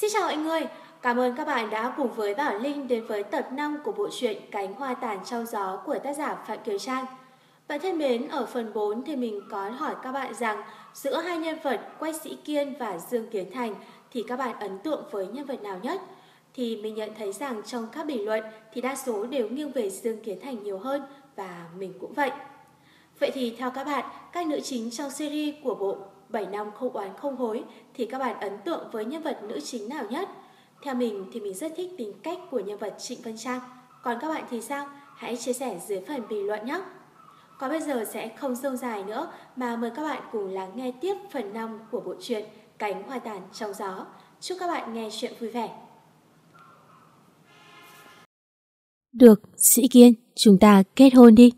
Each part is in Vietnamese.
Xin chào mọi người, cảm ơn các bạn đã cùng với Bảo Linh đến với tập 5 của bộ truyện Cánh hoa tàn trong gió của tác giả Phạm Kiều Trang. Bạn thân mến, ở phần 4 thì mình có hỏi các bạn rằng giữa hai nhân vật Quách Sĩ Kiên và Dương Kiến Thành thì các bạn ấn tượng với nhân vật nào nhất? Thì mình nhận thấy rằng trong các bình luận thì đa số đều nghiêng về Dương Kiến Thành nhiều hơn và mình cũng vậy. Vậy thì theo các bạn, các nữ chính trong series của bộ 7 năm không oán không hối thì các bạn ấn tượng với nhân vật nữ chính nào nhất? Theo mình thì mình rất thích tính cách của nhân vật Trịnh Vân Trang. Còn các bạn thì sao? Hãy chia sẻ dưới phần bình luận nhé! Còn bây giờ sẽ không sâu dài nữa mà mời các bạn cùng lắng nghe tiếp phần 5 của bộ truyện Cánh hoa tàn trong gió. Chúc các bạn nghe chuyện vui vẻ. Được, Sĩ Kiên, chúng ta kết hôn đi.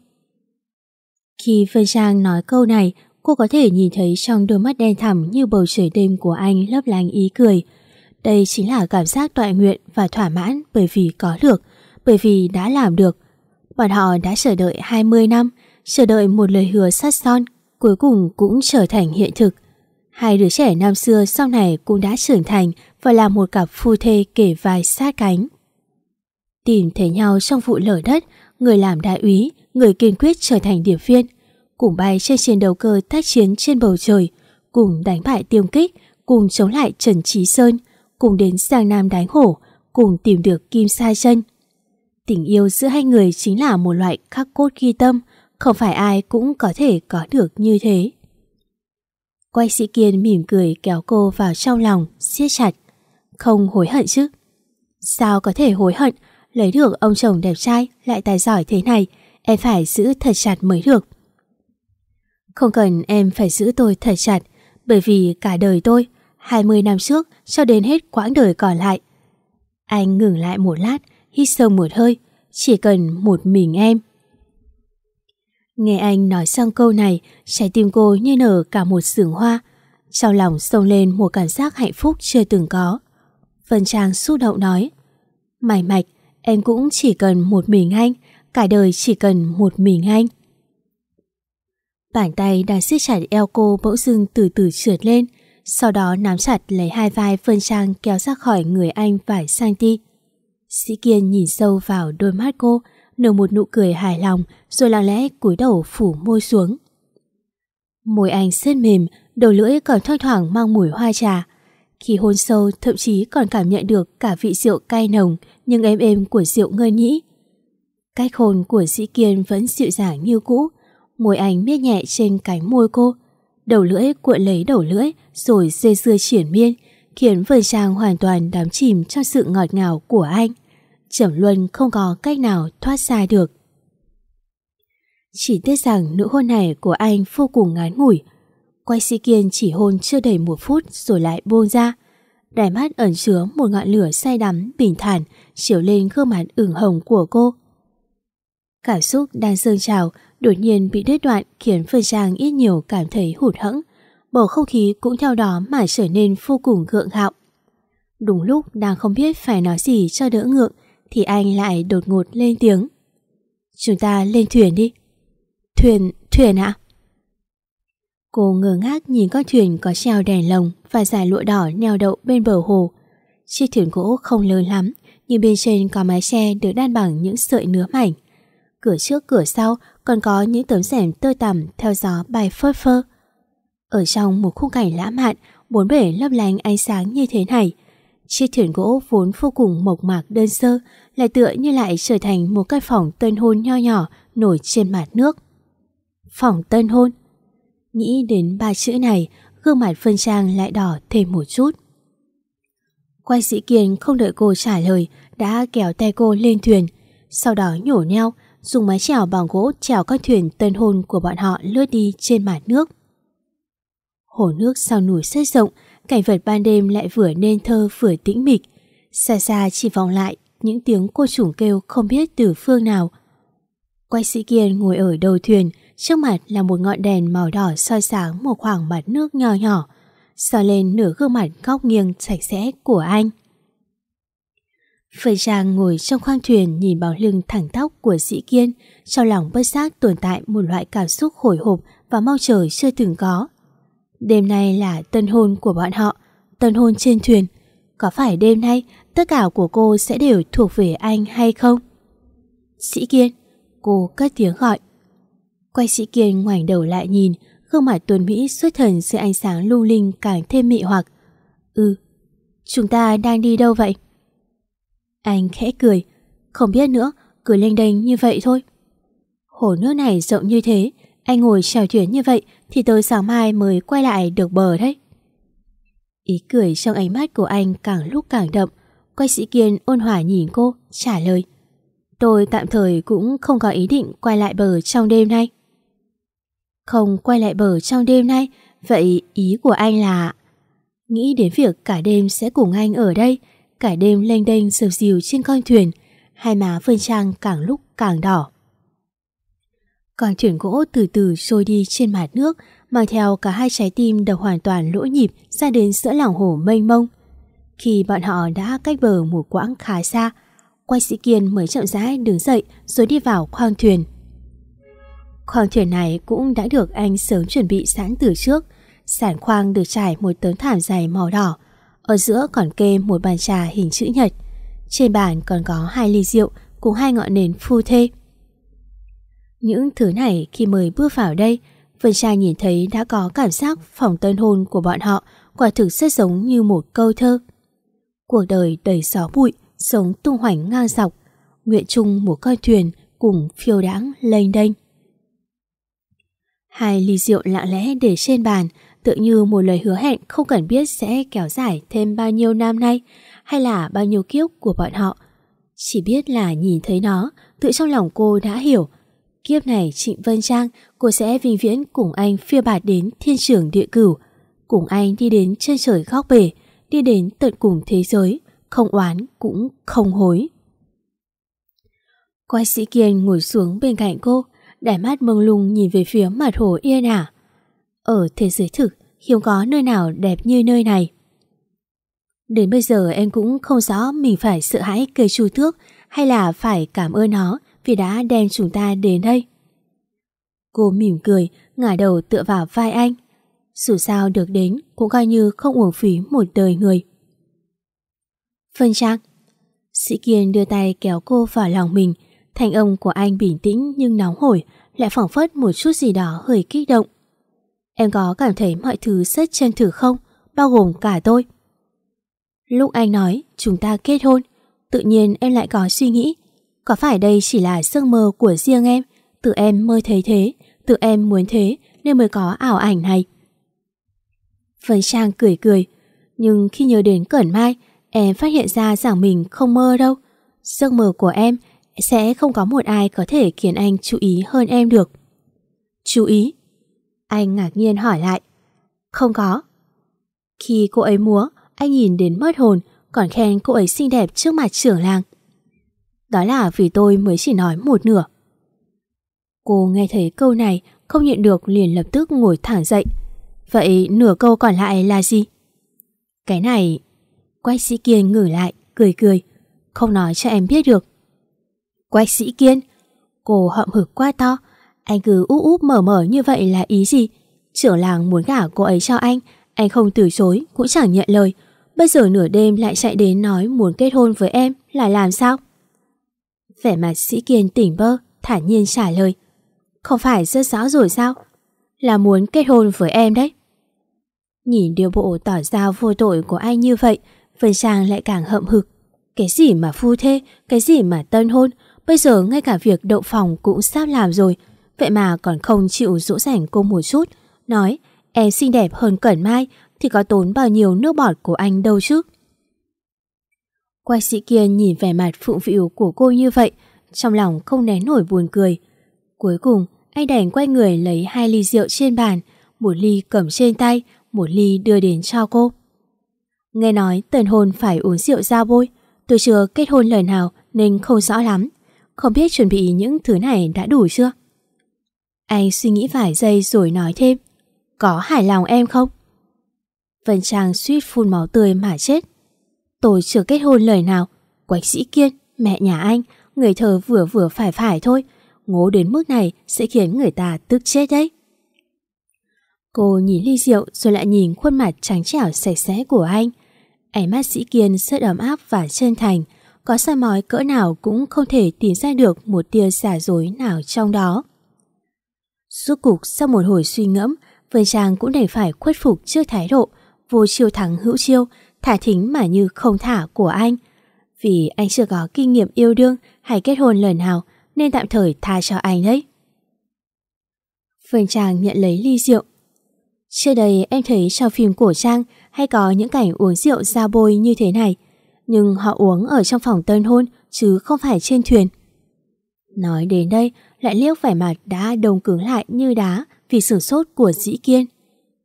Khi Vân Trang nói câu này, cô có thể nhìn thấy trong đôi mắt đen thẳm như bầu trời đêm của anh lấp lánh ý cười. Đây chính là cảm giác tọa nguyện và thỏa mãn bởi vì có được, bởi vì đã làm được. Bọn họ đã chờ đợi 20 năm, chờ đợi một lời hứa sát son, cuối cùng cũng trở thành hiện thực. Hai đứa trẻ năm xưa sau này cũng đã trưởng thành và là một cặp phu thê kể vai sát cánh. Tìm thấy nhau trong vụ lở đất, người làm đại úy, người kiên quyết trở thành điệp viên, cùng bay trên chiến đấu cơ tác chiến trên bầu trời, cùng đánh bại tiêu kích, cùng chống lại Trần Trí Sơn, cùng đến Giang Nam đánh hổ, cùng tìm được Kim Sa Chân. Tình yêu giữa hai người chính là một loại khắc cốt ghi tâm, không phải ai cũng có thể có được như thế. Quay sĩ Kiên mỉm cười kéo cô vào trong lòng, siết chặt. Không hối hận chứ? Sao có thể hối hận? Lấy được ông chồng đẹp trai lại tài giỏi thế này, em phải giữ thật chặt mới được. Không cần em phải giữ tôi thật chặt, bởi vì cả đời tôi, 20 năm trước cho đến hết quãng đời còn lại. Anh ngừng lại một lát, hít sâu một hơi, chỉ cần một mình em. Nghe anh nói xong câu này, trái tim cô như nở cả một sưởng hoa. Trong lòng sông lên một cảm giác hạnh phúc chưa từng có. Vân Trang xúc động nói, Mày mạch, em cũng chỉ cần một mình anh, cả đời chỉ cần một mình anh. Bàn tay đang siết chặt eo cô bỗng dưng từ từ trượt lên, sau đó nắm chặt lấy hai vai Phương Trang kéo ra khỏi người anh vài cm. Sĩ Kiên nhìn sâu vào đôi mắt cô, nở một nụ cười hài lòng rồi lặng lẽ cúi đầu phủ môi xuống. Môi anh rất mềm, đầu lưỡi còn thoang thoảng mang mùi hoa trà. Khi hôn sâu thậm chí còn cảm nhận được cả vị rượu cay nồng nhưng êm êm của rượu ngơi nhĩ. Cách hôn của sĩ kiên vẫn dịu dàng như cũ, môi anh miết nhẹ trên cánh môi cô. Đầu lưỡi cuộn lấy đầu lưỡi rồi dê dưa triển miên, khiến vườn Trang hoàn toàn đắm chìm trong sự ngọt ngào của anh. Trầm Luân không có cách nào thoát ra được. Chỉ tiếc rằng nụ hôn này của anh vô cùng ngán ngủi. Quay sĩ kiên chỉ hôn chưa đầy một phút rồi lại buông ra. Đài mắt ẩn chứa một ngọn lửa say đắm bình thản chiếu lên gương mặt ửng hồng của cô. Cảm xúc đang dâng trào đột nhiên bị đứt đoạn khiến Phương Trang ít nhiều cảm thấy hụt hẫng. Bầu không khí cũng theo đó mà trở nên vô cùng gượng gạo. Đúng lúc đang không biết phải nói gì cho đỡ ngượng thì anh lại đột ngột lên tiếng. Chúng ta lên thuyền đi. Thuyền, thuyền ạ? Cô ngơ ngác nhìn con thuyền có treo đèn lồng và dải lụa đỏ neo đậu bên bờ hồ. Chiếc thuyền gỗ không lớn lắm, nhưng bên trên có mái che được đan bằng những sợi nứa mảnh. Cửa trước cửa sau còn có những tấm rèm tươi tằm theo gió bay phơ phơ. Ở trong một khung cảnh lãng mạn, bốn bể lấp lánh ánh sáng như thế này, chiếc thuyền gỗ vốn vô cùng mộc mạc đơn sơ lại tựa như lại trở thành một căn phòng tân hôn nho nhỏ nổi trên mặt nước. Phòng tân hôn. Nghĩ đến ba chữ này, gương mặt Phân Trang lại đỏ thêm một chút. Quay sĩ Kiên không đợi cô trả lời, đã kéo tay cô lên thuyền, sau đó nhổ neo, dùng mái chèo bằng gỗ chèo con thuyền tân hôn của bọn họ lướt đi trên mặt nước. Hồ nước sau núi rất rộng, cảnh vật ban đêm lại vừa nên thơ vừa tĩnh mịch. Xa xa chỉ vọng lại những tiếng cô trùng kêu không biết từ phương nào. Quay sĩ Kiên ngồi ở đầu thuyền, trước mặt là một ngọn đèn màu đỏ soi sáng một khoảng mặt nước nhỏ nhỏ, soi lên nửa gương mặt góc nghiêng sạch sẽ của anh. Phơi Giang ngồi trong khoang thuyền nhìn bóng lưng thẳng tóc của sĩ kiên, trong lòng bất giác tồn tại một loại cảm xúc hồi hộp và mau chờ chưa từng có. Đêm nay là tân hôn của bọn họ, tân hôn trên thuyền, có phải đêm nay tất cả của cô sẽ đều thuộc về anh hay không? Sĩ Kiên, cô cất tiếng gọi. Quay Sĩ Kiên ngoảnh đầu lại nhìn, gương mặt tuần Mỹ xuất thần dưới ánh sáng lung linh càng thêm mị hoặc. Ừ, chúng ta đang đi đâu vậy? Anh khẽ cười, không biết nữa, cứ lênh đênh như vậy thôi. Hồ nước này rộng như thế, anh ngồi chèo thuyền như vậy thì tới sáng mai mới quay lại được bờ đấy. Ý cười trong ánh mắt của anh càng lúc càng đậm, quay sĩ kiên ôn hòa nhìn cô, trả lời. Tôi tạm thời cũng không có ý định quay lại bờ trong đêm nay. Không quay lại bờ trong đêm nay, vậy ý của anh là... Nghĩ đến việc cả đêm sẽ cùng anh ở đây, cả đêm lênh đênh sầu dìu trên con thuyền, hai má Phương Trang càng lúc càng đỏ. Con thuyền gỗ từ từ trôi đi trên mặt nước, mang theo cả hai trái tim đập hoàn toàn lỗ nhịp ra đến giữa lòng hồ mênh mông. Khi bọn họ đã cách bờ một quãng khá xa, quay sĩ Kiên mới chậm rãi đứng dậy rồi đi vào khoang thuyền. Khoang thuyền này cũng đã được anh sớm chuẩn bị sẵn từ trước. Sản khoang được trải một tấm thảm dày màu đỏ, ở giữa còn kê một bàn trà hình chữ nhật. Trên bàn còn có hai ly rượu cùng hai ngọn nến phu thê. Những thứ này khi mới bước vào đây, Vân Trang nhìn thấy đã có cảm giác phòng tân hôn của bọn họ quả thực rất giống như một câu thơ. Cuộc đời đầy gió bụi, sống tung hoành ngang dọc, nguyện chung một con thuyền cùng phiêu đãng lênh đênh. Hai ly rượu lặng lẽ để trên bàn, tự như một lời hứa hẹn không cần biết sẽ kéo dài thêm bao nhiêu năm nay hay là bao nhiêu kiếp của bọn họ. Chỉ biết là nhìn thấy nó, tự trong lòng cô đã hiểu. Kiếp này Trịnh Vân Trang, cô sẽ vinh viễn cùng anh phiêu bạt đến thiên trường địa cửu, cùng anh đi đến chân trời góc bể, đi đến tận cùng thế giới, không oán cũng không hối. Quay sĩ Kiên ngồi xuống bên cạnh cô, đải mắt mông lung nhìn về phía mặt hồ yên ả. Ở thế giới thực, hiếm có nơi nào đẹp như nơi này. Đến bây giờ em cũng không rõ mình phải sợ hãi cây chu tước hay là phải cảm ơn nó vì đã đem chúng ta đến đây. Cô mỉm cười, ngả đầu tựa vào vai anh. Dù sao được đến cũng coi như không uổng phí một đời người. Phân Trang Sĩ Kiên đưa tay kéo cô vào lòng mình Thanh âm của anh bình tĩnh nhưng nóng hổi Lại phỏng phất một chút gì đó hơi kích động Em có cảm thấy mọi thứ rất chân thử không? Bao gồm cả tôi. Lúc anh nói, chúng ta kết hôn, Tự nhiên em lại có suy nghĩ. Có phải đây chỉ là giấc mơ của riêng em? Tự em mơ thấy thế, Tự em muốn thế Nên mới có ảo ảnh này. Vân Trang cười cười, Nhưng khi nhớ đến Cẩn Mai, Em phát hiện ra rằng mình không mơ đâu. Giấc mơ của em Sẽ không có một ai có thể khiến anh chú ý hơn em được. Chú ý anh ngạc nhiên hỏi lại Không có Khi cô ấy múa Anh nhìn đến mất hồn Còn khen cô ấy xinh đẹp trước mặt trưởng làng Đó là vì tôi mới chỉ nói một nửa Cô nghe thấy câu này Không nhận được liền lập tức ngồi thẳng dậy Vậy nửa câu còn lại là gì? Cái này Quách sĩ Kiên ngửi lại, cười cười. Không nói cho em biết được. Quách sĩ Kiên, cô hậm hực quá to. Anh cứ úp úp mở mở như vậy là ý gì? Trưởng làng muốn gả cô ấy cho anh, anh không từ chối, cũng chẳng nhận lời. Bây giờ nửa đêm lại chạy đến nói muốn kết hôn với em là làm sao? Vẻ mặt sĩ Kiên tỉnh bơ, thản nhiên trả lời. Không phải rất rõ rồi sao? Là muốn kết hôn với em đấy. Nhìn điều bộ tỏ ra vô tội của anh như vậy, Vân Trang lại càng hậm hực. Cái gì mà phu thê, cái gì mà tân hôn, bây giờ ngay cả việc đậu phòng cũng sắp làm rồi. Vậy mà còn không chịu dỗ dành cô một chút. Nói, em xinh đẹp hơn Cẩn Mai thì có tốn bao nhiêu nước bọt của anh đâu chứ. Quay sĩ kia nhìn vẻ mặt phụng phịu của cô như vậy, trong lòng không nén nổi buồn cười. Cuối cùng, anh đành quay người lấy hai ly rượu trên bàn, một ly cầm trên tay, một ly đưa đến cho cô. Nghe nói tần hôn phải uống rượu ra bôi Tôi chưa kết hôn lần nào nên không rõ lắm Không biết chuẩn bị những thứ này đã đủ chưa anh suy nghĩ vài giây rồi nói thêm Có hài lòng em không? Vân Trang suýt phun máu tươi mà chết. Tôi chưa kết hôn lời nào. Quách sĩ kiên, mẹ nhà anh Người thờ vừa vừa phải phải thôi. Ngố đến mức này sẽ khiến người ta tức chết đấy. Cô nhìn ly rượu rồi lại nhìn khuôn mặt trắng trẻo sạch sẽ của anh. Ánh mắt sĩ kiên rất ấm áp và chân thành, có soi mói cỡ nào cũng không thể tìm ra được một tia giả dối nào trong đó. Suốt cuộc sau một hồi suy ngẫm, Vân Trang cũng đành phải khuất phục trước thái độ, vô chiêu thắng hữu chiêu, thả thính mà như không thả của anh. Vì anh chưa có kinh nghiệm yêu đương hay kết hôn lần nào nên tạm thời tha cho anh đấy. Vân Trang nhận lấy ly rượu. Trước đây em thấy trong phim cổ trang hay có những cảnh uống rượu ra bôi như thế này, nhưng họ uống ở trong phòng tân hôn chứ không phải trên thuyền. Nói đến đây, lại liếc vẻ mặt đã đông cứng lại như đá vì sửng sốt của dĩ kiên.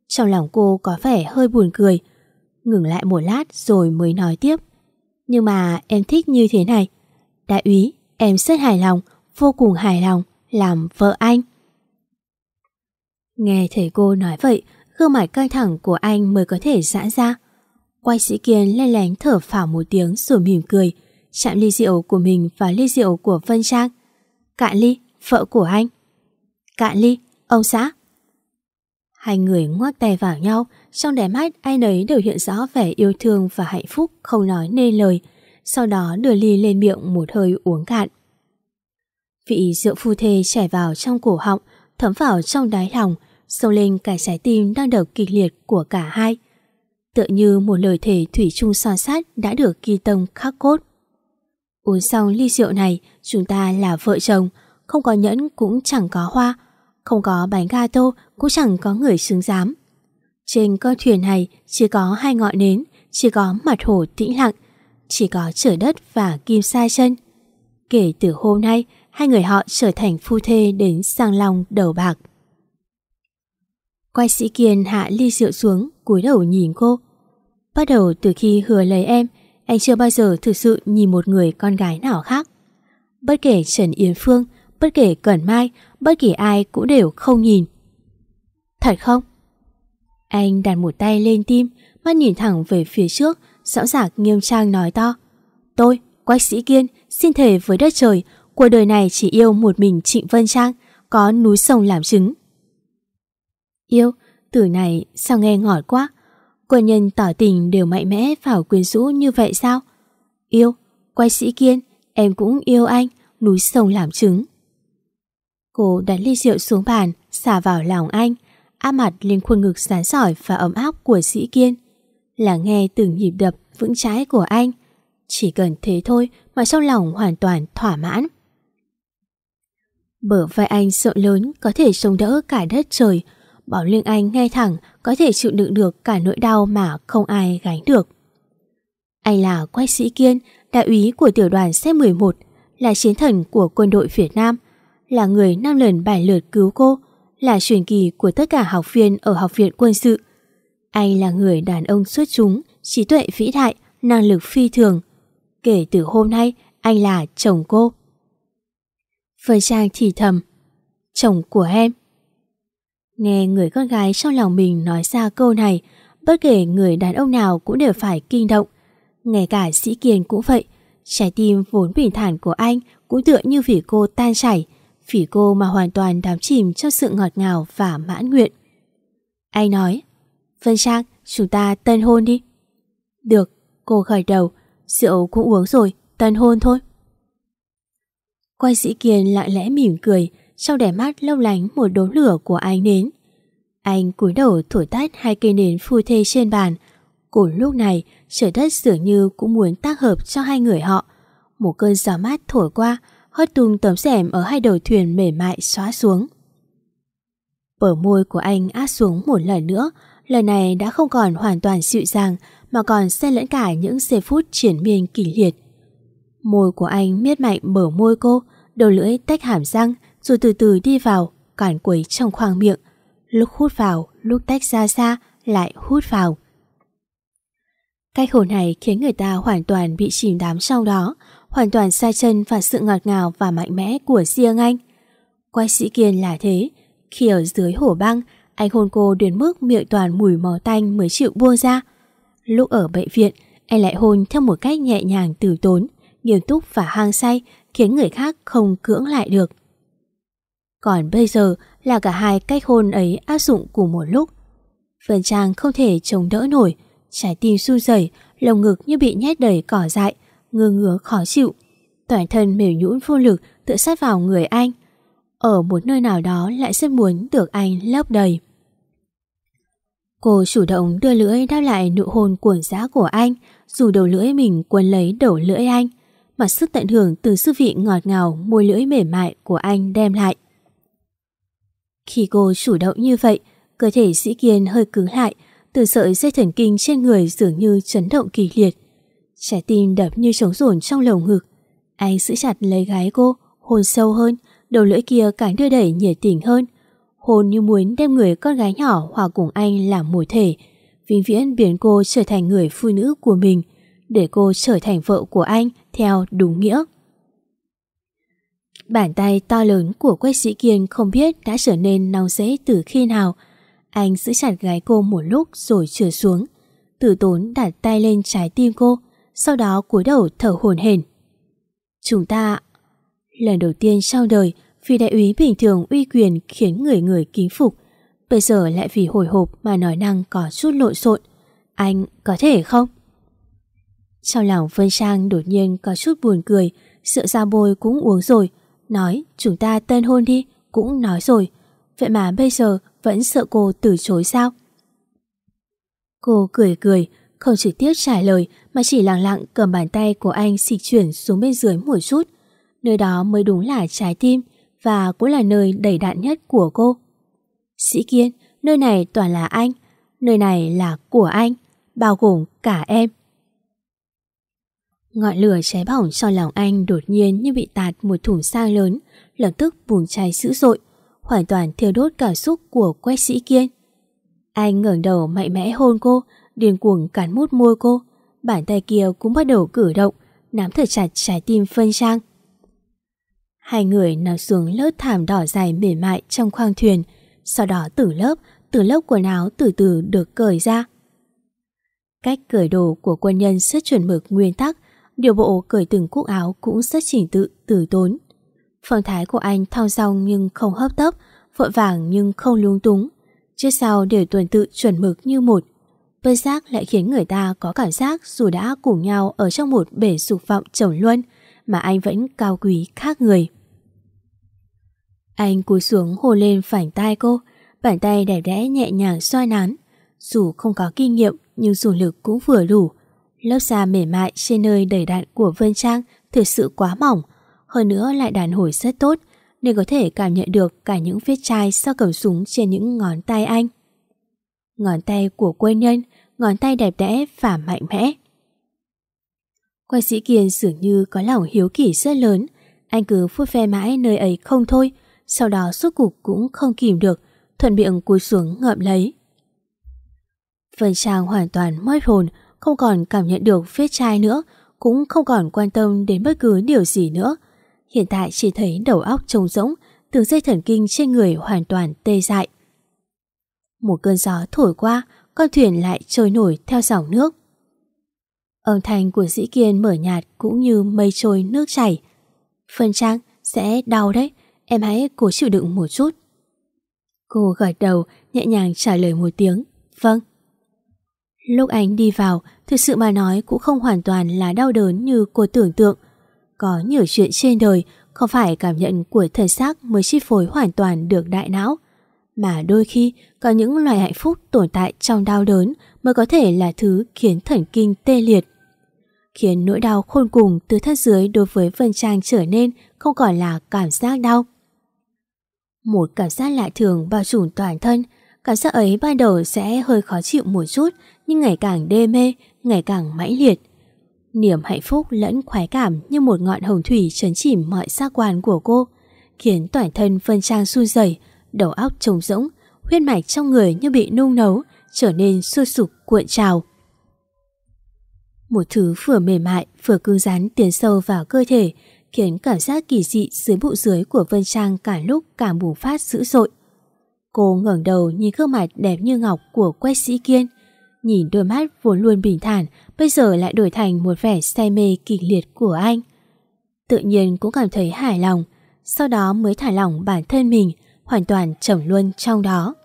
Trong lòng cô có vẻ hơi buồn cười, ngừng lại một lát rồi mới nói tiếp. Nhưng mà em thích như thế này. Đại úy, em rất hài lòng, vô cùng hài lòng, làm vợ anh. Nghe thấy cô nói vậy, gương mặt căng thẳng của anh mới có thể giãn ra. Quay sĩ kiên lên lén thở phào một tiếng rồi mỉm cười, chạm ly rượu của mình và ly rượu của Vân Trang. Cạn ly, vợ của anh. Cạn ly, ông xã. Hai người ngoắc tay vào nhau, trong đáy mắt ai nấy đều hiện rõ vẻ yêu thương và hạnh phúc không nói nên lời, sau đó đưa ly lên miệng một hơi uống cạn. Vị rượu phu thê chảy vào trong cổ họng, thấm vào trong đáy lòng, sâu lên cả trái tim đang đập kịch liệt của cả hai. Tựa như một lời thể thủy chung son sát đã được ghi tâm khắc cốt. Uống xong ly rượu này, chúng ta là vợ chồng, không có nhẫn cũng chẳng có hoa, không có bánh gato cũng chẳng có người xứng dám. Trên con thuyền này chỉ có hai ngọn nến, chỉ có mặt hồ tĩnh lặng, chỉ có trời đất và kim sai chân. Kể từ hôm nay, hai người họ trở thành phu thê đến sang lòng đầu bạc. Quay sĩ Kiên hạ ly rượu xuống, cúi đầu nhìn cô. Bắt đầu từ khi hứa lấy em, anh chưa bao giờ thực sự nhìn một người con gái nào khác. Bất kể Trần Yến Phương, bất kể Cẩn Mai, bất kỳ ai cũng đều không nhìn. Thật không? Anh đặt một tay lên tim, mắt nhìn thẳng về phía trước, rõ ràng nghiêm trang nói to. Tôi, Quách Sĩ Kiên, xin thề với đất trời, cuộc đời này chỉ yêu một mình Trịnh Vân Trang, có núi sông làm chứng. Yêu, từ này sao nghe ngọt quá. Quân nhân tỏ tình đều mạnh mẽ vào quyến rũ như vậy sao? Yêu, Quách Sĩ Kiên, em cũng yêu anh, núi sông làm chứng. Cô đặt ly rượu xuống bàn, xả vào lòng anh, áp mặt lên khuôn ngực sáng sỏi và ấm áp của sĩ kiên. Là nghe từng nhịp đập vững trái của anh. Chỉ cần thế thôi mà trong lòng hoàn toàn thỏa mãn. Bờ vai anh sợ lớn có thể chống đỡ cả đất trời, bảo lưng anh ngay thẳng có thể chịu đựng được cả nỗi đau mà không ai gánh được. Anh là Quách Sĩ Kiên, đại úy của tiểu đoàn C-11, là chiến thần của quân đội Việt Nam, là người năm lần bài lượt cứu cô, là truyền kỳ của tất cả học viên ở học viện quân sự. Anh là người đàn ông xuất chúng, trí tuệ vĩ đại, năng lực phi thường. Kể từ hôm nay, anh là chồng cô. Vân Trang thì thầm, chồng của em. Nghe người con gái trong lòng mình nói ra câu này, bất kể người đàn ông nào cũng đều phải kinh động. Ngay cả sĩ kiên cũng vậy, trái tim vốn bình thản của anh cũng tựa như vì cô tan chảy, vì cô mà hoàn toàn đắm chìm trong sự ngọt ngào và mãn nguyện. Anh nói, Vân Trang, chúng ta tân hôn đi. Được, cô khởi đầu, rượu cũng uống rồi, tân hôn thôi. Quay sĩ kiên lặng lẽ mỉm cười, trong đẻ mắt lâu lánh một đốm lửa của anh nến. Anh cúi đầu thổi tắt hai cây nến phu thê trên bàn. Cùng lúc này, trời đất dường như cũng muốn tác hợp cho hai người họ. Một cơn gió mát thổi qua, hất tung tấm rèm ở hai đầu thuyền mềm mại xóa xuống. Bờ môi của anh át xuống một lần nữa, lần này đã không còn hoàn toàn dịu dàng mà còn xen lẫn cả những giây phút triển miên kỷ liệt. Môi của anh miết mạnh bờ môi cô, đầu lưỡi tách hàm răng rồi từ từ đi vào, cản quấy trong khoang miệng. Lúc hút vào, lúc tách ra xa, lại hút vào. Cách hồn này khiến người ta hoàn toàn bị chìm đám trong đó, hoàn toàn sai chân và sự ngọt ngào và mạnh mẽ của riêng anh. Quay sĩ kiên là thế, khi ở dưới hổ băng, anh hôn cô đến mức miệng toàn mùi mò tanh mới chịu buông ra. Lúc ở bệnh viện, anh lại hôn theo một cách nhẹ nhàng từ tốn, nghiêm túc và hang say, khiến người khác không cưỡng lại được. Còn bây giờ là cả hai cách hôn ấy áp dụng cùng một lúc. Vân Trang không thể chống đỡ nổi, trái tim su rẩy, lồng ngực như bị nhét đầy cỏ dại, ngơ ngứa khó chịu. Toàn thân mềm nhũn vô lực tựa sát vào người anh. Ở một nơi nào đó lại rất muốn được anh lấp đầy. Cô chủ động đưa lưỡi đáp lại nụ hôn cuồng dã của anh, dù đầu lưỡi mình quấn lấy đầu lưỡi anh, mà sức tận hưởng từ sư vị ngọt ngào môi lưỡi mềm mại của anh đem lại. Khi cô chủ động như vậy, cơ thể sĩ kiên hơi cứng lại, từ sợi dây thần kinh trên người dường như chấn động kỳ liệt. Trái tim đập như trống rổn trong lồng ngực. Anh giữ chặt lấy gái cô, hôn sâu hơn, đầu lưỡi kia càng đưa đẩy nhiệt tình hơn. Hôn như muốn đem người con gái nhỏ hòa cùng anh làm một thể, vĩnh viễn biến cô trở thành người phụ nữ của mình, để cô trở thành vợ của anh theo đúng nghĩa. Bàn tay to lớn của Quách Sĩ Kiên không biết đã trở nên nóng rễ từ khi nào. Anh giữ chặt gái cô một lúc rồi trở xuống. Tử tốn đặt tay lên trái tim cô, sau đó cúi đầu thở hổn hển. Chúng ta... Lần đầu tiên sau đời, vì đại úy bình thường uy quyền khiến người người kính phục. Bây giờ lại vì hồi hộp mà nói năng có chút lộn xộn. Anh có thể không? Trong lòng Vân Trang đột nhiên có chút buồn cười, sợ ra bôi cũng uống rồi. Nói chúng ta tân hôn đi, cũng nói rồi. Vậy mà bây giờ vẫn sợ cô từ chối sao? Cô cười cười, không trực tiếp trả lời mà chỉ lặng lặng cầm bàn tay của anh xịt chuyển xuống bên dưới một chút. Nơi đó mới đúng là trái tim và cũng là nơi đầy đạn nhất của cô. Sĩ Kiên, nơi này toàn là anh, nơi này là của anh, bao gồm cả em. Ngọn lửa cháy bỏng trong lòng anh đột nhiên như bị tạt một thùng sang lớn, lập tức bùng cháy dữ dội, hoàn toàn thiêu đốt cảm xúc của quách sĩ kiên. Anh ngẩng đầu mạnh mẽ hôn cô, điên cuồng cắn mút môi cô, bàn tay kia cũng bắt đầu cử động, nắm thật chặt trái tim phân trang. Hai người nằm xuống lớp thảm đỏ dài mềm mại trong khoang thuyền, sau đó từ lớp, từ lớp quần áo từ từ được cởi ra. Cách cởi đồ của quân nhân rất chuẩn mực nguyên tắc, điều bộ cởi từng cúc áo cũng rất chỉnh tự, tử tốn. Phong thái của anh thong dong nhưng không hấp tấp, vội vàng nhưng không lung túng. Trước sau đều tuần tự chuẩn mực như một vân giác lại khiến người ta có cảm giác dù đã cùng nhau ở trong một bể sục vọng chồng luân mà anh vẫn cao quý khác người. Anh cúi xuống hôn lên phảnh tay cô, bàn tay đẹp đẽ nhẹ nhàng xoa nắn. Dù không có kinh nghiệm nhưng dù lực cũng vừa đủ. Lớp da mềm mại trên nơi đầy đạn của Vân Trang thực sự quá mỏng, hơn nữa lại đàn hồi rất tốt nên có thể cảm nhận được cả những vết chai sau cầm súng trên những ngón tay anh. Ngón tay của quân nhân, ngón tay đẹp đẽ và mạnh mẽ. Quan sĩ Kiên dường như có lòng hiếu kỳ rất lớn, anh cứ phút phe mãi nơi ấy không thôi, sau đó suốt cục cũng không kìm được, thuận miệng cúi xuống ngậm lấy. Vân Trang hoàn toàn mất hồn, không còn cảm nhận được vết chai nữa, cũng không còn quan tâm đến bất cứ điều gì nữa. Hiện tại chỉ thấy đầu óc trống rỗng, từng dây thần kinh trên người hoàn toàn tê dại. Một cơn gió thổi qua, con thuyền lại trôi nổi theo dòng nước. Âm thanh của dĩ kiên mở nhạt cũng như mây trôi nước chảy. Phân trang sẽ đau đấy, em hãy cố chịu đựng một chút. Cô gật đầu, nhẹ nhàng trả lời một tiếng, vâng. Lúc anh đi vào, thực sự mà nói cũng không hoàn toàn là đau đớn như cô tưởng tượng. Có nhiều chuyện trên đời không phải cảm nhận của thân xác mới chi phối hoàn toàn được đại não. Mà đôi khi có những loại hạnh phúc tồn tại trong đau đớn mới có thể là thứ khiến thần kinh tê liệt. Khiến nỗi đau khôn cùng từ thắt dưới đối với Vân Trang trở nên không còn là cảm giác đau. Một cảm giác lạ thường bao trùm toàn thân, cảm giác ấy ban đầu sẽ hơi khó chịu một chút nhưng ngày càng đê mê, ngày càng mãnh liệt. Niềm hạnh phúc lẫn khoái cảm như một ngọn hồng thủy chấn chìm mọi giác quan của cô, khiến toàn thân Vân Trang run rẩy, đầu óc trống rỗng, huyết mạch trong người như bị nung nấu, trở nên sôi sục cuộn trào. Một thứ vừa mềm mại vừa cứng rắn tiến sâu vào cơ thể, khiến cảm giác kỳ dị dưới bụng dưới của Vân Trang cả lúc càng bùng phát dữ dội. Cô ngẩng đầu nhìn gương mặt đẹp như ngọc của Quách Sĩ Kiên, nhìn đôi mắt vốn luôn bình thản, bây giờ lại đổi thành một vẻ say mê kịch liệt của anh. Tự nhiên cũng cảm thấy hài lòng, sau đó mới thả lỏng bản thân mình, hoàn toàn trầm luân trong đó.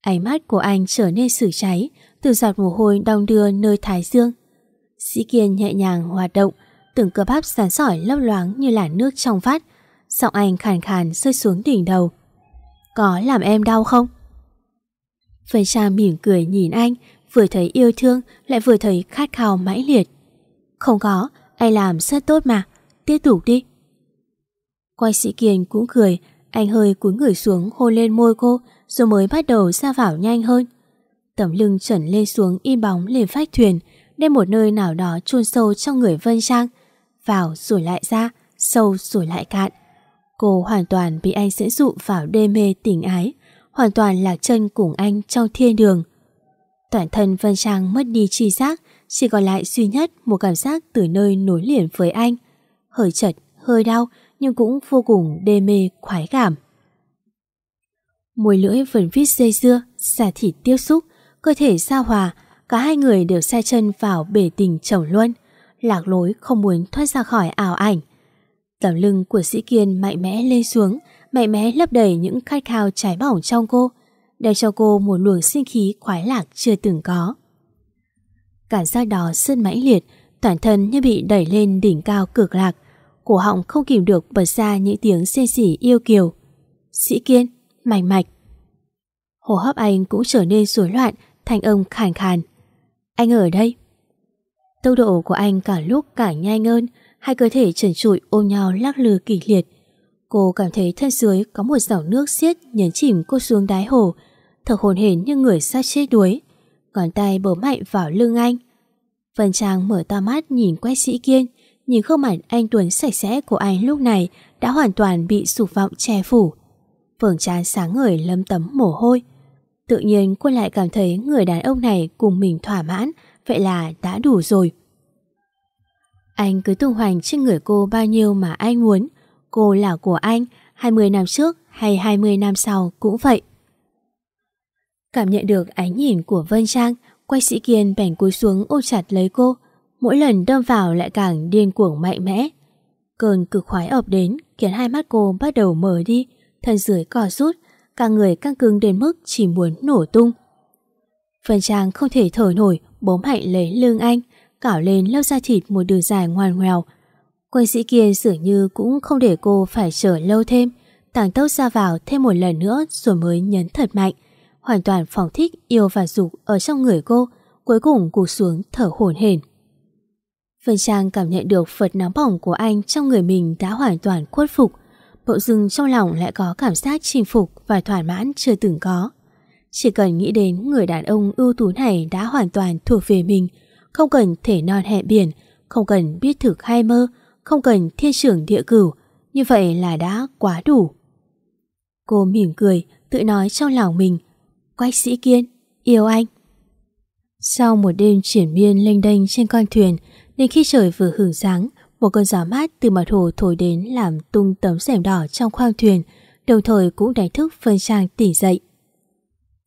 Ánh mắt của anh trở nên sử cháy, từ giọt mồ hôi đong đưa nơi thái dương. Sĩ Kiên nhẹ nhàng hoạt động, từng cơ bắp sáng sỏi lấp loáng như là nước trong vắt. Giọng anh khàn khàn rơi xuống đỉnh đầu. Có làm em đau không? Vân Trang mỉm cười nhìn anh, vừa thấy yêu thương lại vừa thấy khát khao mãnh liệt. Không có, anh làm rất tốt mà, tiếp tục đi. Quay sĩ Kiên cũng cười, anh hơi cúi người xuống hôn lên môi cô rồi mới bắt đầu ra vào nhanh hơn. Tấm lưng chuẩn lên xuống in bóng lên phách thuyền, đem một nơi nào đó chôn sâu trong người Vân Trang. Vào rồi lại ra, sâu rồi lại cạn. Cô hoàn toàn bị anh dẫn dụ vào đê mê tình ái, hoàn toàn lạc chân cùng anh trong thiên đường. Toàn thân Vân Trang mất đi chi giác, chỉ còn lại duy nhất một cảm giác từ nơi nối liền với anh. Hơi chật, hơi đau, nhưng cũng vô cùng đê mê khoái cảm. Mùi lưỡi vẫn vít dây dưa, xà thịt tiếp xúc, cơ thể xa hòa, cả hai người đều xe chân vào bể tình chồng luân, lạc lối không muốn thoát ra khỏi ảo ảnh. Tầm lưng của sĩ kiên mạnh mẽ lên xuống, mạnh mẽ lấp đầy những khát khao trái bỏng trong cô, đem cho cô một luồng sinh khí khoái lạc chưa từng có. Cảm giác đó rất mãnh liệt, toàn thân như bị đẩy lên đỉnh cao cực lạc, cổ họng không kìm được bật ra những tiếng xê xỉ yêu kiều. Sĩ Kiên, mảnh mạch. Hô hấp anh cũng trở nên rối loạn, thành âm khàn khàn. Anh ở đây. Tốc độ của anh cả lúc càng nhanh hơn, hai cơ thể trần trụi ôm nhau lắc lư kịch liệt. Cô cảm thấy thân dưới có một dòng nước xiết nhấn chìm cô xuống đáy hồ, thở hồn hển như người sát chết đuối. Ngón tay bổ mạnh vào lưng anh. Vân Trang mở to mắt nhìn quét sĩ kiên, nhìn khuôn mặt anh Tuấn sạch sẽ của anh lúc này đã hoàn toàn bị sụp vọng che phủ. Vầng trán sáng ngời lâm tấm mồ hôi. Tự nhiên cô lại cảm thấy người đàn ông này cùng mình thỏa mãn, vậy là đã đủ rồi. Anh cứ tung hoành trên người cô bao nhiêu mà anh muốn. Cô là của anh, 20 năm trước hay 20 năm sau cũng vậy. Cảm nhận được ánh nhìn của Vân Trang, quay sĩ kiên bèn cúi xuống ôm chặt lấy cô, mỗi lần đâm vào lại càng điên cuồng mạnh mẽ. Cơn cực khoái ập đến khiến hai mắt cô bắt đầu mở đi, thân dưới cò rút, cả người căng cứng đến mức chỉ muốn nổ tung. Vân Trang không thể thở nổi, bốm hạnh lấy lưng anh, cảo lên lớp da thịt một đường dài ngoan ngoèo. Quân sĩ kia dường như cũng không để cô phải chờ lâu thêm, tàng tốc ra vào thêm một lần nữa rồi mới nhấn thật mạnh, hoàn toàn phóng thích yêu và dục ở trong người cô, cuối cùng cụt xuống thở hổn hển. Vân Trang cảm nhận được phật nóng bỏng của anh trong người mình đã hoàn toàn khuất phục, bộ dưng trong lòng lại có cảm giác chinh phục và thỏa mãn chưa từng có. Chỉ cần nghĩ đến người đàn ông ưu tú này đã hoàn toàn thuộc về mình, không cần thể non hẹn biển, không cần biết thực hay mơ, không cần thiên trưởng địa cửu, như vậy là đã quá đủ. Cô mỉm cười, tự nói trong lòng mình, Quách sĩ kiên, yêu anh. Sau một đêm triển miên lênh đênh trên con thuyền, nên khi trời vừa hưởng sáng, một cơn gió mát từ mặt hồ thổi đến làm tung tấm rèm đỏ trong khoang thuyền, đồng thời cũng đánh thức Vân Trang tỉnh dậy.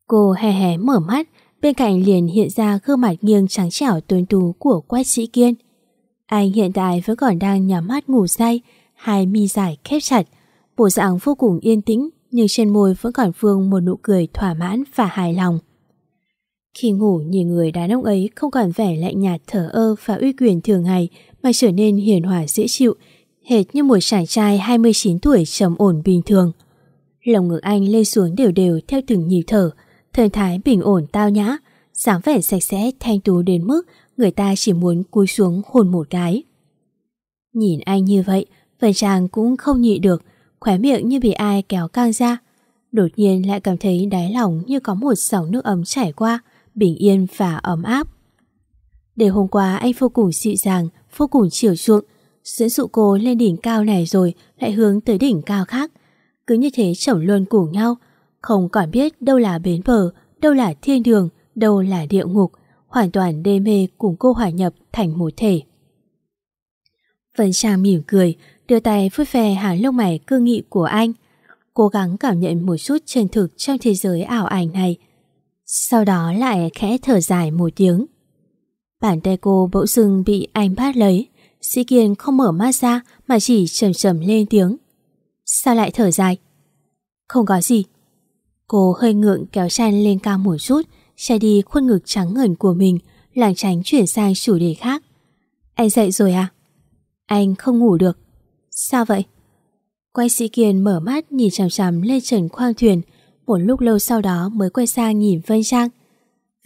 Cô hé hé mở mắt, bên cạnh liền hiện ra gương mặt nghiêng trắng trẻo tuấn tú của Quách Sĩ Kiên. Anh hiện tại vẫn còn đang nhắm mắt ngủ say, hai mi dài khép chặt, bộ dạng vô cùng yên tĩnh nhưng trên môi vẫn còn vương một nụ cười thỏa mãn và hài lòng. Khi ngủ nhìn người đàn ông ấy không còn vẻ lạnh nhạt thở ơ và uy quyền thường ngày mà trở nên hiền hòa dễ chịu, hệt như một chàng trai 29 tuổi trầm ổn bình thường. Lòng ngực anh lên xuống đều đều theo từng nhịp thở, thần thái bình ổn tao nhã, dáng vẻ sạch sẽ thanh tú đến mức người ta chỉ muốn cúi xuống hôn một cái. Nhìn anh như vậy, phần chàng cũng không nhị được, khóe miệng như bị ai kéo căng ra. Đột nhiên lại cảm thấy đáy lòng như có một dòng nước ấm chảy qua, bình yên và ấm áp. Để hôm qua anh vô cùng dịu dàng, vô cùng chiều chuộng, dẫn dụ cô lên đỉnh cao này rồi lại hướng tới đỉnh cao khác. Cứ như thế chồng luôn cùng nhau, không còn biết đâu là bến bờ, đâu là thiên đường, đâu là địa ngục, hoàn toàn đê mê cùng cô hòa nhập thành một thể. Vân Trang mỉm cười, đưa tay vuốt ve hàng lông mày cương nghị của anh, cố gắng cảm nhận một chút chân thực trong thế giới ảo ảnh này. Sau đó lại khẽ thở dài một tiếng. Bàn tay cô bỗng dưng bị anh bắt lấy, Sĩ Kiên không mở mắt ra mà chỉ trầm trầm lên tiếng. Sao lại thở dài? Không có gì. Cô hơi ngượng kéo chăn lên cao một chút, che đi khuôn ngực trắng ngần của mình, làng tránh chuyển sang chủ đề khác. Anh dậy rồi à? Anh không ngủ được. Sao vậy? Quay sĩ Kiên mở mắt nhìn chằm chằm lên trần khoang thuyền, một lúc lâu sau đó mới quay sang nhìn Vân Trang.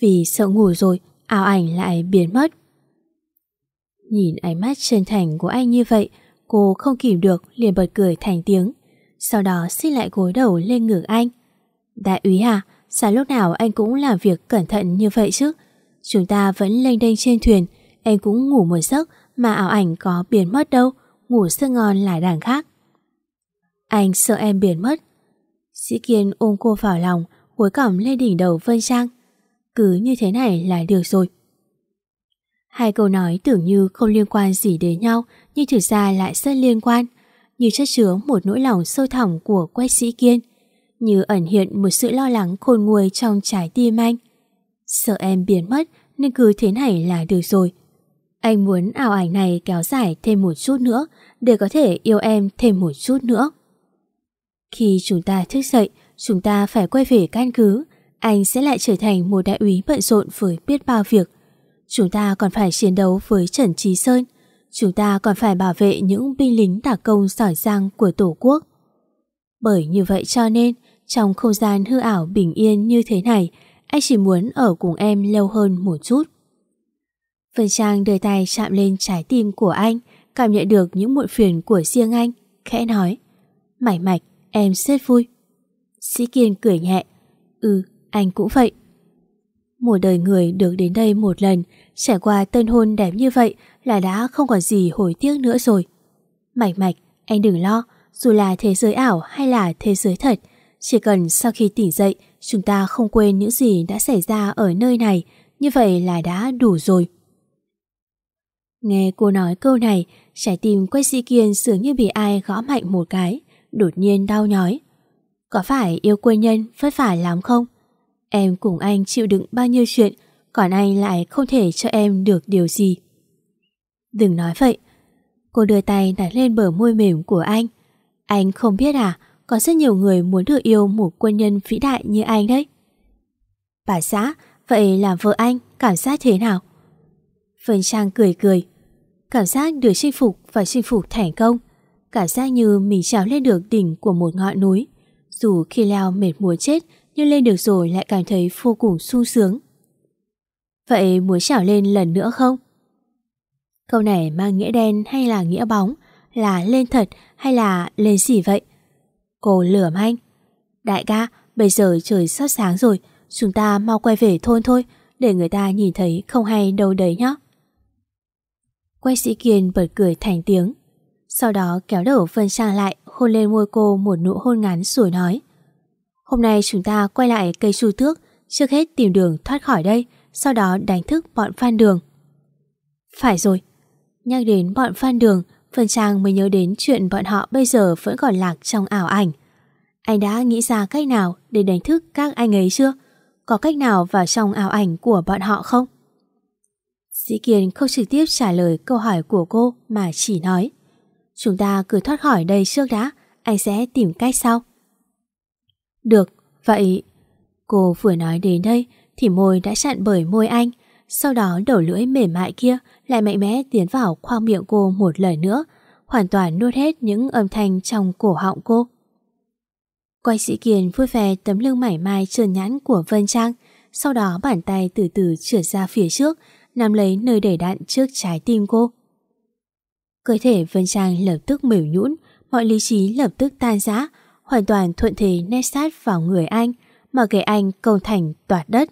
Vì sợ ngủ rồi, ảo ảnh lại biến mất. Nhìn ánh mắt chân thành của anh như vậy, cô không kìm được liền bật cười thành tiếng. Sau đó xin lại gối đầu lên ngực anh. Đại úy à, sao lúc nào anh cũng làm việc cẩn thận như vậy chứ? Chúng ta vẫn lênh đênh trên thuyền, em cũng ngủ một giấc mà ảo ảnh có biến mất đâu, ngủ giấc ngon là đàng khác. Anh sợ em biến mất. Sĩ Kiên ôm cô vào lòng, gối cỏng lên đỉnh đầu Vân Trang. Cứ như thế này là được rồi. Hai câu nói tưởng như không liên quan gì đến nhau, nhưng thực ra lại rất liên quan, như chất chứa một nỗi lòng sâu thẳm của quách sĩ kiên, như ẩn hiện một sự lo lắng khôn nguôi trong trái tim anh. Sợ em biến mất nên cứ thế này là được rồi. Anh muốn ảo ảnh này kéo dài thêm một chút nữa để có thể yêu em thêm một chút nữa. Khi chúng ta thức dậy, chúng ta phải quay về căn cứ. Anh sẽ lại trở thành một đại úy bận rộn với biết bao việc. Chúng ta còn phải chiến đấu với Trần Trí Sơn. Chúng ta còn phải bảo vệ những binh lính đặc công giỏi giang của Tổ quốc. Bởi như vậy cho nên, trong không gian hư ảo bình yên như thế này, anh chỉ muốn ở cùng em lâu hơn một chút. Vân Trang đưa tay chạm lên trái tim của anh, cảm nhận được những muộn phiền của riêng anh, khẽ nói. Mải mạch, em rất vui. Sĩ Kiên cười nhẹ. Ừ, anh cũng vậy. Một đời người được đến đây một lần, trải qua tân hôn đẹp như vậy là đã không còn gì hối tiếc nữa rồi. Mạch mạch, anh đừng lo, dù là thế giới ảo hay là thế giới thật, chỉ cần sau khi tỉnh dậy chúng ta không quên những gì đã xảy ra ở nơi này, như vậy là đã đủ rồi. Nghe cô nói câu này, trái tim quay sĩ kiên dường như bị ai gõ mạnh một cái, đột nhiên đau nhói. Có phải yêu quê nhân vất vả lắm không? Em cùng anh chịu đựng bao nhiêu chuyện, còn anh lại không thể cho em được điều gì. Đừng nói vậy. Cô đưa tay đặt lên bờ môi mềm của anh. Anh không biết à, có rất nhiều người muốn được yêu một quân nhân vĩ đại như anh đấy. Bà xã, vậy là vợ anh cảm giác thế nào? Vân Trang cười cười. Cảm giác được chinh phục và chinh phục thành công. Cảm giác như mình trèo lên được đỉnh của một ngọn núi. Dù khi leo mệt muốn chết, nhưng lên được rồi lại cảm thấy vô cùng sung sướng. Vậy muốn trèo lên lần nữa không? Câu này mang nghĩa đen hay là nghĩa bóng? Là lên thật hay là lên gì vậy? Cô lửa anh. Đại ca, bây giờ trời sắp sáng rồi, chúng ta mau quay về thôn thôi, để người ta nhìn thấy không hay đâu đấy nhá. Quay sĩ Kiên bật cười thành tiếng. Sau đó kéo đầu Vân Trang lại, hôn lên môi cô một nụ hôn ngắn rồi nói. Hôm nay chúng ta quay lại cây chu tước, trước hết tìm đường thoát khỏi đây, sau đó đánh thức bọn phan đường. Phải rồi, nhắc đến bọn phan đường, Vân Trang mới nhớ đến chuyện bọn họ bây giờ vẫn còn lạc trong ảo ảnh. Anh đã nghĩ ra cách nào để đánh thức các anh ấy chưa? Có cách nào vào trong ảo ảnh của bọn họ không? Dĩ Kiên không trực tiếp trả lời câu hỏi của cô mà chỉ nói Chúng ta cứ thoát khỏi đây trước đã, anh sẽ tìm cách sau. Được, vậy... Cô vừa nói đến đây thì môi đã chặn bởi môi anh, sau đó đầu lưỡi mềm mại kia lại mạnh mẽ tiến vào khoang miệng cô một lời nữa, hoàn toàn nuốt hết những âm thanh trong cổ họng cô. Quay sĩ Kiền vui vẻ tấm lưng mảy mai trơn nhãn của Vân Trang, sau đó bàn tay từ từ trượt ra phía trước, nắm lấy nơi để đạn trước trái tim cô. Cơ thể Vân Trang lập tức mềm nhũn, mọi lý trí lập tức tan rã, hoàn toàn thuận thế nét sát vào người anh, mà kể anh cầu thành toạt đất.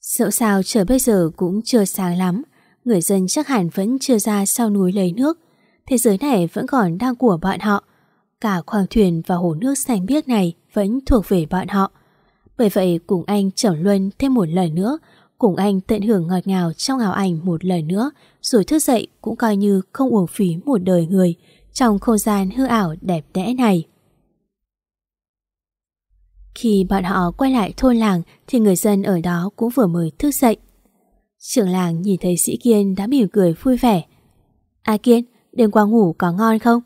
Dẫu sao trời bây giờ cũng chưa sáng lắm, người dân chắc hẳn vẫn chưa ra sau núi lấy nước. Thế giới này vẫn còn đang của bọn họ. Cả khoang thuyền và hồ nước xanh biếc này vẫn thuộc về bọn họ. Bởi vậy cùng anh trở luân thêm một lần nữa, cùng anh tận hưởng ngọt ngào trong ảo ảnh một lần nữa, rồi thức dậy cũng coi như không uổng phí một đời người trong không gian hư ảo đẹp đẽ này. Khi bọn họ quay lại thôn làng thì người dân ở đó cũng vừa mới thức dậy. Trưởng làng nhìn thấy sĩ Kiên đã mỉm cười vui vẻ. A Kiên, đêm qua ngủ có ngon không?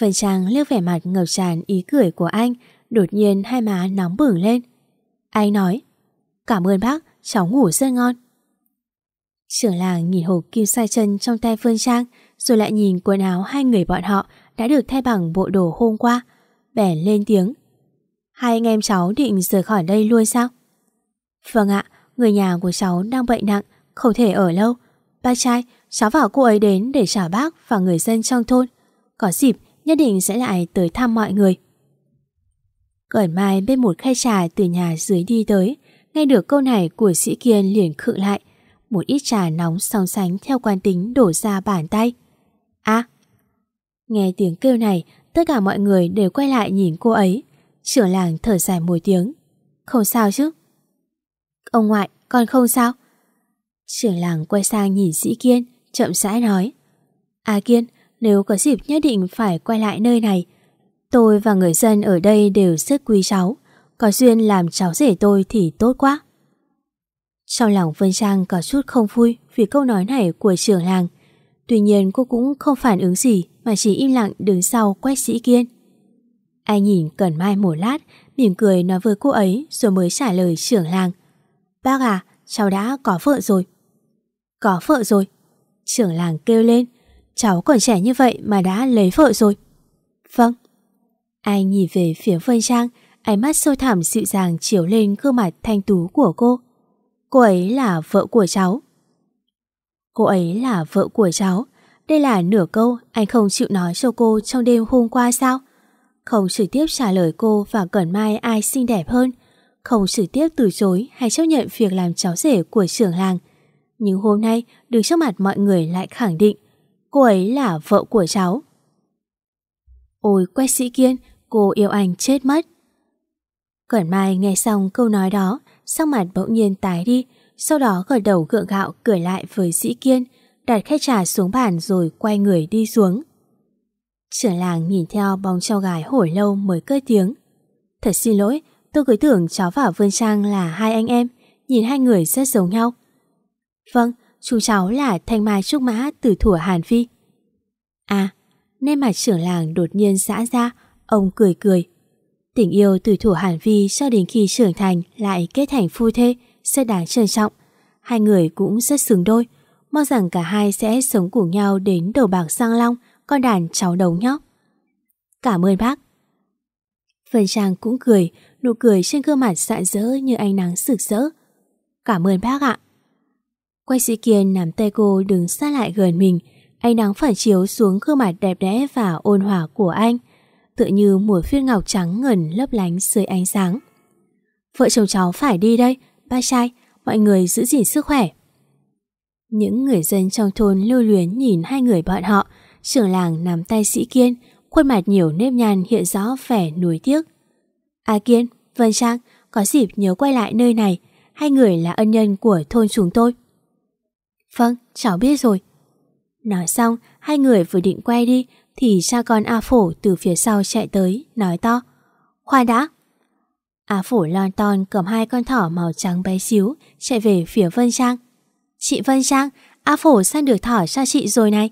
Phần Trang liếc vẻ mặt ngập tràn ý cười của anh, đột nhiên hai má nóng bừng lên. Anh nói Cảm ơn bác, cháu ngủ rất ngon. Trưởng làng nhìn hộp kim sai chân trong tay Phương Trang Rồi lại nhìn quần áo hai người bọn họ Đã được thay bằng bộ đồ hôm qua Bèn lên tiếng. Hai anh em cháu định rời khỏi đây luôn sao? Vâng ạ, người nhà của cháu đang bệnh nặng Không thể ở lâu. Ba trai, cháu bảo cô ấy đến để trả bác và người dân trong thôn. Có dịp nhất định sẽ lại tới thăm mọi người. Cẩn mai bên một khay trà từ nhà dưới đi tới Nghe được câu này của sĩ Kiên liền khựng lại. Một ít trà nóng song sánh theo quan tính đổ ra bàn tay. À! Nghe tiếng kêu này, Tất cả mọi người đều quay lại nhìn cô ấy. Trưởng làng thở dài một tiếng. Không sao chứ? Ông ngoại, con không sao? Trưởng làng quay sang nhìn sĩ Kiên, Chậm rãi nói. À Kiên, nếu có dịp nhất định phải quay lại nơi này. Tôi và người dân ở đây đều rất quý cháu. Có duyên làm cháu rể tôi thì tốt quá. Trong lòng Vân Trang có chút không vui Vì câu nói này của trưởng làng. Tuy nhiên cô cũng không phản ứng gì Mà chỉ im lặng đứng sau quét sĩ kiên. Anh nhìn Cẩn Mai một lát Mỉm cười nói với cô ấy Rồi mới trả lời trưởng làng. Bác à, cháu đã có vợ rồi. Có vợ rồi Trưởng làng kêu lên. Cháu còn trẻ như vậy mà đã lấy vợ rồi. Vâng. Anh nhìn về phía Vân Trang, ánh mắt sâu thẳm dịu dàng chiếu lên gương mặt thanh tú của cô. Cô ấy là vợ của cháu. Cô ấy là vợ của cháu. Đây là nửa câu anh không chịu nói cho cô trong đêm hôm qua sao? Không trực tiếp trả lời cô và Cẩn Mai ai xinh đẹp hơn. Không trực tiếp từ chối hay chấp nhận việc làm cháu rể của trưởng làng. Nhưng hôm nay đứng trước mặt mọi người lại khẳng định cô ấy là vợ của cháu. Ôi quách sĩ kiên, cô yêu anh chết mất. Cẩn Mai nghe xong câu nói đó, sắc mặt bỗng nhiên tái đi, sau đó gật đầu gượng gạo cười lại với sĩ kiên, đặt khay trà xuống bàn rồi quay người đi xuống. Trưởng làng nhìn theo bóng cháu gái hồi lâu mới cất tiếng. Thật xin lỗi, tôi cứ tưởng cháu và Vân Trang là hai anh em, nhìn hai người rất giống nhau. Vâng, chú cháu là Thanh Mai Trúc Mã từ thủa Hàn Phi. À, nên mặt trưởng làng đột nhiên xã ra, ông cười cười. Tình yêu từ thủ Hàn Vi cho đến khi trưởng thành lại kết thành phu thê, rất đáng trân trọng. Hai người cũng rất xứng đôi, mong rằng cả hai sẽ sống cùng nhau đến đầu bạc sang long, con đàn cháu đầu nhóc. Cảm ơn bác. Vân Trang cũng cười, nụ cười trên gương mặt sạn rỡ như ánh nắng rực rỡ. Cảm ơn bác ạ. Quay sĩ kiên nắm tay cô đứng sát lại gần mình, Ánh nắng phản chiếu xuống gương mặt đẹp đẽ và ôn hòa của anh, tựa như một viên ngọc trắng ngần lấp lánh dưới ánh sáng. Vợ chồng cháu phải đi đây, ba trai, mọi người giữ gìn sức khỏe. Những người dân trong thôn lưu luyến nhìn hai người bọn họ, trưởng làng nắm tay sĩ Kiên, khuôn mặt nhiều nếp nhăn hiện rõ vẻ nuối tiếc. A Kiên, Vân Trang, có dịp nhớ quay lại nơi này, hai người là ân nhân của thôn chúng tôi. Vâng, cháu biết rồi. Nói xong, hai người vừa định quay đi thì cha con A Phổ từ phía sau chạy tới, nói to. Khoan đã! A Phổ lon ton cầm hai con thỏ màu trắng bé xíu chạy về phía Vân Trang. Chị Vân Trang, A Phổ săn được thỏ cho chị rồi này.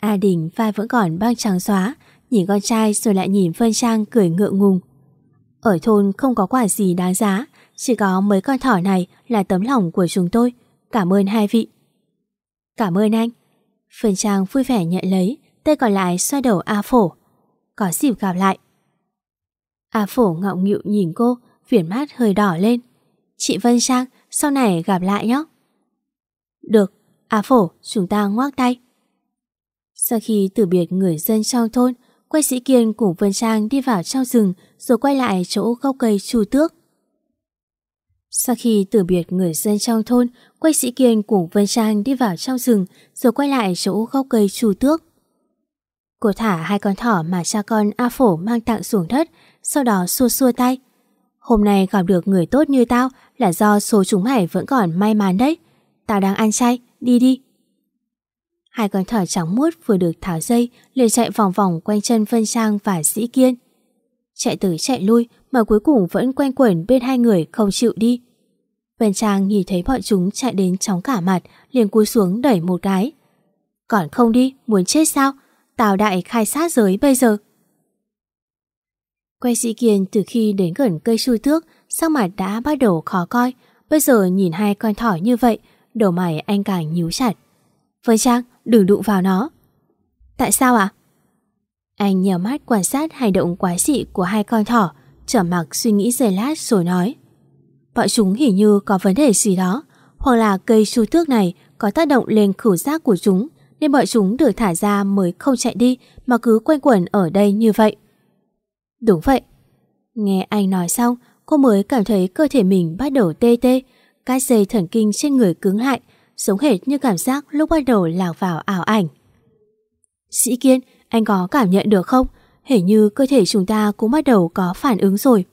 A Đình vai vẫn còn băng trắng xóa, nhìn con trai rồi lại nhìn Vân Trang cười ngượng ngùng. Ở thôn không có quả gì đáng giá, chỉ có mấy con thỏ này là tấm lòng của chúng tôi. Cảm ơn hai vị. Cảm ơn anh. vân Trang vui vẻ nhận lấy, tay còn lại xoay đầu A Phổ. Có dịp gặp lại. A Phổ ngọng nghịu nhìn cô, phiền mắt hơi đỏ lên. Chị Vân Trang, sau này gặp lại nhé. Được, A Phổ, chúng ta ngoác tay. Sau khi từ biệt người dân trong thôn, quay sĩ Kiên cùng Vân Trang đi vào trong rừng rồi quay lại chỗ gốc cây chu tước. Sau khi từ biệt người dân trong thôn, quay Sĩ Kiên cùng Vân Trang đi vào trong rừng rồi quay lại chỗ gốc cây chu tước. Cô thả hai con thỏ mà cha con A Phổ mang tặng xuống đất, sau đó xua xua tay. Hôm nay gặp được người tốt như tao là do số chúng mày vẫn còn may mắn đấy. Tao đang ăn chay, đi đi. Hai con thỏ trắng muốt vừa được tháo dây liền chạy vòng vòng quanh chân Vân Trang và Sĩ Kiên. Chạy tới chạy lui mà cuối cùng vẫn quanh quẩn bên hai người không chịu đi. Vân Trang nhìn thấy bọn chúng chạy đến chóng cả mặt, liền cúi xuống đẩy một cái. Còn không đi, muốn chết sao? Tào đại khai sát giới bây giờ. Quay sĩ kiên từ khi đến gần cây chui tước, sắc mặt đã bắt đầu khó coi. Bây giờ nhìn hai con thỏ như vậy, đầu mày anh càng nhíu chặt. Vân Trang, đừng đụng vào nó. Tại sao ạ? Anh nhờ mắt quan sát hành động quái dị của hai con thỏ, trở mặc suy nghĩ giây lát rồi nói. Bọn chúng hình như có vấn đề gì đó, hoặc là cây chu tước này có tác động lên khử giác của chúng, nên bọn chúng được thả ra mới không chạy đi mà cứ quanh quẩn ở đây như vậy. Đúng vậy. Nghe anh nói xong, cô mới cảm thấy cơ thể mình bắt đầu tê tê, các dây thần kinh trên người cứng lại, giống hệt như cảm giác lúc bắt đầu lạc vào ảo ảnh. Sĩ Kiên, anh có cảm nhận được không? Hình như cơ thể chúng ta cũng bắt đầu có phản ứng rồi.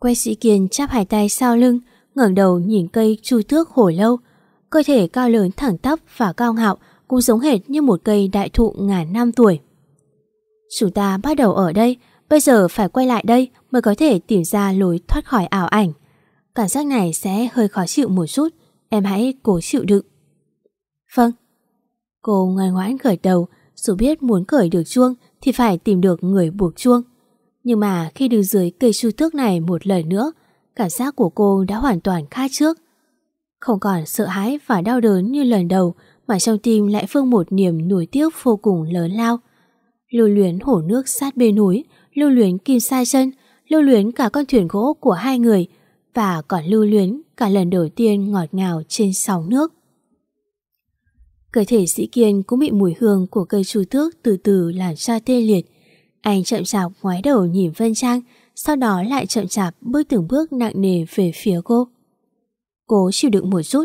Quay sĩ Kiên chắp hai tay sau lưng, ngẩng đầu nhìn cây chu tước hồi lâu. Cơ thể cao lớn thẳng tắp và cao ngạo cũng giống hệt như một cây đại thụ ngàn năm tuổi. Chúng ta bắt đầu ở đây, bây giờ phải quay lại đây mới có thể tìm ra lối thoát khỏi ảo ảnh. Cảm giác này sẽ hơi khó chịu một chút, em hãy cố chịu đựng. Vâng. Cô ngoan ngoãn gật đầu, dù biết muốn cởi được chuông thì phải tìm được người buộc chuông. Nhưng mà khi đứng dưới cây chu tước này một lần nữa, cảm giác của cô đã hoàn toàn khác trước. Không còn sợ hãi và đau đớn như lần đầu mà trong tim lại phương một niềm nuối tiếc vô cùng lớn lao. Lưu luyến hồ nước sát bên núi, lưu luyến kim sai chân, lưu luyến cả con thuyền gỗ của hai người và còn lưu luyến cả lần đầu tiên ngọt ngào trên sóng nước. Cơ thể sĩ kiên cũng bị mùi hương của cây chu tước từ từ làm cho tê liệt. Anh chậm chạp ngoái đầu nhìn Vân Trang, sau đó lại chậm chạp bước từng bước nặng nề về phía cô. Cố chịu đựng một chút.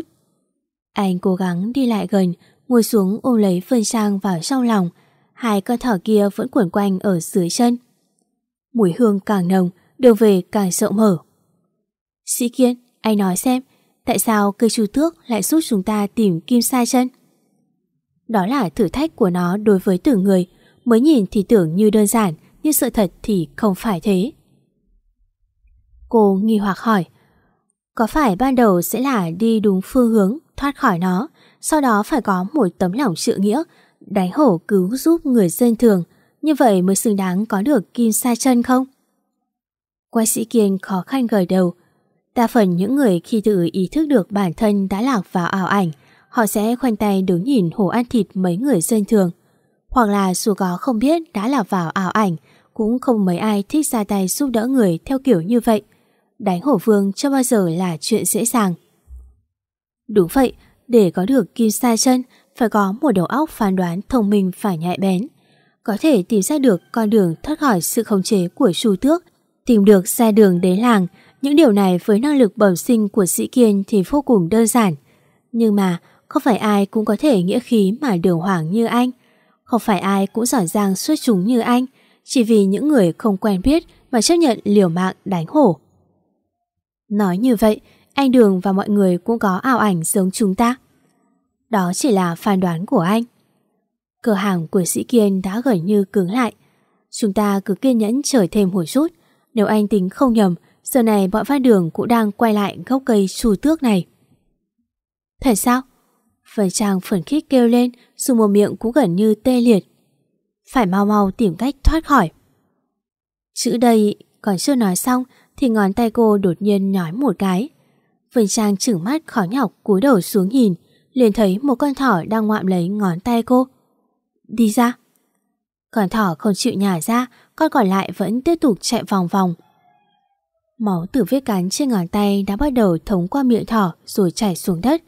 Anh cố gắng đi lại gần, ngồi xuống ôm lấy Phương Trang vào trong lòng. Hai con thỏ kia vẫn quẩn quanh ở dưới chân. Mùi hương càng nồng, đường về càng rộng mở. Sĩ Kiên, anh nói xem, tại sao cây chu tước lại giúp chúng ta tìm kim sai chân? Đó là thử thách của nó đối với tử người, mới nhìn thì tưởng như đơn giản, nhưng sự thật thì không phải thế. Cô nghi hoặc hỏi, có phải ban đầu sẽ là đi đúng phương hướng, thoát khỏi nó, sau đó phải có một tấm lòng trự nghĩa, đánh hổ cứu giúp người dân thường, như vậy mới xứng đáng có được kim sa chân không? Quay sĩ Kiên khó khăn gởi đầu, đa phần những người khi tự ý thức được bản thân đã lạc vào ảo ảnh, họ sẽ khoanh tay đứng nhìn hổ ăn thịt mấy người dân thường. Hoặc là dù có không biết đã lạc vào ảo ảnh, cũng không mấy ai thích ra tay giúp đỡ người theo kiểu như vậy. Đánh hổ vương chưa bao giờ là chuyện dễ dàng. Đúng vậy, để có được kim sai chân, phải có một đầu óc phán đoán thông minh phải nhạy bén. Có thể tìm ra được con đường thoát khỏi sự khống chế của chu tước, tìm được ra đường đến làng. Những điều này với năng lực bẩm sinh của sĩ kiên thì vô cùng đơn giản. Nhưng mà không phải ai cũng có thể nghĩa khí mà đường hoàng như anh. Không phải ai cũng giỏi giang xuất chúng như anh, chỉ vì những người không quen biết mà chấp nhận liều mạng đánh hổ. Nói như vậy, anh Đường và mọi người cũng có ảo ảnh giống chúng ta. Đó chỉ là phán đoán của anh. Cửa hàng của sĩ Kiên đã gần như cứng lại. Chúng ta cứ kiên nhẫn chờ thêm hồi chút. Nếu anh tính không nhầm, giờ này bọn phan đường cũng đang quay lại gốc cây trù tước này. Thật sao? Phần Trang phấn khích kêu lên dù một miệng cũng gần như tê liệt. Phải mau mau tìm cách thoát khỏi. Chữ đây còn chưa nói xong thì ngón tay cô đột nhiên nhói một cái. Vân Trang chửng mắt khó nhọc cúi đầu xuống nhìn liền thấy một con thỏ đang ngoạm lấy ngón tay cô. Đi ra. Con thỏ không chịu nhả ra con còn lại vẫn tiếp tục chạy vòng vòng. Máu từ vết cắn trên ngón tay đã bắt đầu thống qua miệng thỏ rồi chảy xuống đất.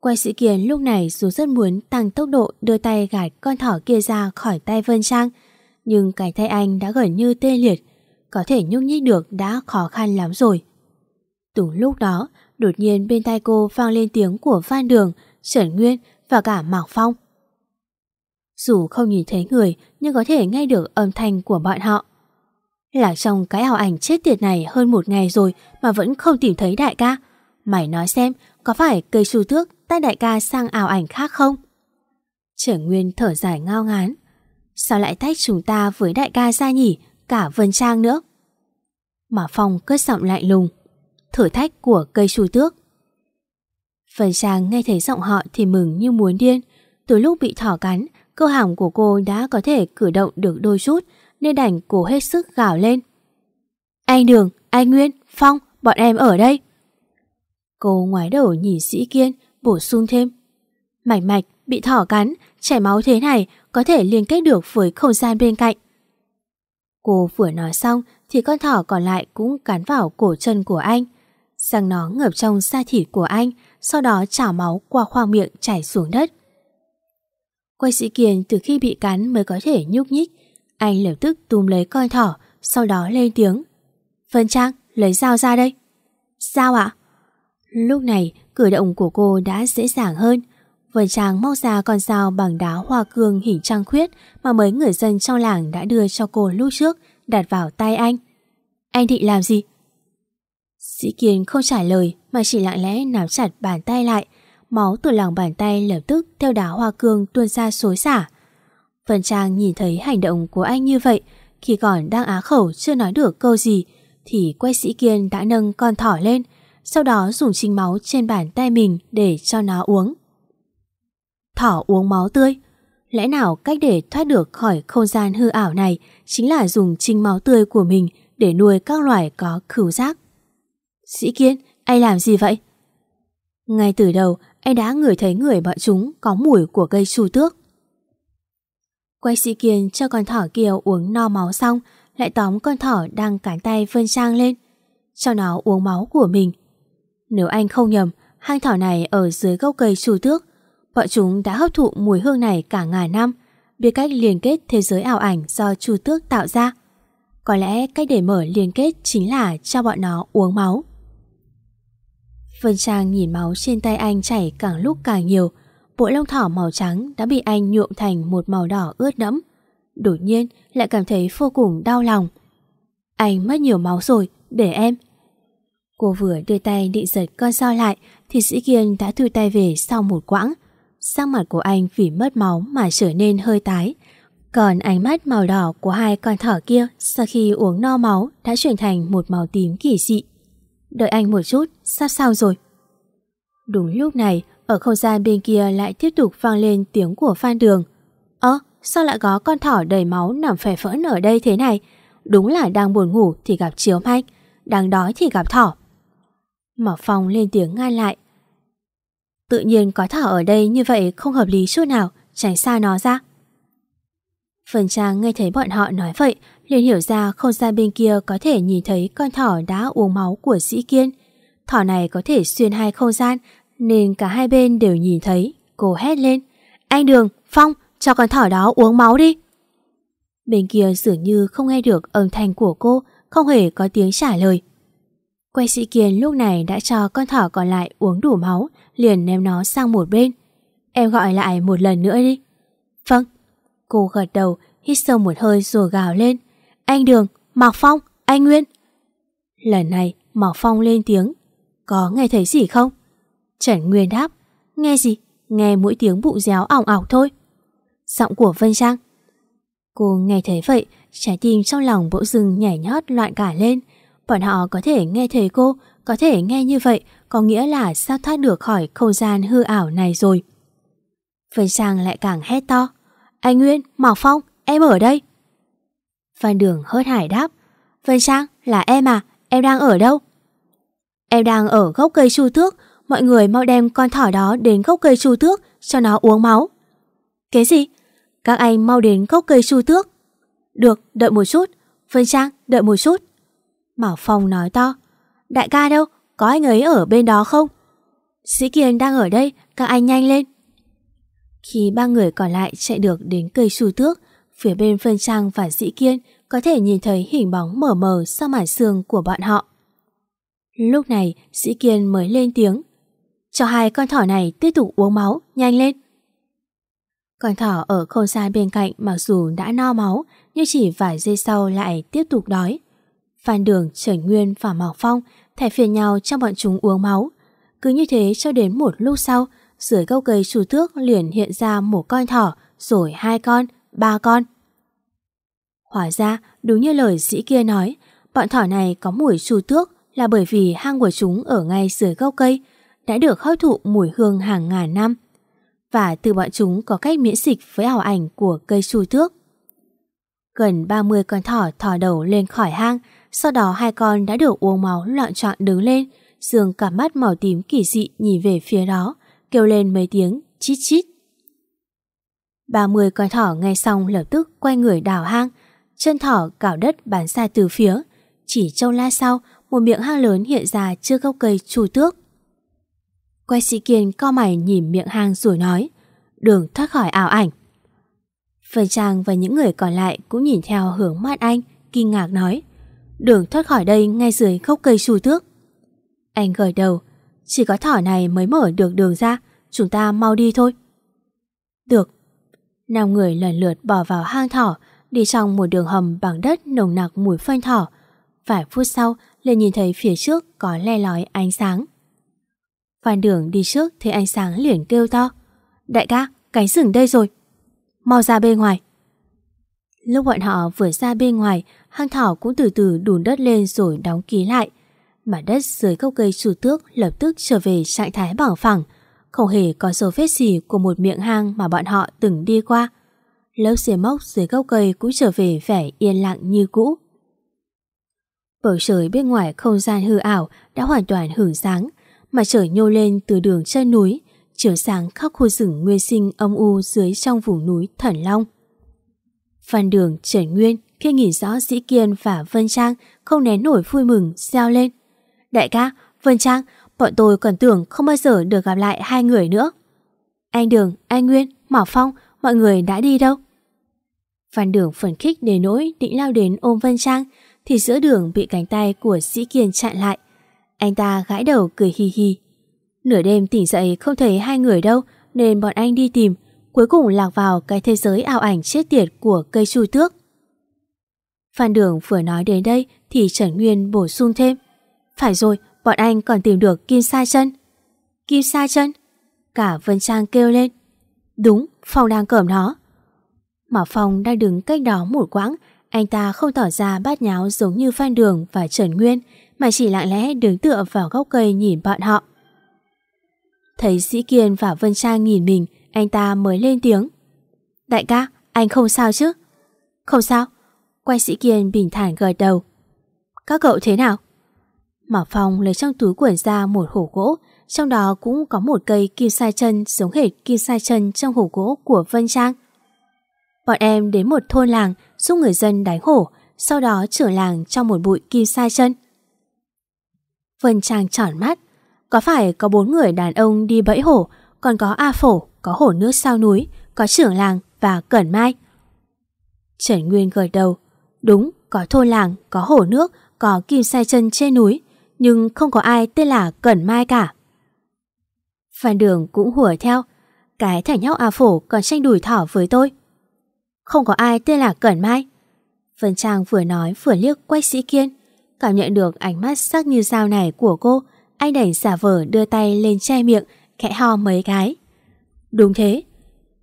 Quay sĩ kiến lúc này dù rất muốn tăng tốc độ đưa tay gạt con thỏ kia ra khỏi tay Vân Trang, nhưng cái tay anh đã gần như tê liệt, có thể nhúc nhích được đã khó khăn lắm rồi. Đúng lúc đó, đột nhiên bên tai cô vang lên tiếng của Phan Đường, Trần Nguyên và cả Mạc Phong. Dù không nhìn thấy người nhưng có thể nghe được âm thanh của bọn họ. Lạc trong cái ảo ảnh chết tiệt này hơn một ngày rồi mà vẫn không tìm thấy đại ca. Mày nói xem có phải cây su tước tay đại ca sang ảo ảnh khác không? Trở Nguyên thở dài ngao ngán. Sao lại tách chúng ta với đại ca ra nhỉ? Cả Vân Trang nữa. Mà Phong cất giọng lạnh lùng. Thử thách của cây chu tước. Vân Trang nghe thấy giọng họ thì mừng như muốn điên. Từ lúc bị thỏ cắn, cơ hàm của cô đã có thể cử động được đôi chút nên đành cố hết sức gào lên. Anh Đường, Anh Nguyên, Phong, bọn em ở đây. Cô ngoái đầu nhìn sĩ kiên, bổ sung thêm. Mạch mạch, bị thỏ cắn, chảy máu thế này có thể liên kết được với không gian bên cạnh. Cô vừa nói xong thì con thỏ còn lại cũng cắn vào cổ chân của anh. Răng nó ngập trong da thịt của anh, sau đó chảo máu qua khoang miệng chảy xuống đất. Quay sĩ Kiền từ khi bị cắn mới có thể nhúc nhích. Anh lập tức túm lấy con thỏ, sau đó lên tiếng. Vân Trang, lấy dao ra đây. Sao ạ? Lúc này, cử động của cô đã dễ dàng hơn vườn Trang mau ra con dao bằng đá hoa cương hình trăng khuyết mà mấy người dân trong làng đã đưa cho cô lúc trước, đặt vào tay anh. Anh định làm gì? Sĩ Kiên không trả lời mà chỉ lặng lẽ nắm chặt bàn tay lại. Máu từ lòng bàn tay lập tức theo đá hoa cương tuôn ra xối xả. Vân Trang nhìn thấy hành động của anh như vậy khi còn đang á khẩu chưa nói được câu gì thì quay sĩ Kiên đã nâng con thỏ lên sau đó dùng chính máu trên bàn tay mình để cho nó uống. Thỏ uống máu tươi Lẽ nào cách để thoát được khỏi không gian hư ảo này chính là dùng chính máu tươi của mình để nuôi các loài có khứu giác. Sĩ Kiên, anh làm gì vậy? Ngay từ đầu, anh đã ngửi thấy người bọn chúng có mùi của cây chu tước. Quay sĩ Kiên cho con thỏ kia uống no máu xong, lại tóm con thỏ đang cắn tay Vân Trang lên, cho nó uống máu của mình. Nếu anh không nhầm, hang thỏ này ở dưới gốc cây chu tước, bọn chúng đã hấp thụ mùi hương này cả ngàn năm, biết cách liên kết thế giới ảo ảnh do chu tước tạo ra. Có lẽ cách để mở liên kết chính là cho bọn nó uống máu. Vân Trang nhìn máu trên tay anh chảy càng lúc càng nhiều, bộ lông thỏ màu trắng đã bị anh nhuộm thành một màu đỏ ướt đẫm. Đột nhiên lại cảm thấy vô cùng đau lòng. Anh mất nhiều máu rồi, để em. Cô vừa đưa tay định giật con dao lại thì sĩ kiên đã thu tay về sau một quãng. Sắc mặt của anh vì mất máu mà trở nên hơi tái. Còn ánh mắt màu đỏ của hai con thỏ kia sau khi uống no máu đã chuyển thành một màu tím kỳ dị. Đợi anh một chút, sắp sao rồi. Đúng lúc này, ở không gian bên kia lại tiếp tục vang lên tiếng của Phan Đường. Ơ, sao lại có con thỏ đầy máu nằm phè phỡn ở đây thế này? Đúng là đang buồn ngủ thì gặp chiếu mách, đang đói thì gặp thỏ. Mở phòng lên tiếng ngăn lại. Tự nhiên có thỏ ở đây như vậy không hợp lý chút nào, tránh xa nó ra. Phần Trang nghe thấy bọn họ nói vậy, liền hiểu ra không gian bên kia có thể nhìn thấy con thỏ đã uống máu của sĩ kiên. Thỏ này có thể xuyên hai không gian, nên cả hai bên đều nhìn thấy. Cô hét lên, anh Đường, Phong, cho con thỏ đó uống máu đi. Bên kia dường như không nghe được âm thanh của cô, không hề có tiếng trả lời. Quay sĩ kiên lúc này đã cho con thỏ còn lại uống đủ máu, liền ném nó sang một bên. Em gọi lại một lần nữa đi. Vâng. Cô gật đầu, hít sâu một hơi rồi gào lên. Anh Đường, Mạc Phong, anh Nguyên. Lần này Mạc Phong lên tiếng. Có nghe thấy gì không? Trần Nguyên đáp. Nghe gì? Nghe mỗi tiếng bụ réo ỏng ỏng thôi. Giọng của Vân Trang. Cô nghe thấy vậy, trái tim trong lòng bỗng dưng nhảy nhót loạn cả lên. Bọn họ có thể nghe thấy cô, có thể nghe như vậy, có nghĩa là sắp thoát được khỏi không gian hư ảo này rồi. Vân Sang lại càng hét to. Anh Nguyên, Mạc Phong, em ở đây. Phan Đường hớt hải đáp. Vân Sang là em à, em đang ở đâu? Em đang ở gốc cây chu tước, mọi người mau đem con thỏ đó đến gốc cây chu tước cho nó uống máu. Cái gì? Các anh mau đến gốc cây chu tước. Được, đợi một chút. Vân Trang, đợi một chút. Bảo Phong nói to. Đại ca đâu? Có anh ấy ở bên đó không? Sĩ Kiên đang ở đây, các anh nhanh lên. Khi ba người còn lại chạy được đến cây chu tước, phía bên Phân Trang và Sĩ Kiên có thể nhìn thấy hình bóng mờ mờ sau màn xương của bọn họ. Lúc này, Sĩ Kiên mới lên tiếng. Cho hai con thỏ này tiếp tục uống máu, nhanh lên. Con thỏ ở không xa bên cạnh mặc dù đã no máu, nhưng chỉ vài giây sau lại tiếp tục đói. Phan Đường, Trần Nguyên và Mạc Phong thẻ phiền nhau cho bọn chúng uống máu. Cứ như thế cho đến một lúc sau, dưới gốc cây chủ tước liền hiện ra một con thỏ, rồi hai con, ba con. Hóa ra, đúng như lời sĩ kia nói, bọn thỏ này có mùi chủ tước là bởi vì hang của chúng ở ngay dưới gốc cây, đã được hấp thụ mùi hương hàng ngàn năm. Và từ bọn chúng có cách miễn dịch với ảo ảnh của cây chủ tước. Gần 30 con thỏ thò đầu lên khỏi hang, sau đó hai con đã được uống máu loạn trọn đứng lên, Dương cả mắt màu tím kỳ dị nhìn về phía đó, kêu lên mấy tiếng chít chít. 30 con thỏ nghe xong lập tức quay người đào hang, chân thỏ cào đất bắn xa từ phía. Chỉ trong la sau, một miệng hang lớn hiện ra chưa gốc cây trù tước. Quay sĩ kiên co mày nhìn miệng hang rồi nói, đường thoát khỏi ảo ảnh. Phần Trang và những người còn lại cũng nhìn theo hướng mắt anh, kinh ngạc nói, đường thoát khỏi đây ngay dưới gốc cây chu tước. Anh gởi đầu, chỉ có thỏ này mới mở được đường ra, chúng ta mau đi thôi. Được. Năm người lần lượt bỏ vào hang thỏ, đi trong một đường hầm bằng đất nồng nặc mùi phanh thỏ. Vài phút sau, liền nhìn thấy phía trước có le lói ánh sáng. Phan đường đi trước thấy ánh sáng liền kêu to. Đại ca, cánh rừng đây rồi. Mau ra bên ngoài. Lúc bọn họ vừa ra bên ngoài, hang Thảo cũng từ từ đùn đất lên rồi đóng kín lại. Mặt đất dưới gốc cây chủ tước lập tức trở về trạng thái bằng phẳng, không hề có dấu vết gì của một miệng hang mà bọn họ từng đi qua. Lớp xề mốc dưới gốc cây cũng trở về vẻ yên lặng như cũ. Bầu trời bên ngoài không gian hư ảo đã hoàn toàn hưởng sáng, mà trời nhô lên từ đường chân núi, chiếu sáng khắp khu rừng nguyên sinh âm u dưới trong vùng núi Thần Long. Phan Đường, Trần Nguyên khi nhìn rõ sĩ Kiên và Vân Trang không nén nổi vui mừng, reo lên. Đại ca, Vân Trang, bọn tôi còn tưởng không bao giờ được gặp lại hai người nữa. Anh Đường, anh Nguyên, Mỏ Phong, mọi người đã đi đâu? Văn Đường phấn khích đến nỗi định lao đến ôm Vân Trang thì giữa đường bị cánh tay của Sĩ Kiên chặn lại. Anh ta gãi đầu cười hi hi. Nửa đêm tỉnh dậy không thấy hai người đâu nên bọn anh đi tìm, cuối cùng lạc vào cái thế giới ảo ảnh chết tiệt của cây chu tước. Phan Đường vừa nói đến đây thì Trần Nguyên bổ sung thêm. Phải rồi, bọn anh còn tìm được Kim Sa chân. Kim Sa chân? Cả Vân Trang kêu lên. Đúng, Phong đang cầm nó. Mà Phong đang đứng cách đó một quãng, anh ta không tỏ ra bát nháo giống như Phan Đường và Trần Nguyên, mà chỉ lặng lẽ đứng tựa vào gốc cây nhìn bọn họ. Thấy Sĩ Kiên và Vân Trang nhìn mình, anh ta mới lên tiếng. Đại ca, anh không sao chứ? Không sao. Quay Sĩ Kiên bình thản gật đầu. Các cậu thế nào? Mỏ Phong lấy trong túi quần ra một hổ gỗ, trong đó cũng có một cây kim sai chân giống hệt kim sai chân trong hổ gỗ của Vân Trang. Bọn em đến một thôn làng giúp người dân đánh hổ, sau đó trưởng làng trong một bụi kim sai chân. Vân Trang tròn mắt, có phải có bốn người đàn ông đi bẫy hổ, còn có A Phổ, có hổ nước sao núi, có trưởng làng và Cẩn Mai. Trần Nguyên gật đầu, đúng, có thôn làng, có hồ nước, có kim sai chân trên núi, nhưng không có ai tên là Cẩn Mai cả. Phan Đường cũng hùa theo, cái thằng nhóc A Phổ còn tranh đùi thỏ với tôi. Không có ai tên là Cẩn Mai. Vân Trang vừa nói vừa liếc quách sĩ kiên, cảm nhận được ánh mắt sắc như dao này của cô, anh đẩy giả vờ đưa tay lên che miệng, khẽ ho mấy cái. Đúng thế.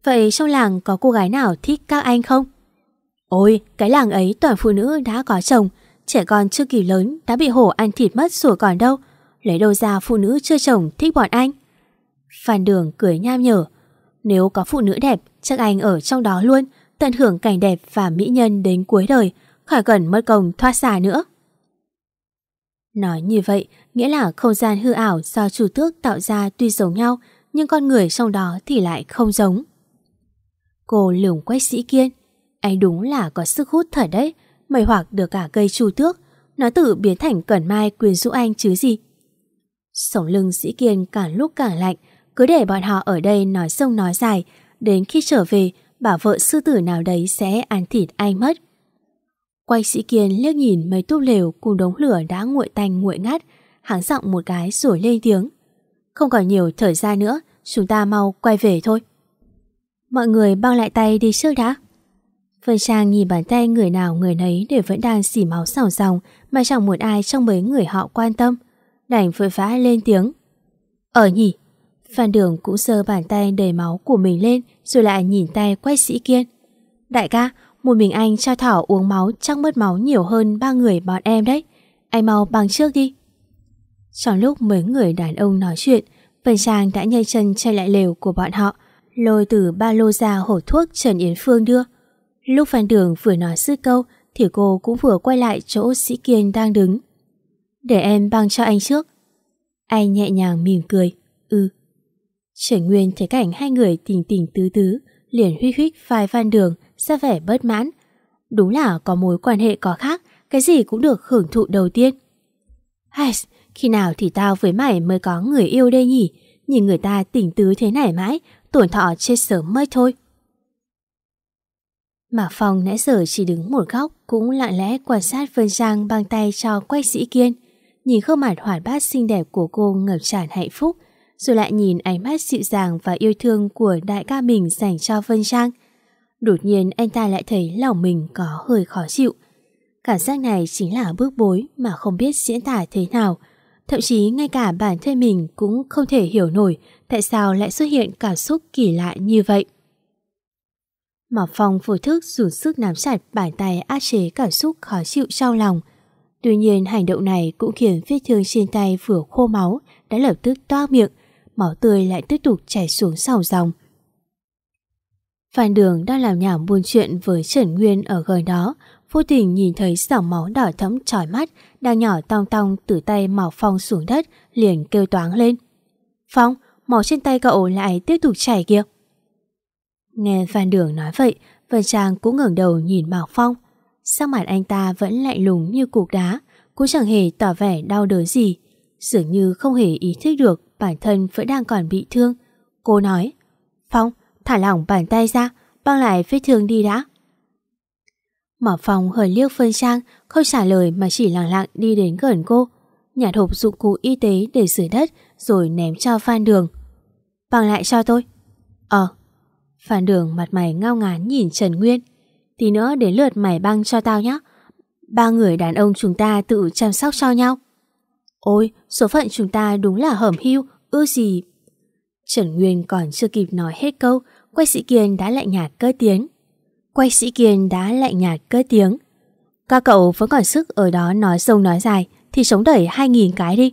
Vậy trong làng có cô gái nào thích các anh không? Ôi, cái làng ấy toàn phụ nữ đã có chồng, trẻ con chưa kỳ lớn đã bị hổ ăn thịt mất rồi còn đâu. Lấy đâu ra phụ nữ chưa chồng thích bọn anh? Phan Đường cười nham nhở. Nếu có phụ nữ đẹp, chắc anh ở trong đó luôn, tận hưởng cảnh đẹp và mỹ nhân đến cuối đời, khỏi cần mất công thoát xa nữa. Nói như vậy, nghĩa là không gian hư ảo do chủ tước tạo ra tuy giống nhau, nhưng con người trong đó thì lại không giống. Cô lường quách sĩ kiên, anh đúng là có sức hút thật đấy, mày hoặc được cả cây chu tước, nó tự biến thành cẩn mai quyền rũ anh chứ gì. Sống lưng sĩ kiên càng lúc càng lạnh, cứ để bọn họ ở đây nói sông nói dài, đến khi trở về, bảo vợ sư tử nào đấy sẽ ăn thịt anh mất. Quay sĩ kiên liếc nhìn mấy túp lều cùng đống lửa đã nguội tanh nguội ngắt, háng giọng một cái rồi lên tiếng. Không còn nhiều thời gian nữa, chúng ta mau quay về thôi. Mọi người băng lại tay đi trước đã. Vân Trang nhìn bàn tay người nào người nấy đều vẫn đang xỉ máu sòng sòng mà chẳng một ai trong mấy người họ quan tâm. Đành vội vã lên tiếng. Ở nhỉ? Phan Đường cũng sơ bàn tay đầy máu của mình lên rồi lại nhìn tay quách sĩ kiên. Đại ca, một mình anh cho Thảo uống máu chắc mất máu nhiều hơn ba người bọn em đấy. Anh mau bằng trước đi. Trong lúc mấy người đàn ông nói chuyện, Vân Trang đã nhanh chân chạy lại lều của bọn họ, lôi từ ba lô ra hổ thuốc Trần Yến Phương đưa. Lúc Phan Đường vừa nói sư câu thì cô cũng vừa quay lại chỗ sĩ kiên đang đứng. Để em băng cho anh trước. Anh nhẹ nhàng mỉm cười. Ừ. Trần Nguyên thấy cảnh hai người tình tình tứ tứ, liền huy huyết vai Phan Đường, ra vẻ bất mãn. Đúng là có mối quan hệ có khác, cái gì cũng được hưởng thụ đầu tiên. Hay, khi nào thì tao với mày mới có người yêu đây nhỉ? Nhìn người ta tình tứ thế này mãi, tuổi thọ chết sớm mới thôi. Mạc Phong nãy giờ chỉ đứng một góc cũng lặng lẽ quan sát Vân Giang băng tay cho quách sĩ kiên. Nhìn khuôn mặt hoàn bát xinh đẹp của cô ngập tràn hạnh phúc, rồi lại nhìn ánh mắt dịu dàng và yêu thương của đại ca mình dành cho Vân Giang. Đột nhiên anh ta lại thấy lòng mình có hơi khó chịu. Cảm giác này chính là bước bối mà không biết diễn tả thế nào. Thậm chí ngay cả bản thân mình cũng không thể hiểu nổi tại sao lại xuất hiện cảm xúc kỳ lạ như vậy mà Phong vô thức dùng sức nắm chặt bàn tay áp chế cảm xúc khó chịu trong lòng. Tuy nhiên hành động này cũng khiến vết thương trên tay vừa khô máu đã lập tức toa miệng, máu tươi lại tiếp tục chảy xuống sào dòng. Phan Đường đang làm nhảm buôn chuyện với Trần Nguyên ở gần đó, vô tình nhìn thấy dòng máu đỏ thẫm trói mắt đang nhỏ tong tong từ tay Mạo Phong xuống đất, liền kêu toáng lên. Phong, máu trên tay cậu lại tiếp tục chảy kìa. Nghe Phan Đường nói vậy, Vân Trang cũng ngẩng đầu nhìn Mạc Phong. Sắc mặt anh ta vẫn lạnh lùng như cục đá, cũng chẳng hề tỏ vẻ đau đớn gì. Dường như không hề ý thức được bản thân vẫn đang còn bị thương. Cô nói, Phong, thả lỏng bàn tay ra, băng lại vết thương đi đã. Mạc Phong hơi liếc Vân Trang, không trả lời mà chỉ lặng lặng đi đến gần cô. Nhặt hộp dụng cụ y tế để rửa đất rồi ném cho Phan Đường. Băng lại cho tôi. Ờ. Phan Đường mặt mày ngao ngán nhìn Trần Nguyên. Tí nữa đến lượt mày băng cho tao nhé. Ba người đàn ông chúng ta tự chăm sóc cho nhau. Ôi, số phận chúng ta đúng là hẩm hiu ư gì. Trần Nguyên còn chưa kịp nói hết câu, quay sĩ Kiên đã lạnh nhạt cơi tiếng. Quay sĩ Kiên đã lạnh nhạt cơi tiếng. Các cậu vẫn còn sức ở đó nói sông nói dài, thì sống đẩy 2.000 cái đi.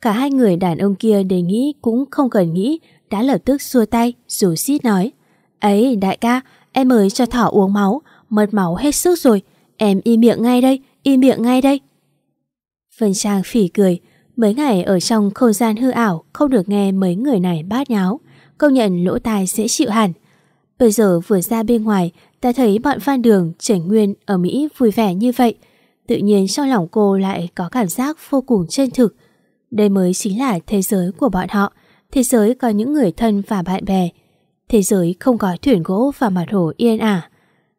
Cả hai người đàn ông kia đề nghĩ cũng không cần nghĩ đã lập tức xua tay rủ xít nói ấy đại ca em mới cho thỏ uống máu mất máu hết sức rồi em im miệng ngay đây im miệng ngay đây. Vân Trang phỉ cười mấy ngày ở trong không gian hư ảo không được nghe mấy người này bát nháo công nhận lỗ tai dễ chịu hẳn. Bây giờ vừa ra bên ngoài ta thấy bọn Phan Đường, Trần Nguyên ở Mỹ vui vẻ như vậy. Tự nhiên trong lòng cô lại có cảm giác vô cùng chân thực. Đây mới chính là thế giới của bọn họ thế giới có những người thân và bạn bè. Thế giới không có thuyền gỗ và mặt hồ yên ả.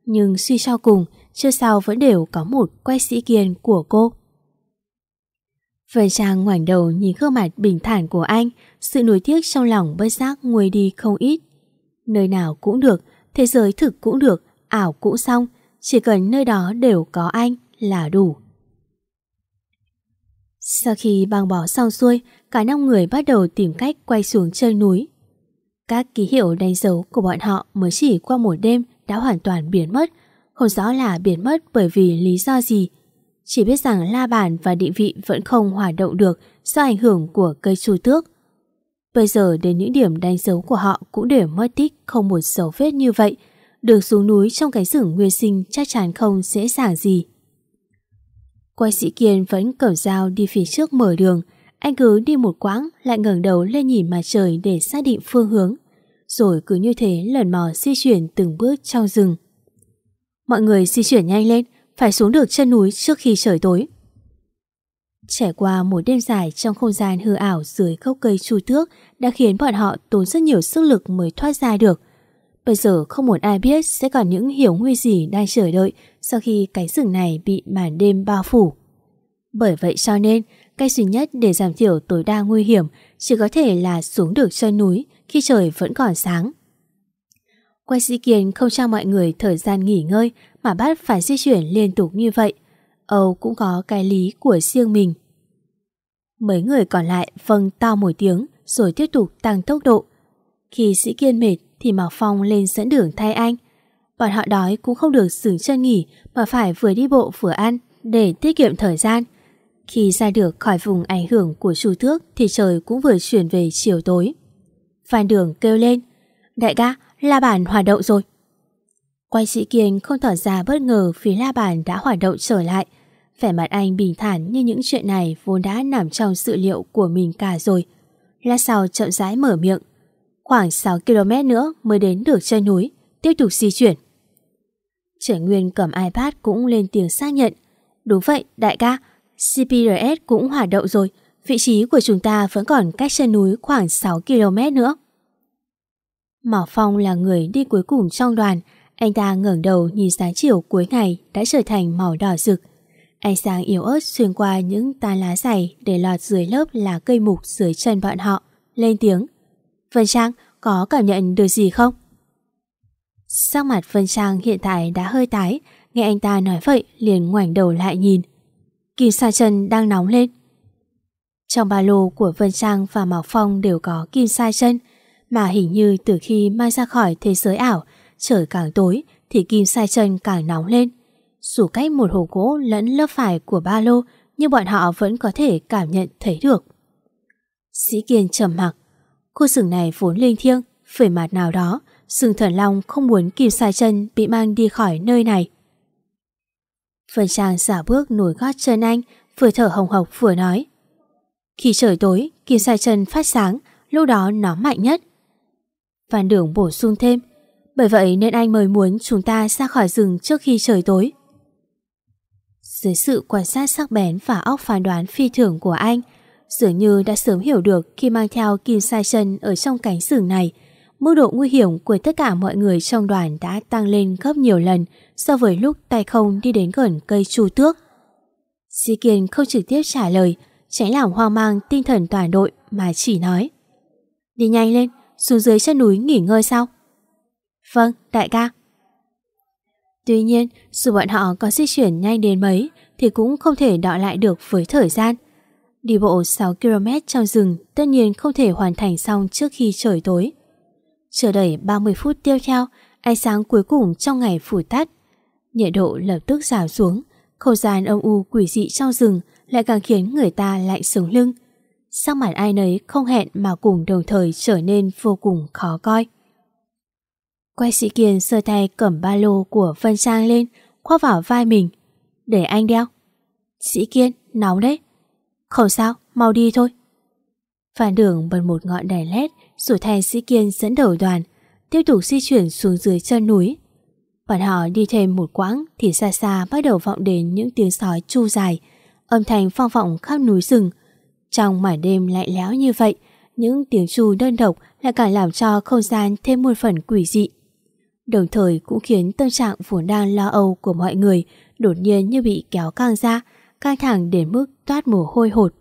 Nhưng suy cho cùng, chưa sau vẫn đều có một quay sĩ kiên của cô. Vân Trang ngoảnh đầu nhìn gương mặt bình thản của anh, sự nuối tiếc trong lòng bất giác nguôi đi không ít. Nơi nào cũng được, thế giới thực cũng được, ảo cũng xong, chỉ cần nơi đó đều có anh là đủ. Sau khi băng bỏ xong xuôi, cả năm người bắt đầu tìm cách quay xuống chân núi. Các ký hiệu đánh dấu của bọn họ mới chỉ qua một đêm đã hoàn toàn biến mất, không rõ là biến mất bởi vì lý do gì. Chỉ biết rằng la bàn và định vị vẫn không hoạt động được do ảnh hưởng của cây chu tước. Bây giờ đến những điểm đánh dấu của họ cũng đều mất tích không một dấu vết như vậy, được xuống núi trong cái rừng nguyên sinh chắc chắn không dễ dàng gì. Quay sĩ Kiên vẫn cầm dao đi phía trước mở đường, anh cứ đi một quãng lại ngẩng đầu lên nhìn mặt trời để xác định phương hướng, rồi cứ như thế lần mò di chuyển từng bước trong rừng. Mọi người di chuyển nhanh lên, phải xuống được chân núi trước khi trời tối. Trải qua một đêm dài trong không gian hư ảo dưới gốc cây chu tước đã khiến bọn họ tốn rất nhiều sức lực mới thoát ra được. Bây giờ không một ai biết sẽ còn những hiểu nguy gì đang chờ đợi sau khi cái rừng này bị màn đêm bao phủ. Bởi vậy cho nên, cách duy nhất để giảm thiểu tối đa nguy hiểm chỉ có thể là xuống được chân núi khi trời vẫn còn sáng. Quay sĩ Kiên không cho mọi người thời gian nghỉ ngơi mà bắt phải di chuyển liên tục như vậy. Âu cũng có cái lý của riêng mình. Mấy người còn lại vâng to một tiếng rồi tiếp tục tăng tốc độ. Khi sĩ Kiên mệt thì Mạc Phong lên dẫn đường thay anh. Bọn họ đói cũng không được dừng chân nghỉ mà phải vừa đi bộ vừa ăn để tiết kiệm thời gian. Khi ra được khỏi vùng ảnh hưởng của chu thước thì trời cũng vừa chuyển về chiều tối. Phan Đường kêu lên, đại ca, la bàn hoạt động rồi. Quay sĩ Kiên không tỏ ra bất ngờ vì la bàn đã hoạt động trở lại. Vẻ mặt anh bình thản như những chuyện này vốn đã nằm trong sự liệu của mình cả rồi. La sau chậm rãi mở miệng. Khoảng 6 km nữa mới đến được chân núi, tiếp tục di chuyển. Trẻ Nguyên cầm iPad cũng lên tiếng xác nhận. Đúng vậy, đại ca, CPRS cũng hoạt động rồi, vị trí của chúng ta vẫn còn cách chân núi khoảng 6 km nữa. Mỏ Phong là người đi cuối cùng trong đoàn, anh ta ngẩng đầu nhìn sáng chiều cuối ngày đã trở thành màu đỏ rực. Ánh sáng yếu ớt xuyên qua những tán lá dày để lọt dưới lớp là cây mục dưới chân bọn họ, lên tiếng. Vân Trang, có cảm nhận được gì không? Sắc mặt Vân Trang hiện tại đã hơi tái, nghe anh ta nói vậy liền ngoảnh đầu lại nhìn. Kim sa chân đang nóng lên. Trong ba lô của Vân Trang và Mạo Phong đều có kim sa chân, mà hình như từ khi mai ra khỏi thế giới ảo, trời càng tối thì kim sa chân càng nóng lên. Dù cách một hồ gỗ lẫn lớp phải của ba lô nhưng bọn họ vẫn có thể cảm nhận thấy được. Sĩ Kiên trầm mặc, khu rừng này vốn linh thiêng, về mặt nào đó, rừng thần long không muốn kim sa chân bị mang đi khỏi nơi này. Phần Trang giả bước nổi gót chân anh, vừa thở hồng hộc vừa nói. Khi trời tối, kim sai chân phát sáng, lúc đó nó mạnh nhất. Phan Đường bổ sung thêm, bởi vậy nên anh mới muốn chúng ta ra khỏi rừng trước khi trời tối. Dưới sự quan sát sắc bén và óc phán đoán phi thường của anh, dường như đã sớm hiểu được khi mang theo kim sai chân ở trong cánh rừng này, mức độ nguy hiểm của tất cả mọi người trong đoàn đã tăng lên gấp nhiều lần so với lúc tay không đi đến gần cây chu tước. Di Kiên không trực tiếp trả lời, tránh làm hoang mang tinh thần toàn đội mà chỉ nói. Đi nhanh lên, xuống dưới chân núi nghỉ ngơi sau. Vâng, đại ca. Tuy nhiên, dù bọn họ có di chuyển nhanh đến mấy thì cũng không thể đọ lại được với thời gian. Đi bộ 6 km trong rừng tất nhiên không thể hoàn thành xong trước khi trời tối. Chờ đẩy 30 phút tiếp theo, ánh sáng cuối cùng trong ngày phủ tắt. Nhiệt độ lập tức giảm xuống, không gian âm u quỷ dị trong rừng lại càng khiến người ta lạnh sống lưng. Sắc mặt ai nấy không hẹn mà cùng đồng thời trở nên vô cùng khó coi. Quay sĩ Kiên sơ tay cầm ba lô của Vân Trang lên, khoác vào vai mình. Để anh đeo. Sĩ Kiên, nóng đấy. Không sao, mau đi thôi. Phản đường bật một ngọn đèn led rồi thay Sĩ Kiên dẫn đầu đoàn, tiếp tục di chuyển xuống dưới chân núi. Bọn họ đi thêm một quãng thì xa xa bắt đầu vọng đến những tiếng sói chu dài, âm thanh phong vọng khắp núi rừng. Trong mải đêm lạnh lẽo như vậy, những tiếng chu đơn độc lại càng làm cho không gian thêm một phần quỷ dị. Đồng thời cũng khiến tâm trạng vốn đang lo âu của mọi người đột nhiên như bị kéo căng ra, căng thẳng đến mức toát mồ hôi hột.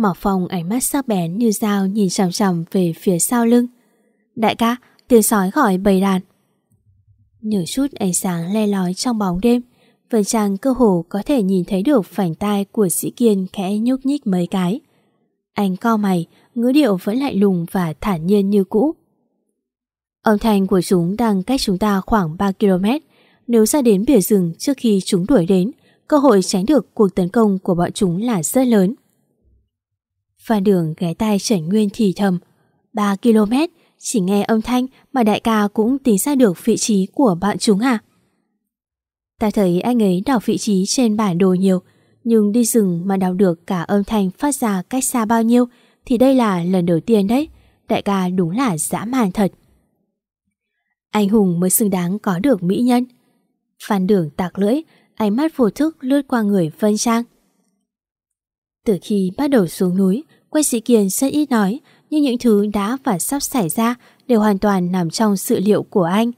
Mỏ phòng ánh mắt sắc bén như dao nhìn chằm chằm về phía sau lưng. Đại ca, tiếng sói gọi bầy đàn. Nhờ chút ánh sáng le lói trong bóng đêm, Vân Trang cơ hồ có thể nhìn thấy được phảnh tai của sĩ kiên khẽ nhúc nhích mấy cái. Anh co mày, ngữ điệu vẫn lại lùng và thản nhiên như cũ. Âm thanh của chúng đang cách chúng ta khoảng 3 km. Nếu ra đến bìa rừng trước khi chúng đuổi đến, cơ hội tránh được cuộc tấn công của bọn chúng là rất lớn. Phan Đường ghé tay Trần Nguyên thì thầm. 3 km Chỉ nghe âm thanh mà đại ca cũng tính ra được vị trí của bạn chúng à? Ta thấy anh ấy đọc vị trí trên bản đồ nhiều Nhưng đi rừng mà đọc được cả âm thanh phát ra cách xa bao nhiêu Thì đây là lần đầu tiên đấy. Đại ca đúng là dã man thật. Anh hùng mới xứng đáng có được mỹ nhân. Phan Đường tạc lưỡi Ánh mắt vô thức lướt qua người Vân Trang. Từ khi bắt đầu xuống núi, Quách sĩ Kiên rất ít nói, nhưng những thứ đã và sắp xảy ra đều hoàn toàn nằm trong sự liệu của anh.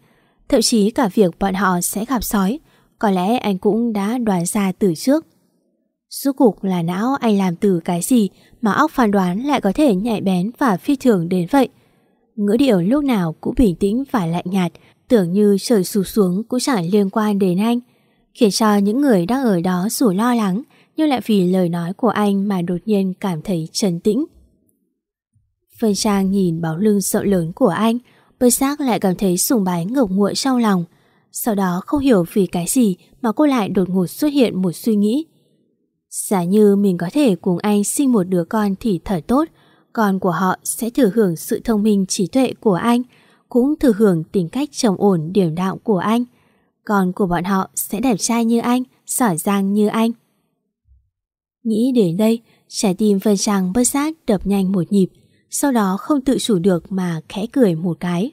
Thậm chí cả việc bọn họ sẽ gặp sói, có lẽ anh cũng đã đoán ra từ trước. Rốt cục là não anh làm từ cái gì mà óc phán đoán lại có thể nhạy bén và phi thường đến vậy. Ngữ điệu lúc nào cũng bình tĩnh và lạnh nhạt, tưởng như trời sụp xuống cũng chẳng liên quan đến anh, khiến cho những người đang ở đó dù lo lắng nhưng lại vì lời nói của anh mà đột nhiên cảm thấy trấn tĩnh. Vân Trang nhìn bóng lưng sợ lớn của anh, bất giác lại cảm thấy sùng bái ngược nguội trong lòng. Sau đó không hiểu vì cái gì mà cô lại đột ngột xuất hiện một suy nghĩ. Giả như mình có thể cùng anh sinh một đứa con thì thật tốt, con của họ sẽ thừa hưởng sự thông minh trí tuệ của anh, cũng thừa hưởng tính cách trầm ổn điểm đạo của anh. Con của bọn họ sẽ đẹp trai như anh, giỏi giang như anh. Nghĩ đến đây, trái tim Vân Trang bất giác đập nhanh một nhịp, sau đó không tự chủ được mà khẽ cười một cái.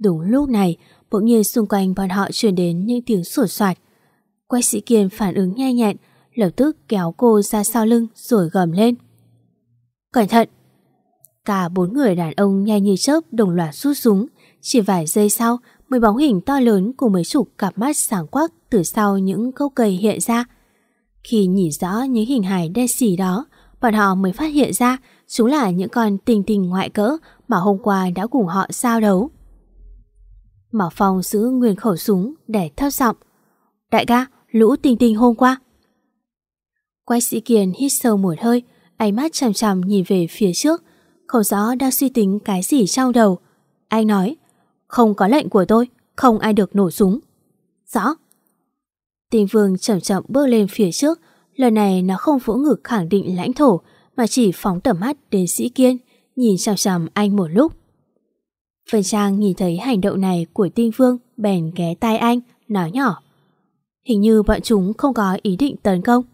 Đúng lúc này, bỗng nhiên xung quanh bọn họ truyền đến những tiếng sủa soạt. Quách sĩ kiên phản ứng nhanh nhẹn, lập tức kéo cô ra sau lưng rồi gầm lên. Cẩn thận! Cả bốn người đàn ông nhanh như chớp đồng loạt rút súng. Chỉ vài giây sau, mấy bóng hình to lớn cùng mấy chục cặp mắt sáng quắc từ sau những gốc cây hiện ra. Khi nhìn rõ những hình hài đen xỉ đó, bọn họ mới phát hiện ra chúng là những con tình tình ngoại cỡ mà hôm qua đã cùng họ giao đấu. Mạo Phong giữ nguyên khẩu súng để thấp giọng. Đại ca, lũ tình tình hôm qua. Quay sĩ Kiền hít sâu một hơi, ánh mắt chằm chằm nhìn về phía trước, không rõ đang suy tính cái gì trong đầu. Anh nói, không có lệnh của tôi, không ai được nổ súng. Rõ. Tình vương chậm chậm bước lên phía trước, lần này nó không vỗ ngực khẳng định lãnh thổ, mà chỉ phóng tầm mắt đến sĩ kiên, nhìn chằm chằm anh một lúc. Phần Trang nhìn thấy hành động này của tinh vương bèn ghé tai anh, nói nhỏ. Hình như bọn chúng không có ý định tấn công.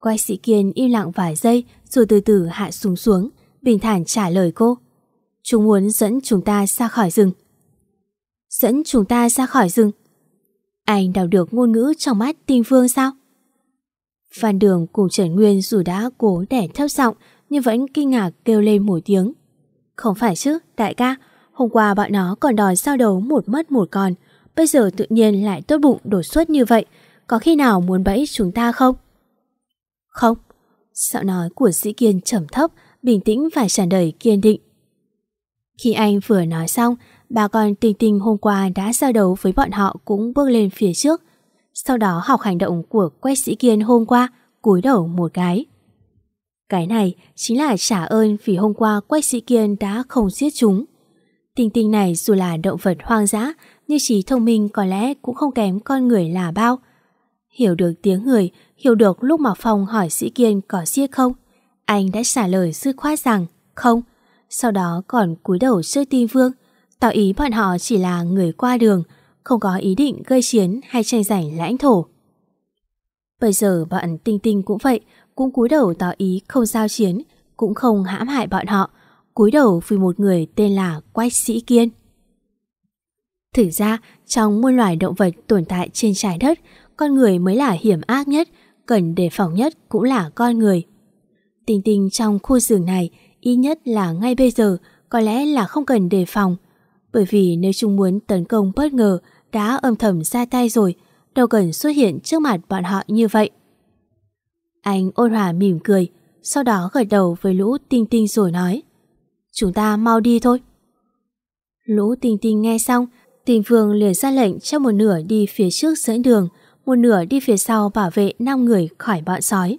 Quay sĩ kiên im lặng vài giây rồi từ từ hạ xuống xuống, bình thản trả lời cô. Chúng muốn dẫn chúng ta ra khỏi rừng. Dẫn chúng ta ra khỏi rừng? Anh đọc được ngôn ngữ trong mắt tinh vương sao? Phan Đường cùng Trần Nguyên dù đã cố đẻ thấp giọng nhưng vẫn kinh ngạc kêu lên một tiếng. Không phải chứ, đại ca, hôm qua bọn nó còn đòi sao đấu một mất một còn, bây giờ tự nhiên lại tốt bụng đột xuất như vậy, có khi nào muốn bẫy chúng ta không? Không. Giọng nói của sĩ kiên trầm thấp, bình tĩnh và tràn đầy kiên định. Khi anh vừa nói xong, bà con tình tình hôm qua đã giao đấu với bọn họ cũng bước lên phía trước. Sau đó học hành động của quách sĩ kiên hôm qua, cúi đầu một cái. Cái này chính là trả ơn vì hôm qua quách sĩ kiên đã không giết chúng. tình tình này dù là động vật hoang dã, nhưng trí thông minh có lẽ cũng không kém con người là bao. Hiểu được tiếng người, hiểu được lúc mà Phong hỏi sĩ kiên có giết không. Anh đã trả lời dứt khoát rằng không, sau đó còn cúi đầu trước tin vương, tỏ ý bọn họ chỉ là người qua đường, không có ý định gây chiến hay tranh giành lãnh thổ. Bây giờ bọn Tinh Tinh cũng vậy, cũng cúi đầu tỏ ý không giao chiến, cũng không hãm hại bọn họ, cúi đầu vì một người tên là Quách Sĩ Kiên. Thực ra, trong muôn loài động vật tồn tại trên trái đất, con người mới là hiểm ác nhất, cần đề phòng nhất cũng là con người. Tình tình trong khu rừng này, ít nhất là ngay bây giờ, có lẽ là không cần đề phòng. Bởi vì nếu chúng muốn tấn công bất ngờ, đã âm thầm ra tay rồi, đâu cần xuất hiện trước mặt bọn họ như vậy. Anh ôn hòa mỉm cười, sau đó gật đầu với lũ tinh tinh rồi nói Chúng ta mau đi thôi. Lũ tinh tinh nghe xong, tình vương liền ra lệnh cho một nửa đi phía trước dẫn đường, một nửa đi phía sau bảo vệ 5 người khỏi bọn sói.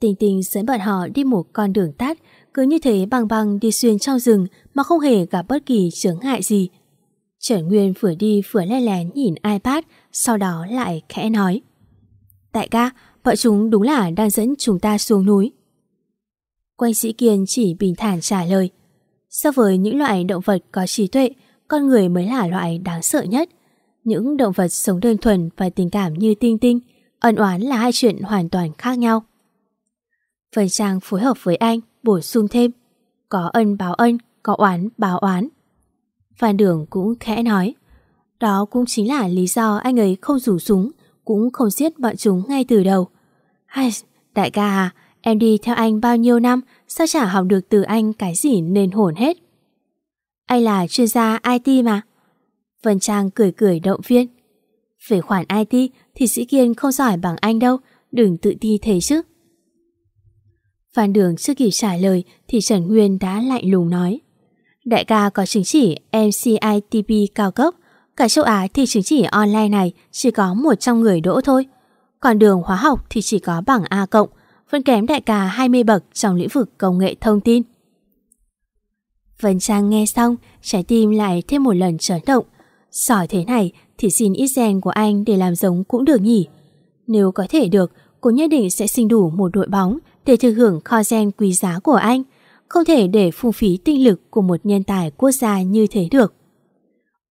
Tình tình dẫn bọn họ đi một con đường tắt, cứ như thế bằng bằng đi xuyên trong rừng mà không hề gặp bất kỳ chướng ngại gì. Trần Nguyên vừa đi vừa lén lén nhìn iPad, sau đó lại khẽ nói. Đại ca, bọn chúng đúng là đang dẫn chúng ta xuống núi. Quanh sĩ Kiên chỉ bình thản trả lời. So với những loại động vật có trí tuệ, con người mới là loại đáng sợ nhất. Những động vật sống đơn thuần và tình cảm như tinh tinh, ân oán là hai chuyện hoàn toàn khác nhau. Phần Trang phối hợp với anh, bổ sung thêm. Có ân báo ân, có oán báo oán. Phan Đường cũng khẽ nói. Đó cũng chính là lý do anh ấy không rủ súng, cũng không giết bọn chúng ngay từ đầu. Hay, đại ca à, em đi theo anh bao nhiêu năm, sao chả học được từ anh cái gì nên hồn hết. Anh là chuyên gia IT mà. Vân Trang cười cười động viên. Về khoản IT thì sĩ Kiên không giỏi bằng anh đâu, đừng tự ti thế chứ. Phan Đường chưa kịp trả lời thì Trần Nguyên đã lạnh lùng nói. Đại ca có chứng chỉ MCITP cao cấp, cả châu Á thì chứng chỉ online này chỉ có 100 người đỗ thôi. Còn đường hóa học thì chỉ có bằng A cộng, vẫn kém đại ca 20 bậc trong lĩnh vực công nghệ thông tin. Vân Trang nghe xong, trái tim lại thêm một lần chấn động. Sỏi thế này thì xin ít gen của anh để làm giống cũng được nhỉ. Nếu có thể được, cô nhất định sẽ sinh đủ một đội bóng để thừa hưởng kho gen quý giá của anh không thể để phung phí tinh lực của một nhân tài quốc gia như thế được.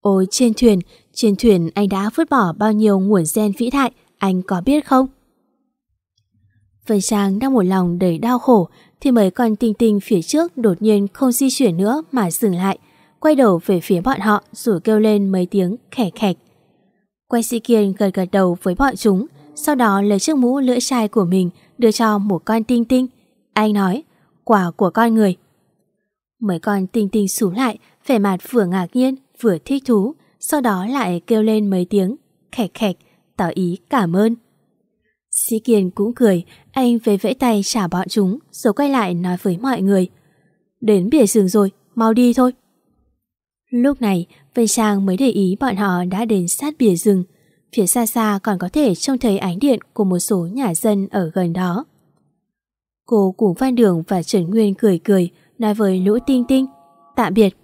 Ôi trên thuyền, trên thuyền anh đã vứt bỏ bao nhiêu nguồn gen vĩ đại, anh có biết không? Vân Trang đang một lòng đầy đau khổ thì mấy con tinh tinh phía trước đột nhiên không di chuyển nữa mà dừng lại, quay đầu về phía bọn họ rồi kêu lên mấy tiếng khẻ khẹt. Quay sĩ kiên gật gật đầu với bọn chúng, sau đó lấy chiếc mũ lưỡi chai của mình đưa cho một con tinh tinh. Anh nói, quả của con người. Mấy con tinh tinh xú lại, vẻ mặt vừa ngạc nhiên, vừa thích thú, sau đó lại kêu lên mấy tiếng khẹt khẹt, tỏ ý cảm ơn. Sĩ Kiên cũng cười, anh vẫy vẫy tay trả bọn chúng, rồi quay lại nói với mọi người. Đến bìa rừng rồi, mau đi thôi. Lúc này, Vân Trang mới để ý bọn họ đã đến sát bìa rừng. Phía xa xa còn có thể trông thấy ánh điện của một số nhà dân ở gần đó. Cô cùng Phan Đường và Trần Nguyên cười cười, nói với Lũ Tinh Tinh, tạm biệt.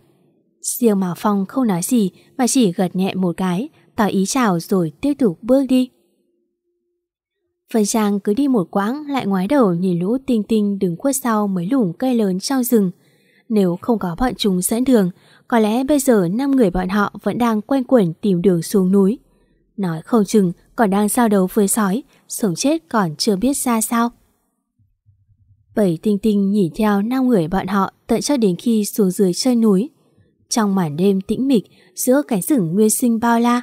Riêng mào Phong không nói gì mà chỉ gật nhẹ một cái, tỏ ý chào rồi tiếp tục bước đi. Vân Trang cứ đi một quãng lại ngoái đầu nhìn lũ tinh tinh đứng khuất sau mấy lùm cây lớn trong rừng. Nếu không có bọn chúng dẫn đường, có lẽ bây giờ năm người bọn họ vẫn đang quanh quẩn tìm đường xuống núi. Nói không chừng còn đang giao đấu với sói, sống chết còn chưa biết ra sao. Bảy tinh tinh nhìn theo năm người bọn họ tận cho đến khi xuống dưới chân núi. Trong màn đêm tĩnh mịch giữa cánh rừng nguyên sinh bao la,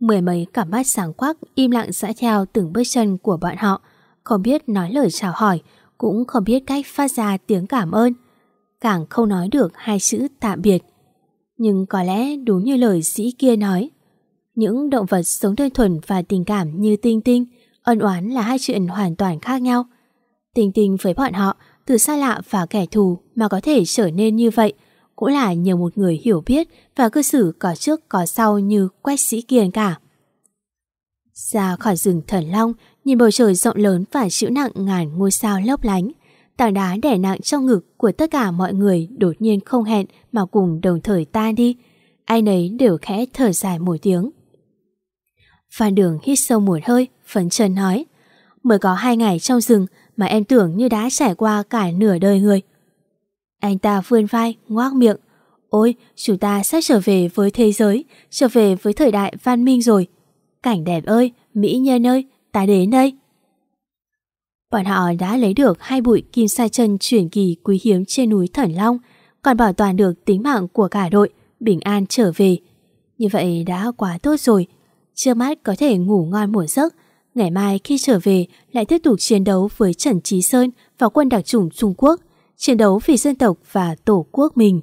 mười mấy cả mắt sáng quắc im lặng dõi theo từng bước chân của bọn họ, không biết nói lời chào hỏi, cũng không biết cách phát ra tiếng cảm ơn, càng không nói được hai chữ tạm biệt. Nhưng có lẽ đúng như lời sĩ kia nói, những động vật sống đơn thuần và tình cảm như tinh tinh, ân oán là hai chuyện hoàn toàn khác nhau tình tình với bọn họ, từ xa lạ và kẻ thù mà có thể trở nên như vậy, cũng là nhờ một người hiểu biết và cư xử có trước có sau như Quách Sĩ Kiên cả. Ra khỏi rừng thần long, nhìn bầu trời rộng lớn và chịu nặng ngàn ngôi sao lấp lánh, tảng đá đè nặng trong ngực của tất cả mọi người đột nhiên không hẹn mà cùng đồng thời tan đi. Ai nấy đều khẽ thở dài một tiếng. Phan Đường hít sâu một hơi, phấn chân nói Mới có hai ngày trong rừng mà em tưởng như đã trải qua cả nửa đời người. Anh ta vươn vai, ngoác miệng. Ôi, chúng ta sắp trở về với thế giới, trở về với thời đại văn minh rồi. Cảnh đẹp ơi, mỹ nhân ơi, ta đến đây. Bọn họ đã lấy được hai bụi kim sa chân chuyển kỳ quý hiếm trên núi Thần Long, còn bảo toàn được tính mạng của cả đội, bình an trở về. Như vậy đã quá tốt rồi. Chưa mắt có thể ngủ ngon một giấc, ngày mai khi trở về lại tiếp tục chiến đấu với Trần Trí Sơn và quân đặc chủng Trung Quốc, chiến đấu vì dân tộc và tổ quốc mình.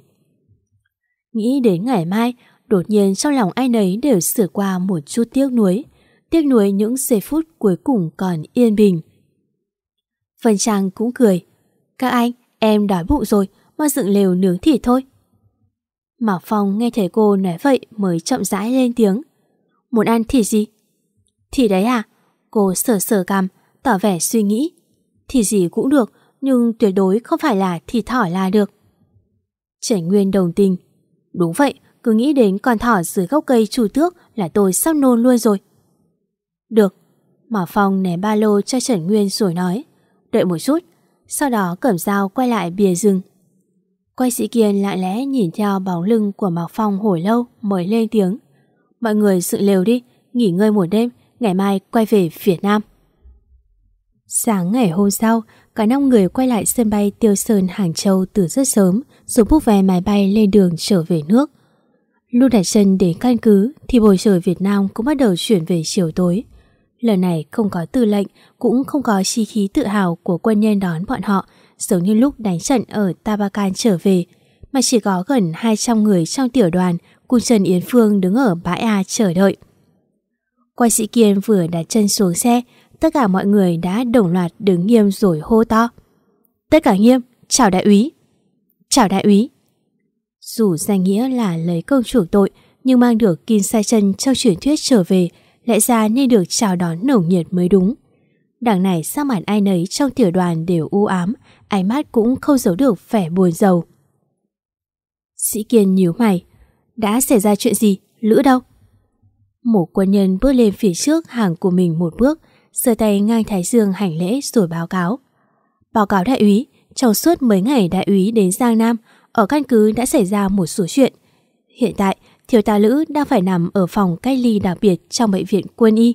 Nghĩ đến ngày mai, đột nhiên trong lòng ai nấy đều sửa qua một chút tiếc nuối, tiếc nuối những giây phút cuối cùng còn yên bình. Vân Trang cũng cười. Các anh, em đói bụng rồi, mau dựng lều nướng thịt thôi. Mạc Phong nghe thấy cô nói vậy mới chậm rãi lên tiếng. Muốn ăn thịt gì? Thịt đấy à? Cô sờ sờ cằm, tỏ vẻ suy nghĩ. thì gì cũng được, nhưng tuyệt đối không phải là thì thỏ là được. Trần Nguyên đồng tình. Đúng vậy, cứ nghĩ đến con thỏ dưới gốc cây chủ tước là tôi sắp nôn luôn rồi. Được. Mà Phong ném ba lô cho Trần Nguyên rồi nói. Đợi một chút, sau đó cầm dao quay lại bìa rừng. Quay sĩ kiên lại lẽ nhìn theo bóng lưng của Mạc Phong hồi lâu mới lên tiếng. Mọi người sự lều đi, nghỉ ngơi một đêm, ngày mai quay về Việt Nam. Sáng ngày hôm sau, cả năm người quay lại sân bay Tiêu Sơn Hàng Châu từ rất sớm rồi bút vé máy bay lên đường trở về nước. Lúc đặt chân đến căn cứ thì bầu trời Việt Nam cũng bắt đầu chuyển về chiều tối. Lần này không có tư lệnh, cũng không có chi khí tự hào của quân nhân đón bọn họ, giống như lúc đánh trận ở Tabakan trở về, mà chỉ có gần 200 người trong tiểu đoàn cùng Trần Yến Phương đứng ở bãi A chờ đợi. Quay sĩ Kiên vừa đặt chân xuống xe, tất cả mọi người đã đồng loạt đứng nghiêm rồi hô to. Tất cả nghiêm, chào đại úy. Chào đại úy. Dù danh nghĩa là lấy công chủ tội, nhưng mang được kim sai chân trong truyền thuyết trở về, lẽ ra nên được chào đón nồng nhiệt mới đúng. Đằng này sắc mặt ai nấy trong tiểu đoàn đều u ám, ánh mắt cũng không giấu được vẻ buồn rầu. Sĩ Kiên nhíu mày. Đã xảy ra chuyện gì? Lữ đâu? Một quân nhân bước lên phía trước hàng của mình một bước, giơ tay ngang thái dương hành lễ rồi báo cáo. Báo cáo đại úy, trong suốt mấy ngày đại úy đến Giang Nam, ở căn cứ đã xảy ra một số chuyện. Hiện tại, thiếu tá Lữ đang phải nằm ở phòng cách ly đặc biệt trong bệnh viện quân y.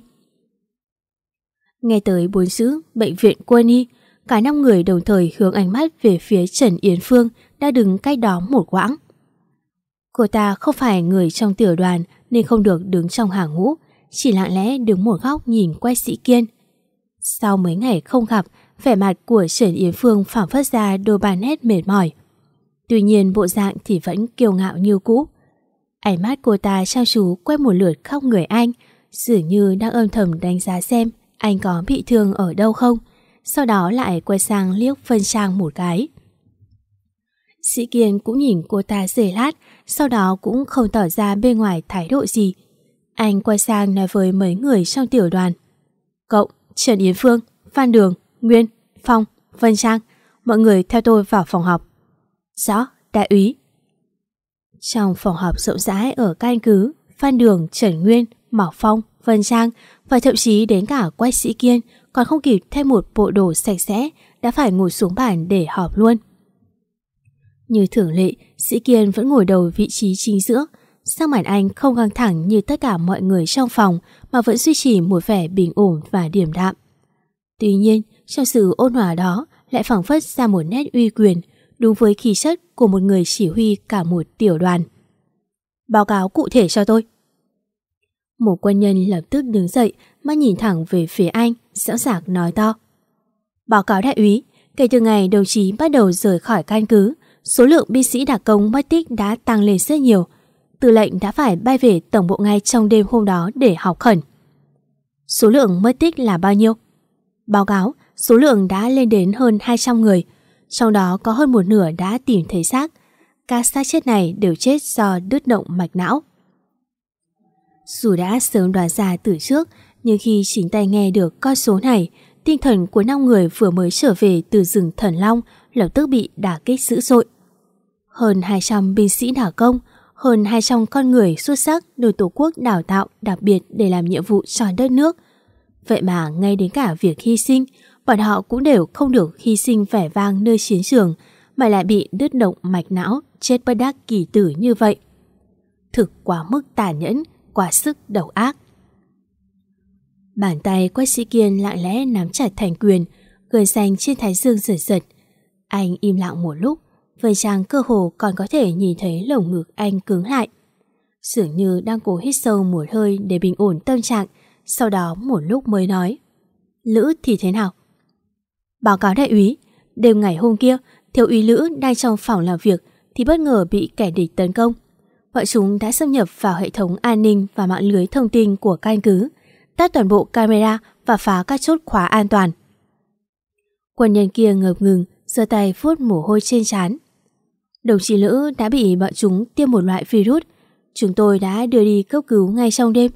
Nghe tới bốn chữ bệnh viện quân y, cả năm người đồng thời hướng ánh mắt về phía Trần Yến Phương đã đứng cách đó một quãng. Cô ta không phải người trong tiểu đoàn nên không được đứng trong hàng ngũ, chỉ lặng lẽ đứng một góc nhìn quay sĩ kiên. Sau mấy ngày không gặp, vẻ mặt của Trần Yến Phương phản phất ra đôi bàn nét mệt mỏi. Tuy nhiên bộ dạng thì vẫn kiêu ngạo như cũ. Ánh mắt cô ta trao chú quay một lượt khóc người anh, dường như đang âm thầm đánh giá xem anh có bị thương ở đâu không. Sau đó lại quay sang liếc phân trang một cái. Sĩ Kiên cũng nhìn cô ta rể lát, sau đó cũng không tỏ ra bên ngoài thái độ gì. Anh quay sang nói với mấy người trong tiểu đoàn. Cậu, Trần Yến Phương, Phan Đường, Nguyên, Phong, Vân Trang, mọi người theo tôi vào phòng họp. Rõ, đại úy. Trong phòng họp rộng rãi ở căn cứ, Phan Đường, Trần Nguyên, Mỏ Phong, Vân Trang và thậm chí đến cả quách sĩ kiên còn không kịp thay một bộ đồ sạch sẽ đã phải ngồi xuống bàn để họp luôn. Như thường lệ, sĩ kiên vẫn ngồi đầu vị trí chính giữa, Sang mảnh anh không căng thẳng như tất cả mọi người trong phòng mà vẫn duy trì một vẻ bình ổn và điềm đạm. Tuy nhiên, trong sự ôn hòa đó lại phảng phất ra một nét uy quyền, đúng với khí chất của một người chỉ huy cả một tiểu đoàn. Báo cáo cụ thể cho tôi. Một quân nhân lập tức đứng dậy, mắt nhìn thẳng về phía anh, sẵn sàng nói to. Báo cáo đại úy, kể từ ngày đồng chí bắt đầu rời khỏi căn cứ, số lượng binh sĩ đặc công mất tích đã tăng lên rất nhiều, tư lệnh đã phải bay về tổng bộ ngay trong đêm hôm đó để học khẩn. Số lượng mất tích là bao nhiêu? Báo cáo, số lượng đã lên đến hơn 200 người, trong đó có hơn một nửa đã tìm thấy xác. Các xác chết này đều chết do đứt động mạch não. Dù đã sớm đoán ra từ trước, nhưng khi chính tay nghe được con số này, tinh thần của năm người vừa mới trở về từ rừng Thần Long lập tức bị đả kích dữ dội. Hơn 200 binh sĩ đảo công, hơn 200 con người xuất sắc được Tổ quốc đào tạo đặc biệt để làm nhiệm vụ cho đất nước. Vậy mà ngay đến cả việc hy sinh, bọn họ cũng đều không được hy sinh vẻ vang nơi chiến trường mà lại bị đứt động mạch não, chết bất đắc kỳ tử như vậy. Thực quá mức tàn nhẫn, quá sức đầu ác. Bàn tay quách sĩ kiên lặng lẽ nắm chặt thành quyền, gời xanh trên thái dương giật giật. Anh im lặng một lúc, Vân Trang cơ hồ còn có thể nhìn thấy lồng ngực anh cứng lại. Dường như đang cố hít sâu một hơi để bình ổn tâm trạng, sau đó một lúc mới nói. Lữ thì thế nào? Báo cáo đại úy, đêm ngày hôm kia, thiếu úy Lữ đang trong phòng làm việc thì bất ngờ bị kẻ địch tấn công. Bọn chúng đã xâm nhập vào hệ thống an ninh và mạng lưới thông tin của căn cứ, tắt toàn bộ camera và phá các chốt khóa an toàn. Quân nhân kia ngập ngừng, giơ tay vuốt mồ hôi trên trán. Đồng chí Lữ đã bị bọn chúng tiêm một loại virus. Chúng tôi đã đưa đi cấp cứu ngay trong đêm.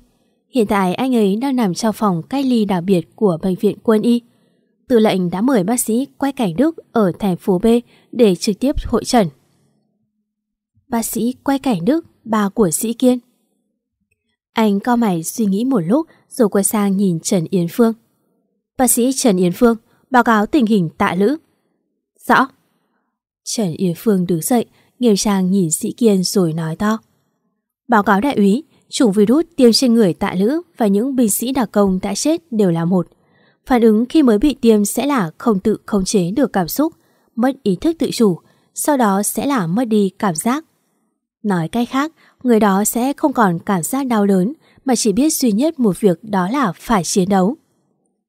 Hiện tại anh ấy đang nằm trong phòng cách ly đặc biệt của bệnh viện quân y. Tư lệnh đã mời bác sĩ Quay Cảnh Đức ở thành phố B để trực tiếp hội trần. Bác sĩ Quay Cảnh Đức, bà của sĩ Kiên. Anh co mày suy nghĩ một lúc rồi quay sang nhìn Trần Yến Phương. Bác sĩ Trần Yến Phương, báo cáo tình hình tạ lữ. Rõ. Trần Yến Phương đứng dậy, nghiêm trang nhìn sĩ kiên rồi nói to. Báo cáo đại úy, chủng virus tiêm trên người tạ lữ và những binh sĩ đặc công đã chết đều là một. Phản ứng khi mới bị tiêm sẽ là không tự khống chế được cảm xúc, mất ý thức tự chủ, sau đó sẽ là mất đi cảm giác. Nói cách khác, người đó sẽ không còn cảm giác đau đớn mà chỉ biết duy nhất một việc đó là phải chiến đấu.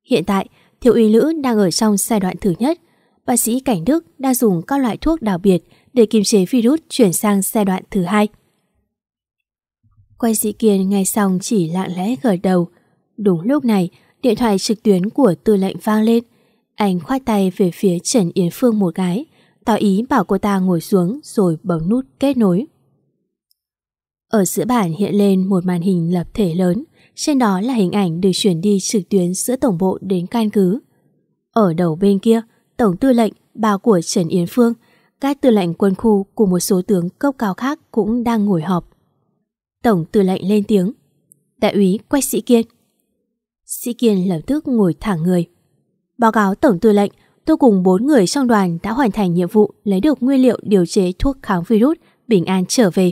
Hiện tại, thiếu úy Lữ đang ở trong giai đoạn thứ nhất, bác sĩ Cảnh Đức đang dùng các loại thuốc đặc biệt để kiềm chế virus chuyển sang giai đoạn thứ hai. Quay sĩ Kiên ngay xong chỉ lặng lẽ gật đầu. Đúng lúc này, điện thoại trực tuyến của tư lệnh vang lên. Anh khoát tay về phía Trần Yến Phương một cái, tỏ ý bảo cô ta ngồi xuống rồi bấm nút kết nối. Ở giữa bản hiện lên một màn hình lập thể lớn, trên đó là hình ảnh được chuyển đi trực tuyến giữa tổng bộ đến căn cứ. Ở đầu bên kia, Tổng tư lệnh, bà của Trần Yến Phương, các tư lệnh quân khu cùng một số tướng cấp cao khác cũng đang ngồi họp. Tổng tư lệnh lên tiếng. Đại úy quay sĩ Kiên. Sĩ Kiên lập tức ngồi thẳng người. Báo cáo Tổng tư lệnh, tôi cùng bốn người trong đoàn đã hoàn thành nhiệm vụ lấy được nguyên liệu điều chế thuốc kháng virus bình an trở về.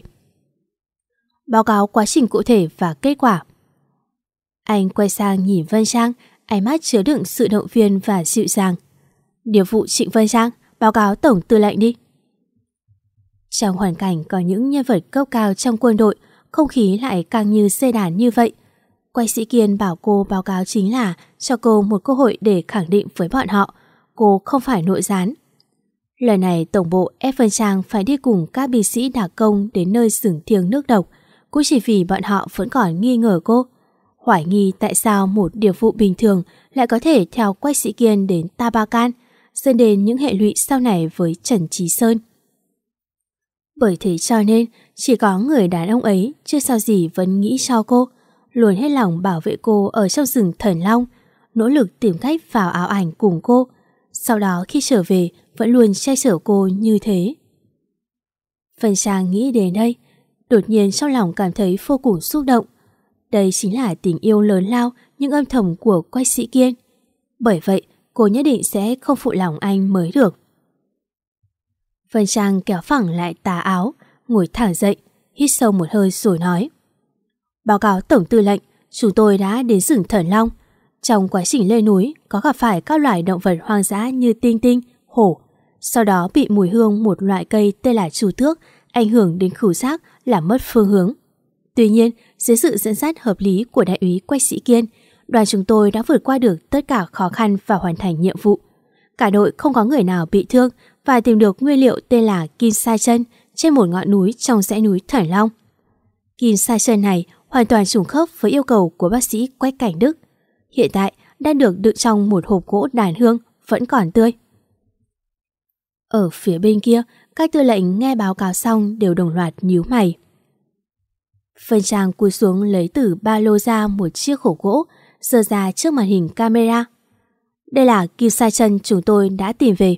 Báo cáo quá trình cụ thể và kết quả. Anh quay sang nhìn Vân Trang, ánh mắt chứa đựng sự động viên và dịu dàng. Điều vụ Trịnh Vân Trang, báo cáo Tổng Tư lệnh đi. Trong hoàn cảnh có những nhân vật cấp cao trong quân đội, không khí lại càng như dây đàn như vậy. Quay sĩ Kiên bảo cô báo cáo chính là cho cô một cơ hội để khẳng định với bọn họ cô không phải nội gián. Lần này tổng bộ ép Vân Trang phải đi cùng các binh sĩ đặc công đến nơi sửng thiêng nước độc, cũng chỉ vì bọn họ vẫn còn nghi ngờ cô. Hoài nghi tại sao một điều vụ bình thường lại có thể theo Quách Sĩ Kiên đến Tabakan, dẫn đến những hệ lụy sau này với Trần Trí Sơn. Bởi thế cho nên, chỉ có người đàn ông ấy chưa sao gì vẫn nghĩ cho cô, luôn hết lòng bảo vệ cô ở trong rừng thần long, nỗ lực tìm cách vào áo ảnh cùng cô. Sau đó khi trở về, vẫn luôn che chở cô như thế. Phần Trang nghĩ đến đây, đột nhiên trong lòng cảm thấy vô cùng xúc động. Đây chính là tình yêu lớn lao nhưng âm thầm của quách sĩ kiên. Bởi vậy, cô nhất định sẽ không phụ lòng anh mới được. Vân Trang kéo phẳng lại tà áo, ngồi thẳng dậy, hít sâu một hơi rồi nói. Báo cáo Tổng Tư lệnh, chúng tôi đã đến rừng Thần Long. Trong quá trình lên núi có gặp phải các loài động vật hoang dã như tinh tinh, hổ. Sau đó bị mùi hương một loại cây tên là chu thước ảnh hưởng đến khử giác làm mất phương hướng. Tuy nhiên, dưới sự dẫn dắt hợp lý của đại úy Quách Sĩ Kiên, đoàn chúng tôi đã vượt qua được tất cả khó khăn và hoàn thành nhiệm vụ. Cả đội không có người nào bị thương và tìm được nguyên liệu tên là Kim Sai Chân trên một ngọn núi trong dãy núi Thần Long. Kim Sai Chân này hoàn toàn trùng khớp với yêu cầu của bác sĩ Quách Cảnh Đức. Hiện tại đang được đựng trong một hộp gỗ đàn hương vẫn còn tươi. Ở phía bên kia, các tư lệnh nghe báo cáo xong đều đồng loạt nhíu mày. Phân Trang cúi xuống lấy từ ba lô ra một chiếc khổ gỗ, giơ ra trước màn hình camera. Đây là kim sai chân chúng tôi đã tìm về.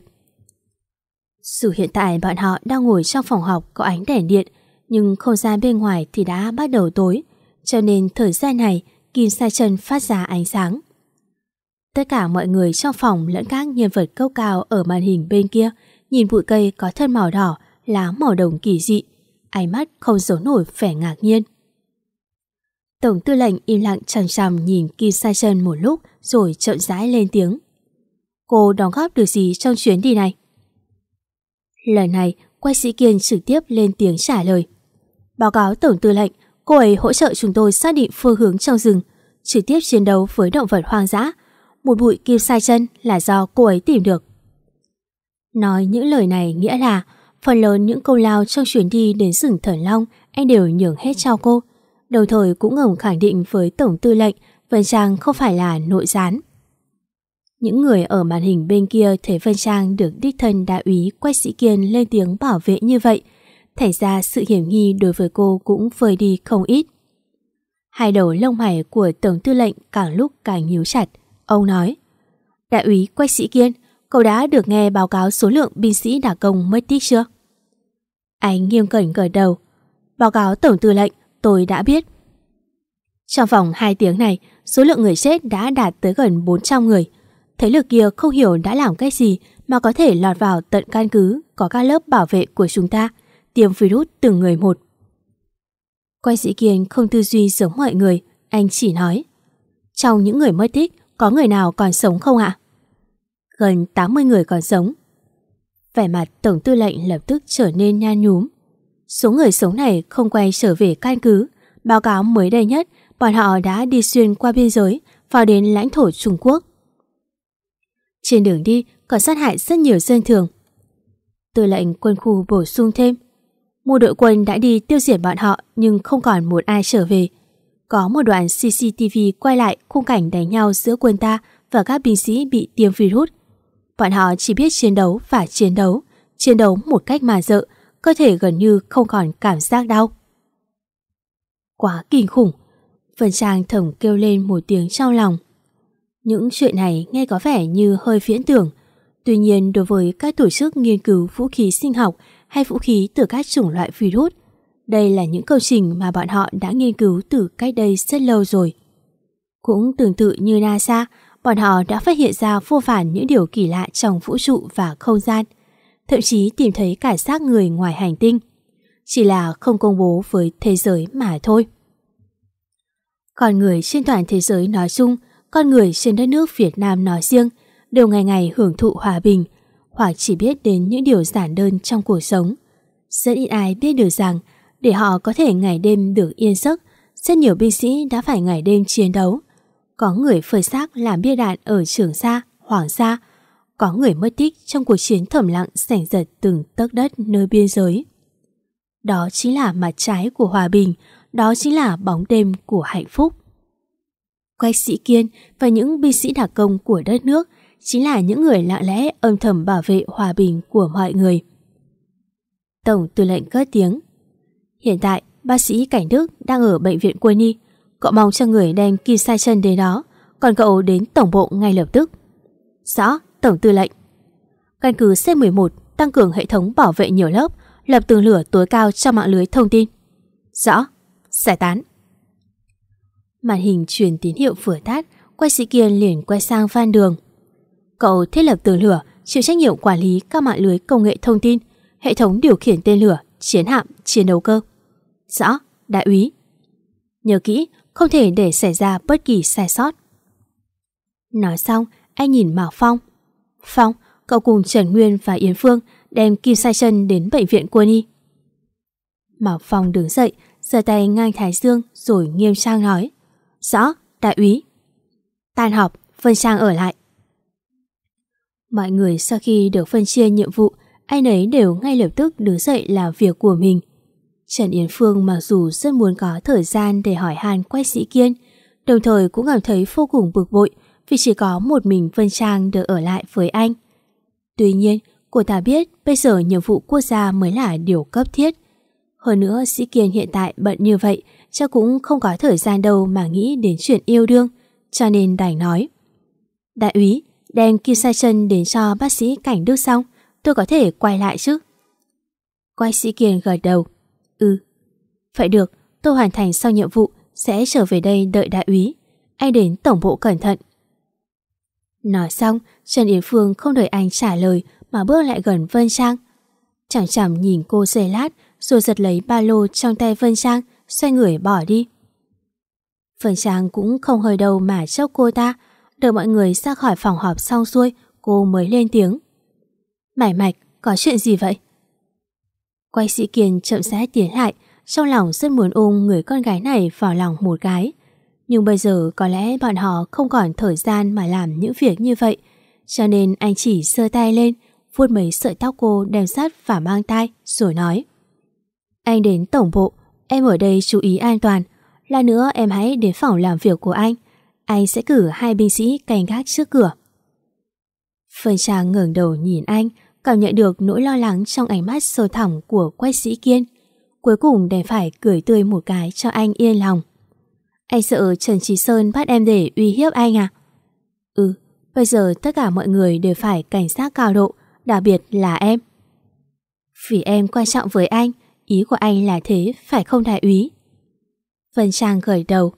Dù hiện tại bọn họ đang ngồi trong phòng học có ánh đèn điện, nhưng không gian bên ngoài thì đã bắt đầu tối, cho nên thời gian này kim sai chân phát ra ánh sáng. Tất cả mọi người trong phòng lẫn các nhân vật câu cao ở màn hình bên kia nhìn bụi cây có thân màu đỏ, lá màu đồng kỳ dị, ánh mắt không giấu nổi vẻ ngạc nhiên. Tổng tư lệnh im lặng chằm chằm nhìn Kim Sai Trân một lúc rồi chậm rãi lên tiếng. Cô đóng góp được gì trong chuyến đi này? Lần này, quay sĩ Kiên trực tiếp lên tiếng trả lời. Báo cáo Tổng tư lệnh, cô ấy hỗ trợ chúng tôi xác định phương hướng trong rừng, trực tiếp chiến đấu với động vật hoang dã. Một bụi kim sai chân là do cô ấy tìm được. Nói những lời này nghĩa là phần lớn những công lao trong chuyến đi đến rừng Thần Long anh đều nhường hết cho cô, đồng thời cũng ngầm khẳng định với Tổng Tư lệnh Vân Trang không phải là nội gián. Những người ở màn hình bên kia thấy Vân Trang được đích thân đại úy Quách Sĩ Kiên lên tiếng bảo vệ như vậy, thể ra sự hiểm nghi đối với cô cũng vơi đi không ít. Hai đầu lông mày của Tổng Tư lệnh càng lúc càng nhíu chặt. Ông nói, Đại úy Quách Sĩ Kiên, cậu đã được nghe báo cáo số lượng binh sĩ đả công mất tích chưa? Anh nghiêm cẩn gật đầu. Báo cáo Tổng Tư lệnh, tôi đã biết. Trong vòng 2 tiếng này, số lượng người chết đã đạt tới gần 400 người. Thế lực kia không hiểu đã làm cách gì mà có thể lọt vào tận căn cứ có các lớp bảo vệ của chúng ta, tiêm virus từng người một. Quay sĩ Kiên không tư duy giống mọi người, anh chỉ nói. Trong những người mất tích, có người nào còn sống không ạ? Gần 80 người còn sống. Vẻ mặt Tổng tư lệnh lập tức trở nên nhan nhúm. Số người sống này không quay trở về căn cứ. Báo cáo mới đây nhất, bọn họ đã đi xuyên qua biên giới vào đến lãnh thổ Trung Quốc. Trên đường đi còn sát hại rất nhiều dân thường. Tư lệnh quân khu bổ sung thêm. Một đội quân đã đi tiêu diệt bọn họ nhưng không còn một ai trở về. Có một đoạn CCTV quay lại khung cảnh đánh nhau giữa quân ta và các binh sĩ bị tiêm virus. Bọn họ chỉ biết chiến đấu và chiến đấu, chiến đấu một cách mà dợ, cơ thể gần như không còn cảm giác đau. Quá kinh khủng, Vân Trang thầm kêu lên một tiếng trong lòng. Những chuyện này nghe có vẻ như hơi viễn tưởng, tuy nhiên đối với các tổ chức nghiên cứu vũ khí sinh học hay vũ khí từ các chủng loại virus, đây là những công trình mà bọn họ đã nghiên cứu từ cách đây rất lâu rồi. Cũng tương tự như NASA, bọn họ đã phát hiện ra vô vàn những điều kỳ lạ trong vũ trụ và không gian, thậm chí tìm thấy cả xác người ngoài hành tinh. Chỉ là không công bố với thế giới mà thôi. Con người trên toàn thế giới nói chung, con người trên đất nước Việt Nam nói riêng đều ngày ngày hưởng thụ hòa bình hoặc chỉ biết đến những điều giản đơn trong cuộc sống. Rất ít ai biết được rằng để họ có thể ngày đêm được yên giấc, rất nhiều binh sĩ đã phải ngày đêm chiến đấu. Có người phơi xác làm bia đạn ở Trường Sa, Hoàng Sa, có người mất tích trong cuộc chiến thầm lặng sảnh giật từng tấc đất nơi biên giới. Đó chính là mặt trái của hòa bình, đó chính là bóng đêm của hạnh phúc. Quách sĩ Kiên và những binh sĩ đặc công của đất nước chính là những người lặng lẽ âm thầm bảo vệ hòa bình của mọi người. Tổng tư lệnh cất tiếng. Hiện tại, bác sĩ Cảnh Đức đang ở bệnh viện quân y. Cậu mong cho người đem kim sai chân đến đó, còn cậu đến tổng bộ ngay lập tức. Rõ, Tổng tư lệnh. Căn cứ C11 tăng cường hệ thống bảo vệ nhiều lớp, lập tường lửa tối cao cho mạng lưới thông tin. Rõ, giải tán. Màn hình truyền tín hiệu vừa tắt, quay sĩ Kiên liền quay sang Phan Đường. Cậu thiết lập tường lửa, chịu trách nhiệm quản lý các mạng lưới công nghệ thông tin, hệ thống điều khiển tên lửa, chiến hạm, chiến đấu cơ. Rõ, đại úy. Nhớ kỹ, không thể để xảy ra bất kỳ sai sót. Nói xong, anh nhìn Mạc Phong. Phong, cậu cùng Trần Nguyên và Yến Phương đem Kim Sai Trân đến bệnh viện quân y. Mạc Phong đứng dậy, giơ tay ngang Thái Dương rồi nghiêm trang nói. Rõ, đại úy. Tan họp, Vân Trang ở lại. Mọi người sau khi được phân chia nhiệm vụ, ai nấy đều ngay lập tức đứng dậy làm việc của mình. Trần Yến Phương mặc dù rất muốn có thời gian để hỏi han quách sĩ kiên, đồng thời cũng cảm thấy vô cùng bực bội vì chỉ có một mình Vân Trang được ở lại với anh. Tuy nhiên, cô ta biết bây giờ nhiệm vụ quốc gia mới là điều cấp thiết. Hơn nữa, sĩ kiên hiện tại bận như vậy, chắc cũng không có thời gian đâu mà nghĩ đến chuyện yêu đương, cho nên đành nói. Đại úy, đem kim sai chân đến cho bác sĩ Cảnh Đức xong, tôi có thể quay lại chứ? Quay sĩ Kiên gật đầu. Ừ. vậy được, tôi hoàn thành xong nhiệm vụ, sẽ trở về đây đợi đại úy. Anh đến tổng bộ cẩn thận. Nói xong, Trần Yến Phương không đợi anh trả lời mà bước lại gần Vân Trang. Chẳng chằm nhìn cô giây lát rồi giật lấy ba lô trong tay Vân Trang, xoay người bỏ đi. Vân Trang cũng không hơi đâu mà chốc cô ta, đợi mọi người ra khỏi phòng họp xong xuôi, cô mới lên tiếng. Mải mạch, có chuyện gì vậy? Quay sĩ Kiên chậm rãi tiến lại, trong lòng rất muốn ôm người con gái này vào lòng một cái. Nhưng bây giờ có lẽ bọn họ không còn thời gian mà làm những việc như vậy, cho nên anh chỉ sơ tay lên, vuốt mấy sợi tóc cô đem sát và mang tay, rồi nói. Anh đến tổng bộ, em ở đây chú ý an toàn. Là nữa em hãy đến phòng làm việc của anh. Anh sẽ cử hai binh sĩ canh gác trước cửa. Phân Trang ngẩng đầu nhìn anh, cảm nhận được nỗi lo lắng trong ánh mắt sâu thẳm của quách sĩ kiên. Cuối cùng đành phải cười tươi một cái cho anh yên lòng. Anh sợ Trần Trí Sơn bắt em để uy hiếp anh à? Ừ, bây giờ tất cả mọi người đều phải cảnh sát cao độ, đặc biệt là em. Vì em quan trọng với anh, ý của anh là thế, phải không đại úy? Vân Trang gởi đầu.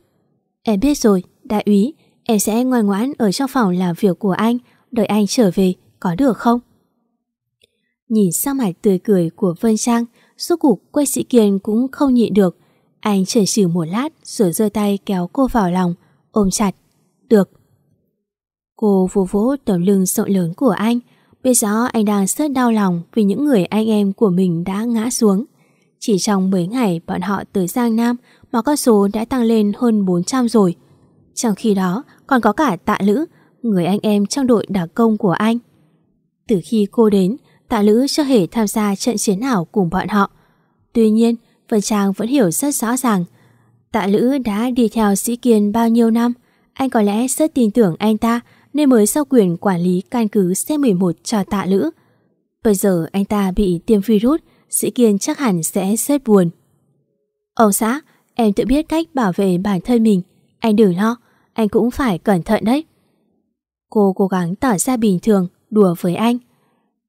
Em biết rồi, đại úy, em sẽ ngoan ngoãn ở trong phòng làm việc của anh, đợi anh trở về, có được không? Nhìn sang mặt tươi cười của Vân Trang, suốt cục quay sĩ kiên cũng không nhịn được. Anh chần chừ một lát rồi giơ tay kéo cô vào lòng, ôm chặt. Được. Cô vỗ vỗ tấm lưng rộng lớn của anh. Biết rõ anh đang rất đau lòng vì những người anh em của mình đã ngã xuống. Chỉ trong mấy ngày bọn họ tới Giang Nam mà con số đã tăng lên hơn 400 rồi. Trong khi đó còn có cả tạ lữ, người anh em trong đội đặc công của anh. Từ khi cô đến, tạ lữ chưa hề tham gia trận chiến nào cùng bọn họ. Tuy nhiên, Vân Trang vẫn hiểu rất rõ ràng. Tạ lữ đã đi theo sĩ kiên bao nhiêu năm, anh có lẽ rất tin tưởng anh ta nên mới giao quyền quản lý căn cứ C11 cho tạ lữ. Bây giờ anh ta bị tiêm virus, sĩ kiên chắc hẳn sẽ rất buồn. Ông xã, em tự biết cách bảo vệ bản thân mình. Anh đừng lo, anh cũng phải cẩn thận đấy. Cô cố gắng tỏ ra bình thường, đùa với anh.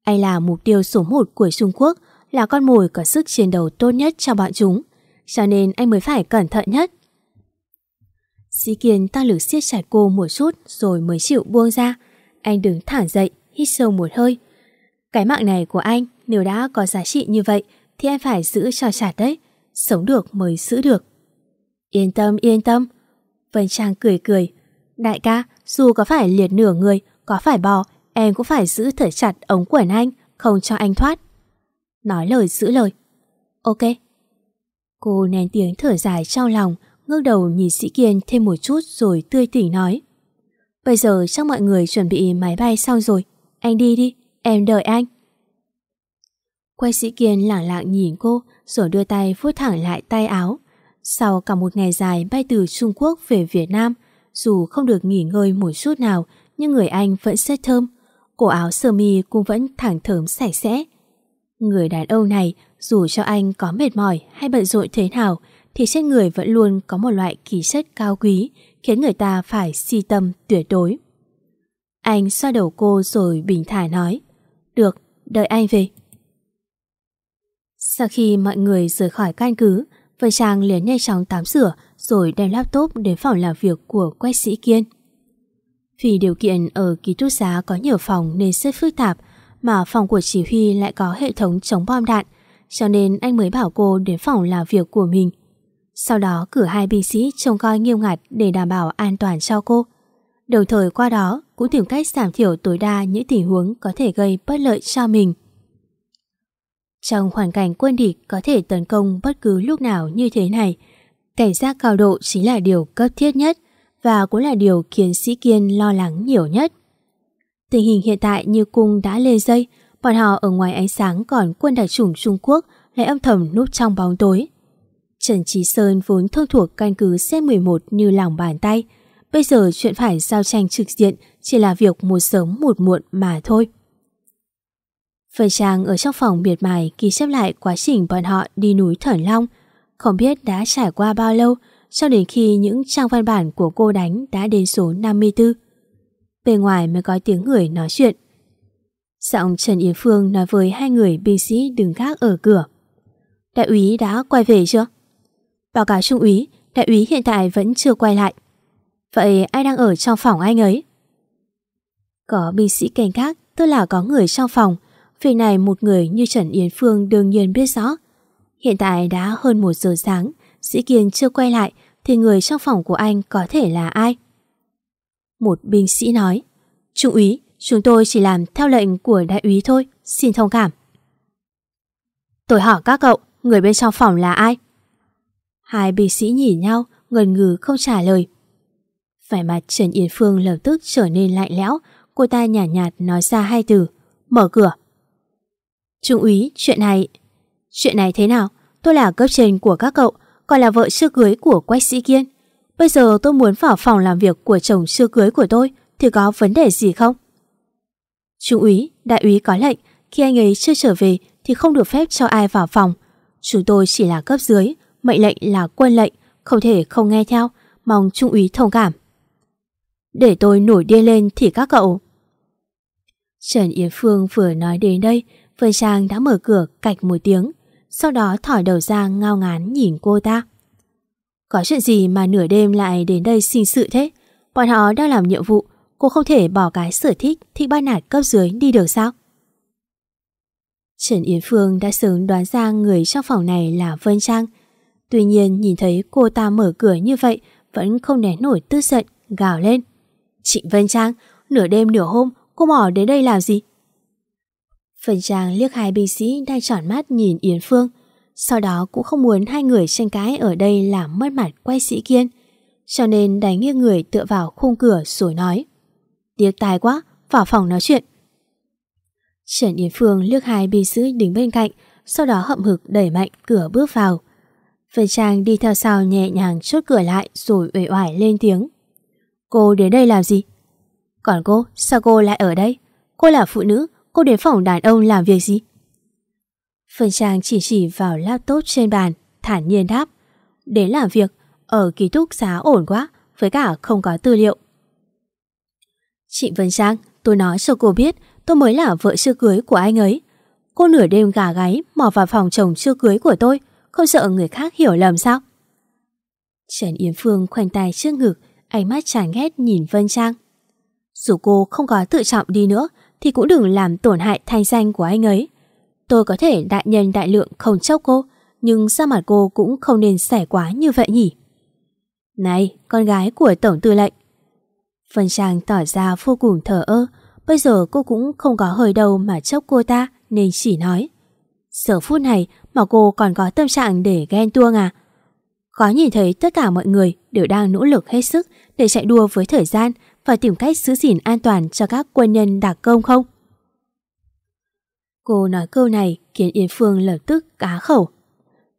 Anh là mục tiêu số một của Trung Quốc, là con mồi có sức chiến đấu tốt nhất cho bọn chúng, cho nên anh mới phải cẩn thận nhất. Sĩ Kiên tăng lực siết chặt cô một chút rồi mới chịu buông ra. Anh đứng thẳng dậy, hít sâu một hơi. Cái mạng này của anh, nếu đã có giá trị như vậy, thì anh phải giữ cho chặt đấy. Sống được mới giữ được. Yên tâm, yên tâm. Vân Trang cười cười. Đại ca, dù có phải liệt nửa người, có phải bò, em cũng phải giữ thật chặt ống quần anh, không cho anh thoát. Nói lời giữ lời. Ok. Cô nén tiếng thở dài trong lòng, ngước đầu nhìn sĩ kiên thêm một chút rồi tươi tỉnh nói. Bây giờ chắc mọi người chuẩn bị máy bay xong rồi. Anh đi đi, em đợi anh. Quay sĩ kiên lặng lặng nhìn cô rồi đưa tay vuốt thẳng lại tay áo. Sau cả một ngày dài bay từ Trung Quốc về Việt Nam, dù không được nghỉ ngơi một chút nào, nhưng người anh vẫn rất thơm. Cổ áo sơ mi cũng vẫn thẳng thớm sạch sẽ. Người đàn ông này, dù cho anh có mệt mỏi hay bận rộn thế nào, thì trên người vẫn luôn có một loại khí chất cao quý, khiến người ta phải si tâm tuyệt đối. Anh xoa đầu cô rồi bình thản nói, được, đợi anh về. Sau khi mọi người rời khỏi căn cứ, Vân Trang liền nhanh chóng tắm rửa rồi đem laptop đến phòng làm việc của quách sĩ Kiên. Vì điều kiện ở ký túc xá có nhiều phòng nên rất phức tạp, mà phòng của chỉ huy lại có hệ thống chống bom đạn, cho nên anh mới bảo cô đến phòng làm việc của mình. Sau đó cử hai binh sĩ trông coi nghiêm ngặt để đảm bảo an toàn cho cô. Đồng thời qua đó cũng tìm cách giảm thiểu tối đa những tình huống có thể gây bất lợi cho mình. Trong hoàn cảnh quân địch có thể tấn công bất cứ lúc nào như thế này, cảnh giác cao độ chính là điều cấp thiết nhất và cũng là điều khiến sĩ Kiên lo lắng nhiều nhất. Tình hình hiện tại như cung đã lê dây, bọn họ ở ngoài ánh sáng còn quân đặc chủng Trung Quốc lại âm thầm núp trong bóng tối. Trần Trí Sơn vốn thông thuộc căn cứ C-11 như lòng bàn tay, bây giờ chuyện phải giao tranh trực diện chỉ là việc một sớm một muộn mà thôi. Phần Trang ở trong phòng miệt mài ghi xếp lại quá trình bọn họ đi núi Thẩn Long, không biết đã trải qua bao lâu cho đến khi những trang văn bản của cô đánh đã đến số 54 bề ngoài mới có tiếng người nói chuyện. Giọng Trần Yến Phương nói với hai người binh sĩ đứng gác ở cửa. Đại úy đã quay về chưa? Báo cáo trung úy, đại úy hiện tại vẫn chưa quay lại. Vậy ai đang ở trong phòng anh ấy? Có binh sĩ cảnh gác, tức là có người trong phòng. Việc này một người như Trần Yến Phương đương nhiên biết rõ. Hiện tại đã hơn một giờ sáng, Sĩ Kiên chưa quay lại thì người trong phòng của anh có thể là ai? Một binh sĩ nói Trung úy, chúng tôi chỉ làm theo lệnh của đại úy thôi, xin thông cảm. Tôi hỏi các cậu, người bên trong phòng là ai? Hai binh sĩ nhìn nhau, ngần ngừ không trả lời. Vẻ mặt Trần Yến Phương lập tức trở nên lạnh lẽo, cô ta nhả nhạt, nhạt nói ra hai từ, mở cửa. Trung úy, chuyện này... Chuyện này thế nào? Tôi là cấp trên của các cậu, còn là vợ chưa cưới của Quách Sĩ Kiên. Bây giờ tôi muốn vào phòng làm việc của chồng chưa cưới của tôi thì có vấn đề gì không? Trung úy, đại úy có lệnh, khi anh ấy chưa trở về thì không được phép cho ai vào phòng. Chúng tôi chỉ là cấp dưới, mệnh lệnh là quân lệnh, không thể không nghe theo, mong trung úy thông cảm. Để tôi nổi điên lên thì các cậu... Trần Yến Phương vừa nói đến đây, Vân Trang đã mở cửa cạch một tiếng, sau đó thỏi đầu ra ngao ngán nhìn cô ta. Có chuyện gì mà nửa đêm lại đến đây sinh sự thế? Bọn họ đang làm nhiệm vụ, cô không thể bỏ cái sở thích thích ban nạt cấp dưới đi được sao? Trần Yến Phương đã sớm đoán ra người trong phòng này là Vân Trang. Tuy nhiên nhìn thấy cô ta mở cửa như vậy vẫn không nén nổi tức giận, gào lên. Chị Vân Trang, nửa đêm nửa hôm cô mò đến đây làm gì? Vân Trang liếc hai binh sĩ đang tròn mắt nhìn Yến Phương. Sau đó cũng không muốn hai người tranh cãi ở đây làm mất mặt quay sĩ kiên. Cho nên đánh nghiêng người tựa vào khung cửa rồi nói. Tiếc tài quá, vào phòng nói chuyện. Trần Yến Phương liếc hai binh sĩ đứng bên cạnh, sau đó hậm hực đẩy mạnh cửa bước vào. Vân Trang đi theo sau nhẹ nhàng chốt cửa lại rồi uể oải lên tiếng. Cô đến đây làm gì? Còn cô, sao cô lại ở đây? Cô là phụ nữ, cô đến phòng đàn ông làm việc gì? Phần Trang chỉ chỉ vào laptop trên bàn, thản nhiên đáp. Đến làm việc, ở ký túc xá ổn quá, với cả không có tư liệu. Chị Vân Trang, tôi nói cho cô biết tôi mới là vợ chưa cưới của anh ấy. Cô nửa đêm gà gáy mò vào phòng chồng chưa cưới của tôi, không sợ người khác hiểu lầm sao? Trần Yến Phương khoanh tay trước ngực, ánh mắt chán ghét nhìn Vân Trang. Dù cô không có tự trọng đi nữa thì cũng đừng làm tổn hại thanh danh của anh ấy. Tôi có thể đại nhân đại lượng không chốc cô, nhưng sao mặt cô cũng không nên xẻ quá như vậy nhỉ? Này, con gái của Tổng Tư lệnh. Vân Trang tỏ ra vô cùng thờ ơ, bây giờ cô cũng không có hơi đâu mà chốc cô ta nên chỉ nói. Giờ phút này mà cô còn có tâm trạng để ghen tuông à? Có nhìn thấy tất cả mọi người đều đang nỗ lực hết sức để chạy đua với thời gian và tìm cách giữ gìn an toàn cho các quân nhân đặc công không? Cô nói câu này khiến Yến Phương lập tức cá khẩu.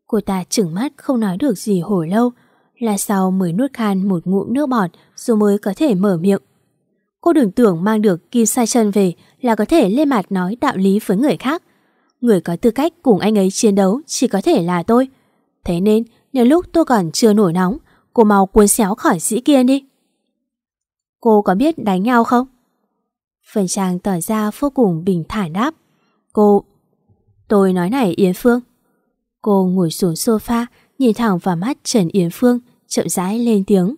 Cô ta chừng mắt không nói được gì hồi lâu, là sau mới nuốt khan một ngụm nước bọt rồi mới có thể mở miệng. Cô đừng tưởng mang được kim sai chân về là có thể lên mặt nói đạo lý với người khác. Người có tư cách cùng anh ấy chiến đấu chỉ có thể là tôi. Thế nên, nhờ lúc tôi còn chưa nổi nóng, cô mau cuốn xéo khỏi sĩ kia đi. Cô có biết đánh nhau không? Phần Trang tỏ ra vô cùng bình thản đáp. Cô... Tôi nói này Yến Phương. Cô ngồi xuống sofa, nhìn thẳng vào mắt Trần Yến Phương, chậm rãi lên tiếng.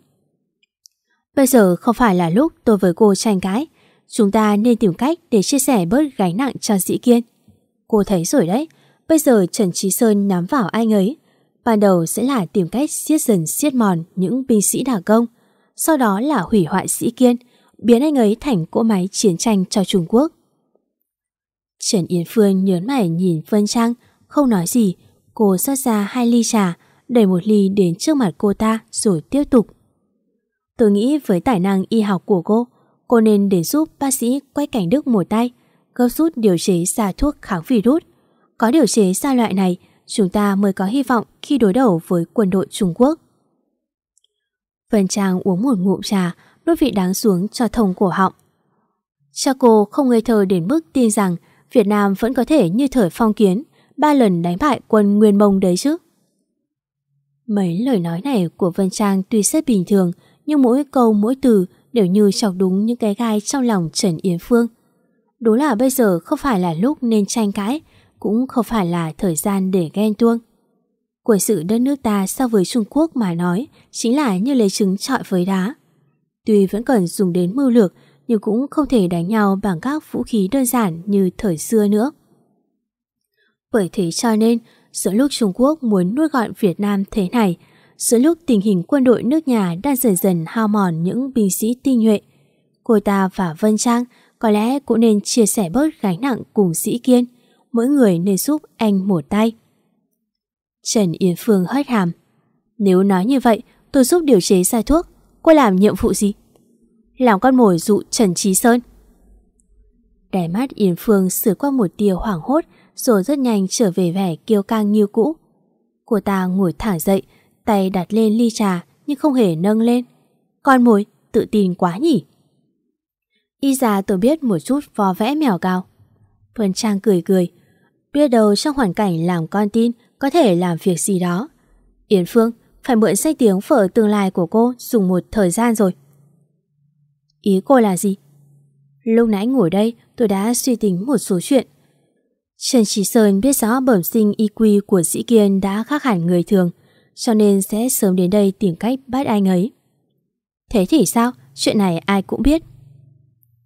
Bây giờ không phải là lúc tôi với cô tranh cãi. Chúng ta nên tìm cách để chia sẻ bớt gánh nặng cho dĩ kiên. Cô thấy rồi đấy, bây giờ Trần Trí Sơn nắm vào anh ấy. Ban đầu sẽ là tìm cách siết dần siết mòn những binh sĩ đả công. Sau đó là hủy hoại sĩ kiên, biến anh ấy thành cỗ máy chiến tranh cho Trung Quốc. Trần Yến Phương nhớn mày nhìn Vân Trang, không nói gì. Cô rót ra hai ly trà, đẩy một ly đến trước mặt cô ta rồi tiếp tục. Tôi nghĩ với tài năng y học của cô, cô nên để giúp bác sĩ quay cảnh đức một tay, gấp rút điều chế ra thuốc kháng virus. Có điều chế ra loại này, chúng ta mới có hy vọng khi đối đầu với quân đội Trung Quốc. Vân Trang uống một ngụm trà, đốt vị đắng xuống cho thông cổ họng. Cha cô không ngây thơ đến mức tin rằng Việt Nam vẫn có thể như thời phong kiến, ba lần đánh bại quân Nguyên Mông đấy chứ. Mấy lời nói này của Vân Trang tuy rất bình thường, nhưng mỗi câu mỗi từ đều như chọc đúng những cái gai trong lòng Trần Yến Phương. Đúng là bây giờ không phải là lúc nên tranh cãi, cũng không phải là thời gian để ghen tuông. Của sự đất nước ta so với Trung Quốc mà nói chính là như lấy trứng trọi với đá. Tuy vẫn cần dùng đến mưu lược nhưng cũng không thể đánh nhau bằng các vũ khí đơn giản như thời xưa nữa. Bởi thế cho nên, giữa lúc Trung Quốc muốn nuốt gọn Việt Nam thế này, giữa lúc tình hình quân đội nước nhà đang dần dần hao mòn những binh sĩ tinh nhuệ, cô ta và Vân Trang có lẽ cũng nên chia sẻ bớt gánh nặng cùng sĩ kiên, mỗi người nên giúp anh một tay. Trần Yến Phương hất hàm. Nếu nói như vậy, tôi giúp điều chế sai thuốc, cô làm nhiệm vụ gì? Làm con mồi dụ Trần Trí Sơn. Đài mắt Yến Phương sửa qua một tia hoảng hốt rồi rất nhanh trở về vẻ kiêu căng như cũ. Cô ta ngồi thẳng dậy, tay đặt lên ly trà nhưng không hề nâng lên. Con mồi, tự tin quá nhỉ? Y già tôi biết một chút vò vẽ mèo cao. Vân Trang cười cười. Biết đâu trong hoàn cảnh làm con tin có thể làm việc gì đó. Yến Phương, phải mượn say tiếng phở tương lai của cô dùng một thời gian rồi. Ý cô là gì? Lúc nãy ngồi đây tôi đã suy tính một số chuyện. Trần Trí Sơn biết rõ bẩm sinh y quy của sĩ Kiên đã khác hẳn người thường, cho nên sẽ sớm đến đây tìm cách bắt anh ấy. Thế thì sao? Chuyện này ai cũng biết.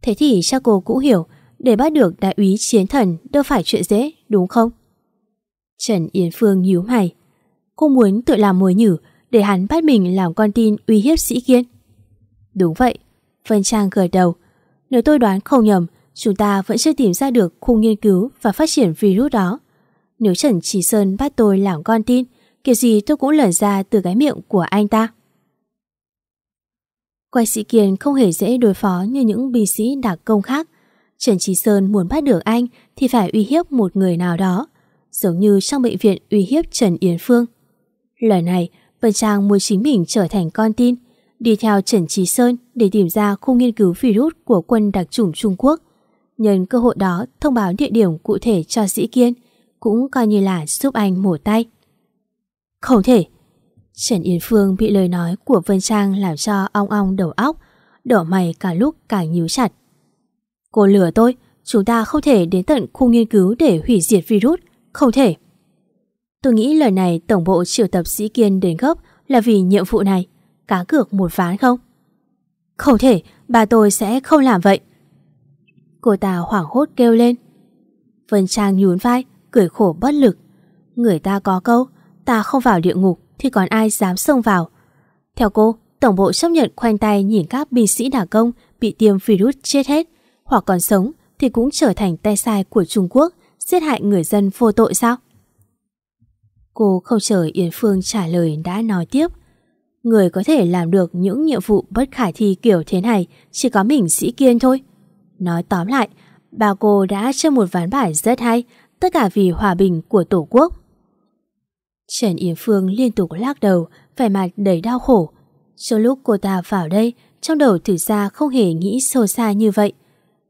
Thế thì chắc cô cũng hiểu, để bắt được đại úy chiến thần đâu phải chuyện dễ, đúng không? Trần Yến Phương nhíu mày. Cô muốn tự làm mồi nhử để hắn bắt mình làm con tin uy hiếp sĩ Kiên. Đúng vậy, Vân Trang gật đầu. Nếu tôi đoán không nhầm, chúng ta vẫn chưa tìm ra được khu nghiên cứu và phát triển virus đó. Nếu Trần Trí Sơn bắt tôi làm con tin, kiểu gì tôi cũng lẩn ra từ cái miệng của anh ta. Quay sĩ Kiên không hề dễ đối phó như những binh sĩ đặc công khác. Trần Trí Sơn muốn bắt được anh thì phải uy hiếp một người nào đó, giống như trong bệnh viện uy hiếp Trần Yến Phương. Lần này, Vân Trang muốn chính mình trở thành con tin, đi theo Trần Trí Sơn để tìm ra khu nghiên cứu virus của quân đặc chủng Trung Quốc. Nhân cơ hội đó thông báo địa điểm cụ thể cho Sĩ Kiên, cũng coi như là giúp anh mổ tay. Không thể! Trần Yến Phương bị lời nói của Vân Trang làm cho ong ong đầu óc, đỏ mày cả lúc càng nhíu chặt. Cô lừa tôi, chúng ta không thể đến tận khu nghiên cứu để hủy diệt virus, không thể. Tôi nghĩ lời này tổng bộ triệu tập sĩ kiên đến gấp là vì nhiệm vụ này cá cược một ván không? Không thể, bà tôi sẽ không làm vậy. Cô ta hoảng hốt kêu lên. Vân Trang nhún vai, cười khổ bất lực. Người ta có câu, ta không vào địa ngục thì còn ai dám xông vào. Theo cô, Tổng bộ chấp nhận khoanh tay nhìn các binh sĩ đả công bị tiêm virus chết hết, hoặc còn sống thì cũng trở thành tay sai của Trung Quốc, giết hại người dân vô tội sao? Cô không chờ Yến Phương trả lời đã nói tiếp. Người có thể làm được những nhiệm vụ bất khả thi kiểu thế này chỉ có mình sĩ kiên thôi. Nói tóm lại, bà cô đã chơi một ván bài rất hay, tất cả vì hòa bình của Tổ quốc. Trần Yến Phương liên tục lắc đầu, vẻ mặt đầy đau khổ. Trong lúc cô ta vào đây, trong đầu thực ra không hề nghĩ sâu xa như vậy.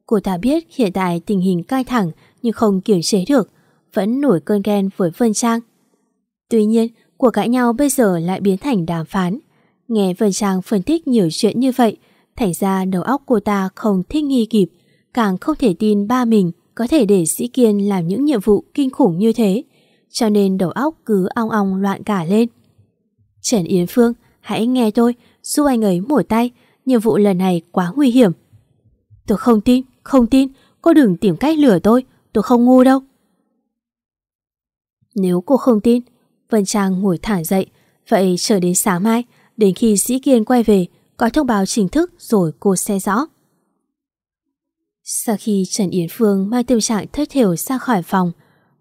Cô ta biết hiện tại tình hình căng thẳng nhưng không kiềm chế được, vẫn nổi cơn ghen với Vân Trang. Tuy nhiên, cuộc cãi nhau bây giờ lại biến thành đàm phán. Nghe Vân Trang phân tích nhiều chuyện như vậy, thành ra đầu óc cô ta không thích nghi kịp, càng không thể tin ba mình có thể để Sĩ Kiên làm những nhiệm vụ kinh khủng như thế, cho nên đầu óc cứ ong ong loạn cả lên. Trần Yến Phương, hãy nghe tôi, giúp anh ấy mổ tay, nhiệm vụ lần này quá nguy hiểm. Tôi không tin, không tin, cô đừng tìm cách lừa tôi, tôi không ngu đâu. Nếu cô không tin, Vân Trang ngồi thả dậy, vậy chờ đến sáng mai, đến khi Sĩ Kiên quay về, có thông báo chính thức rồi cô sẽ rõ. Sau khi Trần Yến Phương mang tâm trạng thất thiểu ra khỏi phòng,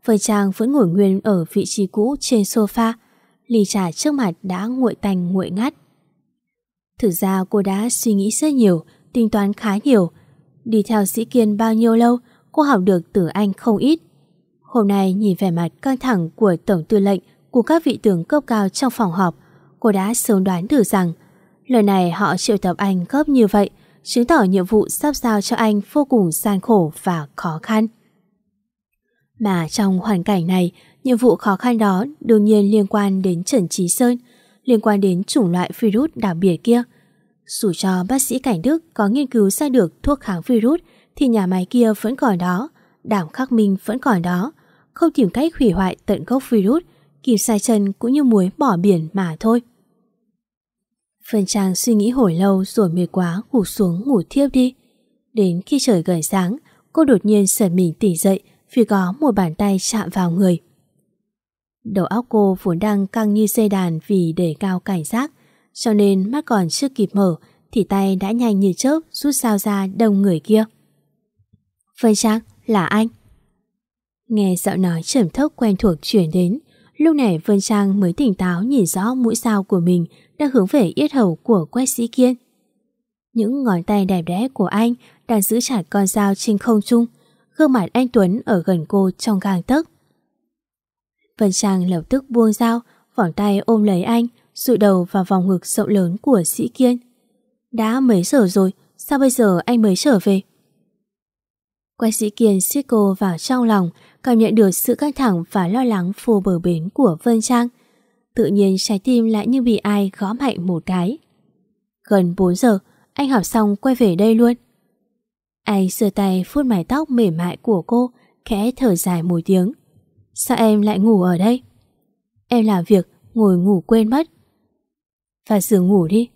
Vân Trang vẫn ngồi nguyên ở vị trí cũ trên sofa, ly trà trước mặt đã nguội tành nguội ngắt. Thực ra cô đã suy nghĩ rất nhiều, tính toán khá nhiều. Đi theo Sĩ Kiên bao nhiêu lâu, cô học được từ anh không ít. Hôm nay nhìn vẻ mặt căng thẳng của Tổng tư lệnh của các vị tướng cấp cao trong phòng họp, cô đã sớm đoán được rằng lần này họ triệu tập anh gấp như vậy, chứng tỏ nhiệm vụ sắp giao cho anh vô cùng gian khổ và khó khăn. Mà trong hoàn cảnh này, nhiệm vụ khó khăn đó đương nhiên liên quan đến Trần Trí Sơn, liên quan đến chủng loại virus đặc biệt kia. Dù cho bác sĩ Cảnh Đức có nghiên cứu ra được thuốc kháng virus thì nhà máy kia vẫn còn đó, đảm khắc minh vẫn còn đó, không tìm cách hủy hoại tận gốc virus, kịp sai chân cũng như muối bỏ biển mà thôi. Phương Trang suy nghĩ hồi lâu rồi mệt quá ngủ xuống ngủ thiếp đi. Đến khi trời gần sáng, cô đột nhiên sợt mình tỉnh dậy vì có một bàn tay chạm vào người. Đầu óc cô vốn đang căng như dây đàn vì để cao cảnh giác, cho nên mắt còn chưa kịp mở thì tay đã nhanh như chớp rút dao ra đông người kia. Phương Trang, là anh. Nghe giọng nói trầm thấp quen thuộc chuyển đến, lúc này Vân Trang mới tỉnh táo nhìn rõ mũi dao của mình đang hướng về yết hầu của quét sĩ kiên. Những ngón tay đẹp đẽ của anh đang giữ chặt con dao trên không trung, gương mặt anh Tuấn ở gần cô trong gang tấc. Vân Trang lập tức buông dao, vòng tay ôm lấy anh, dụi đầu vào vòng ngực rộng lớn của sĩ kiên. Đã mấy giờ rồi, sao bây giờ anh mới trở về? quách sĩ kiên siết cô vào trong lòng, cảm nhận được sự căng thẳng và lo lắng phô bờ bến của Vân Trang. Tự nhiên trái tim lại như bị ai gõ mạnh một cái. Gần 4 giờ, anh học xong quay về đây luôn. Anh sửa tay phút mái tóc mềm mại của cô, khẽ thở dài một tiếng. Sao em lại ngủ ở đây? Em làm việc, ngồi ngủ quên mất. Và giường ngủ đi.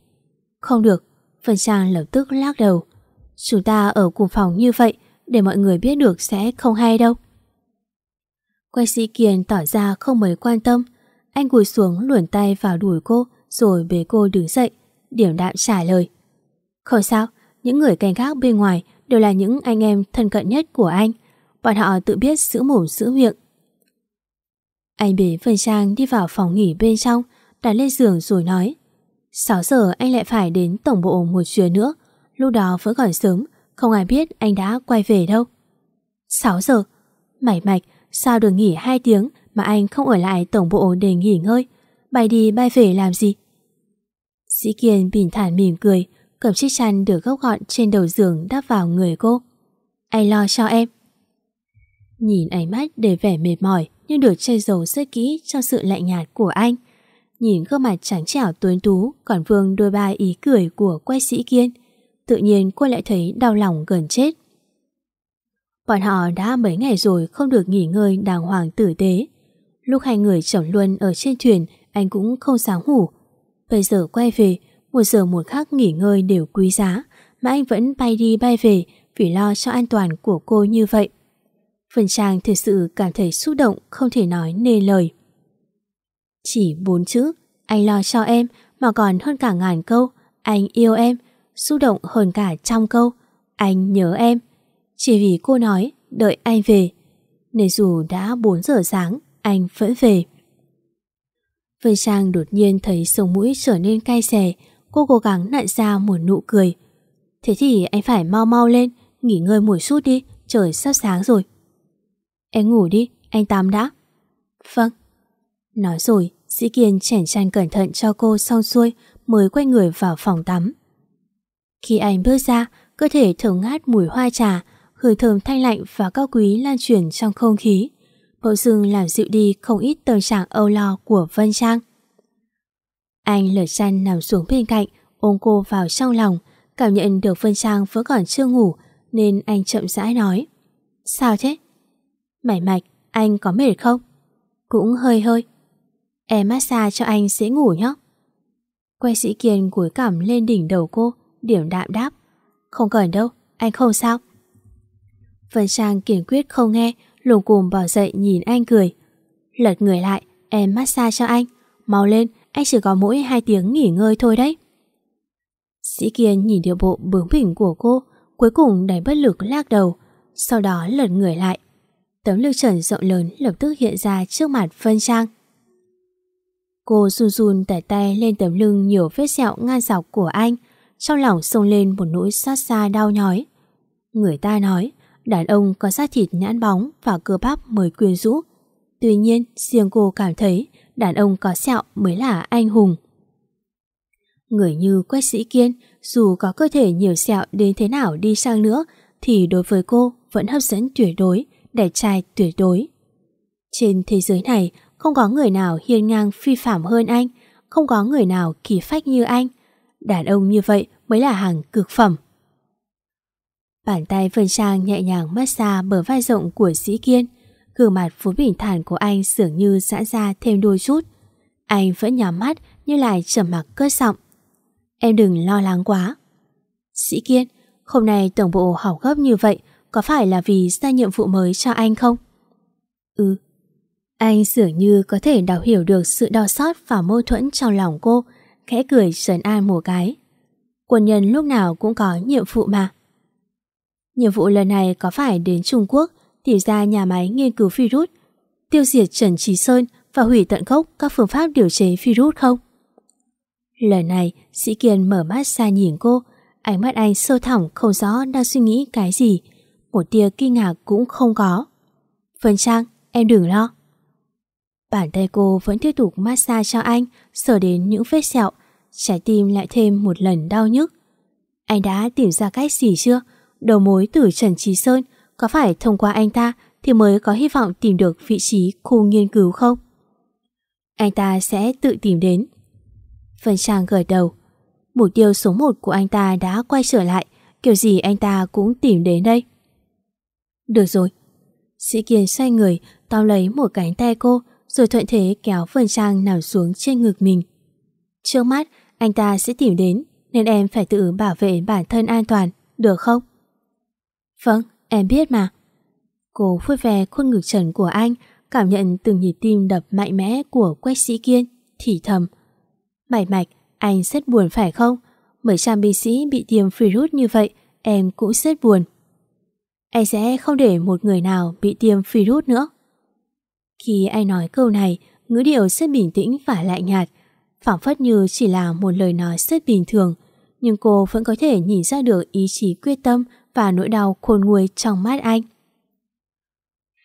Không được, Vân Trang lập tức lắc đầu. Chúng ta ở cùng phòng như vậy, để mọi người biết được sẽ không hay đâu. Quay sĩ Kiền tỏ ra không mấy quan tâm. Anh cúi xuống luồn tay vào đuổi cô rồi bế cô đứng dậy, điểm đạm trả lời. Không sao, những người canh gác bên ngoài đều là những anh em thân cận nhất của anh. Bọn họ tự biết giữ mồm giữ miệng. Anh bế Vân Trang đi vào phòng nghỉ bên trong, đặt lên giường rồi nói 6 giờ anh lại phải đến tổng bộ một chuyến nữa, lúc đó vẫn còn sớm, không ai biết anh đã quay về đâu. 6 giờ? Mảy mạch, sao được nghỉ 2 tiếng mà anh không ở lại tổng bộ để nghỉ ngơi? Bay đi bay về làm gì? Sĩ Kiên bình thản mỉm cười, cầm chiếc chăn được góc gọn trên đầu giường đắp vào người cô. Anh lo cho em. Nhìn ánh mắt đầy vẻ mệt mỏi nhưng được che giấu rất kỹ trong sự lạnh nhạt của anh. Nhìn gương mặt trắng trẻo tuấn tú còn vương đôi ba ý cười của quay sĩ Kiên tự nhiên cô lại thấy đau lòng gần chết. Bọn họ đã mấy ngày rồi không được nghỉ ngơi đàng hoàng tử tế. Lúc hai người chồng luân ở trên thuyền, anh cũng không sáng ngủ. Bây giờ quay về, một giờ một khắc nghỉ ngơi đều quý giá, mà anh vẫn bay đi bay về vì lo cho an toàn của cô như vậy. Phần Trang thực sự cảm thấy xúc động không thể nói nên lời. Chỉ bốn chữ, anh lo cho em mà còn hơn cả ngàn câu, anh yêu em, xúc động hơn cả trăm câu, anh nhớ em. Chỉ vì cô nói đợi anh về, nên dù đã 4 giờ sáng, anh vẫn về. Vân Trang đột nhiên thấy sống mũi trở nên cay xè, cô cố gắng nặn ra một nụ cười. Thế thì anh phải mau mau lên, nghỉ ngơi một chút đi, trời sắp sáng rồi. Em ngủ đi, anh tắm đã. Vâng. Nói rồi, Sĩ Kiên chèn chăn cẩn thận cho cô xong xuôi mới quay người vào phòng tắm. Khi anh bước ra, cơ thể thở ngát mùi hoa trà, hương thơm thanh lạnh và cao quý lan truyền trong không khí. Bỗng dưng làm dịu đi không ít tâm trạng âu lo của Vân Trang. Anh lở chăn nằm xuống bên cạnh, ôm cô vào trong lòng, cảm nhận được Vân Trang vẫn còn chưa ngủ nên anh chậm rãi nói. Sao thế? Mảy mạch, anh có mệt không? Cũng hơi hơi. Em massage cho anh dễ ngủ nhé. Quay sĩ kiên cúi cảm lên đỉnh đầu cô, điểm đạm đáp. Không cần đâu, anh không sao. Vân Trang kiên quyết không nghe, lùng cùm bỏ dậy nhìn anh cười. Lật người lại, em massage cho anh. Mau lên, anh chỉ có mỗi 2 tiếng nghỉ ngơi thôi đấy. Sĩ Kiên nhìn điệu bộ bướng bỉnh của cô, cuối cùng đẩy bất lực lắc đầu, sau đó lật người lại. Tấm lưng trần rộng lớn lập tức hiện ra trước mặt Vân Trang. Cô run run tải tay lên tấm lưng nhiều vết sẹo ngang dọc của anh, trong lòng sông lên một nỗi xót xa đau nhói. Người ta nói, đàn ông có xác thịt nhãn bóng và cơ bắp mới quyến rũ. Tuy nhiên, riêng cô cảm thấy đàn ông có sẹo mới là anh hùng. Người như Quách Sĩ Kiên, dù có cơ thể nhiều sẹo đến thế nào đi sang nữa, thì đối với cô vẫn hấp dẫn tuyệt đối, đẹp trai tuyệt đối. Trên thế giới này, không có người nào hiên ngang phi phạm hơn anh, không có người nào kỳ phách như anh. Đàn ông như vậy mới là hàng cực phẩm. Bàn tay Vân Trang nhẹ nhàng massage bờ vai rộng của Sĩ Kiên. Gương mặt vốn bình thản của anh dường như giãn ra thêm đôi chút. Anh vẫn nhắm mắt như lại trầm mặc cất giọng. Em đừng lo lắng quá. Sĩ Kiên, hôm nay tổng bộ hỏng gấp như vậy có phải là vì ra nhiệm vụ mới cho anh không? Ừ. Anh dường như có thể đào hiểu được sự đau xót và mâu thuẫn trong lòng cô, khẽ cười trấn an một cái. Quân nhân lúc nào cũng có nhiệm vụ mà. Nhiệm vụ lần này có phải đến Trung Quốc tìm ra nhà máy nghiên cứu virus, tiêu diệt Trần Trí Sơn và hủy tận gốc các phương pháp điều chế virus không? Lần này, Sĩ Kiên mở mắt ra nhìn cô, ánh mắt anh sâu thẳm không rõ đang suy nghĩ cái gì. Một tia kinh ngạc cũng không có. Vân Trang, em đừng lo. Bàn tay cô vẫn tiếp tục massage cho anh, sờ đến những vết sẹo, trái tim lại thêm một lần đau nhức. Anh đã tìm ra cách gì chưa? Đầu mối từ Trần Trí Sơn có phải thông qua anh ta thì mới có hy vọng tìm được vị trí khu nghiên cứu không? Anh ta sẽ tự tìm đến. Vân Trang gật đầu. Mục tiêu số 1 của anh ta đã quay trở lại, kiểu gì anh ta cũng tìm đến đây. Được rồi. Sĩ Kiên xoay người, tóm lấy một cánh tay cô, rồi thuận thế kéo Vân Trang nằm xuống trên ngực mình. Trước mắt, anh ta sẽ tìm đến, nên em phải tự bảo vệ bản thân an toàn, được không? Vâng, em biết mà. Cô vui vẻ khuôn ngực trần của anh, cảm nhận từng nhịp tim đập mạnh mẽ của Quách Sĩ Kiên, thì thầm. Mày mạch, anh rất buồn phải không? Mấy trăm binh sĩ bị tiêm virus như vậy, em cũng rất buồn. Anh sẽ không để một người nào bị tiêm virus nữa. Khi anh nói câu này, ngữ điệu rất bình tĩnh và lạnh nhạt, phảng phất như chỉ là một lời nói rất bình thường, nhưng cô vẫn có thể nhìn ra được ý chí quyết tâm và nỗi đau khôn nguôi trong mắt anh.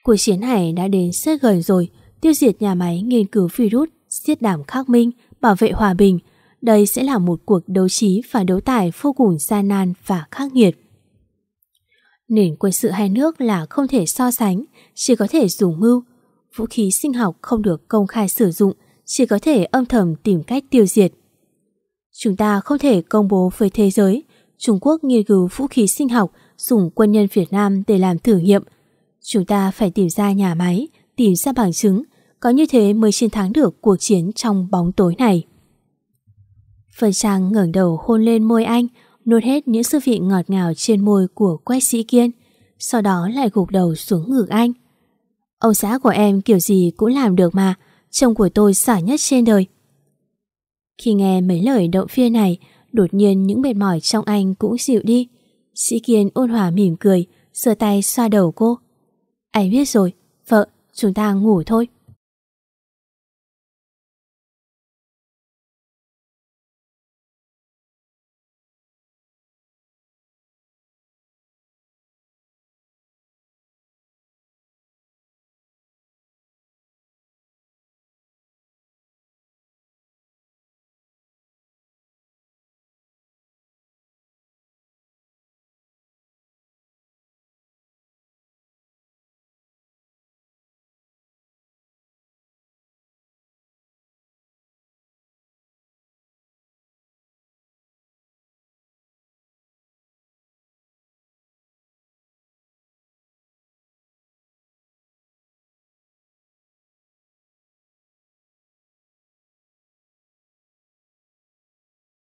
Cuộc chiến hải đã đến rất gần rồi, tiêu diệt nhà máy nghiên cứu virus, giết đảm khắc minh, bảo vệ hòa bình. Đây sẽ là một cuộc đấu trí và đấu tài vô cùng gian nan và khắc nghiệt. Nền quân sự hai nước là không thể so sánh, chỉ có thể dùng mưu. Vũ khí sinh học không được công khai sử dụng, chỉ có thể âm thầm tìm cách tiêu diệt. Chúng ta không thể công bố với thế giới Trung Quốc nghiên cứu vũ khí sinh học dùng quân nhân Việt Nam để làm thử nghiệm. Chúng ta phải tìm ra nhà máy, tìm ra bằng chứng, có như thế mới chiến thắng được cuộc chiến trong bóng tối này. Phần Trang ngẩng đầu hôn lên môi anh, nuốt hết những sư vị ngọt ngào trên môi của quách sĩ kiên, sau đó lại gục đầu xuống ngực anh. Ông xã của em kiểu gì cũng làm được mà, chồng của tôi giỏi nhất trên đời. Khi nghe mấy lời động viên này, đột nhiên những mệt mỏi trong anh cũng dịu đi. Sĩ Kiên ôn hòa mỉm cười, sờ tay xoa đầu cô. Anh biết rồi, vợ, chúng ta ngủ thôi.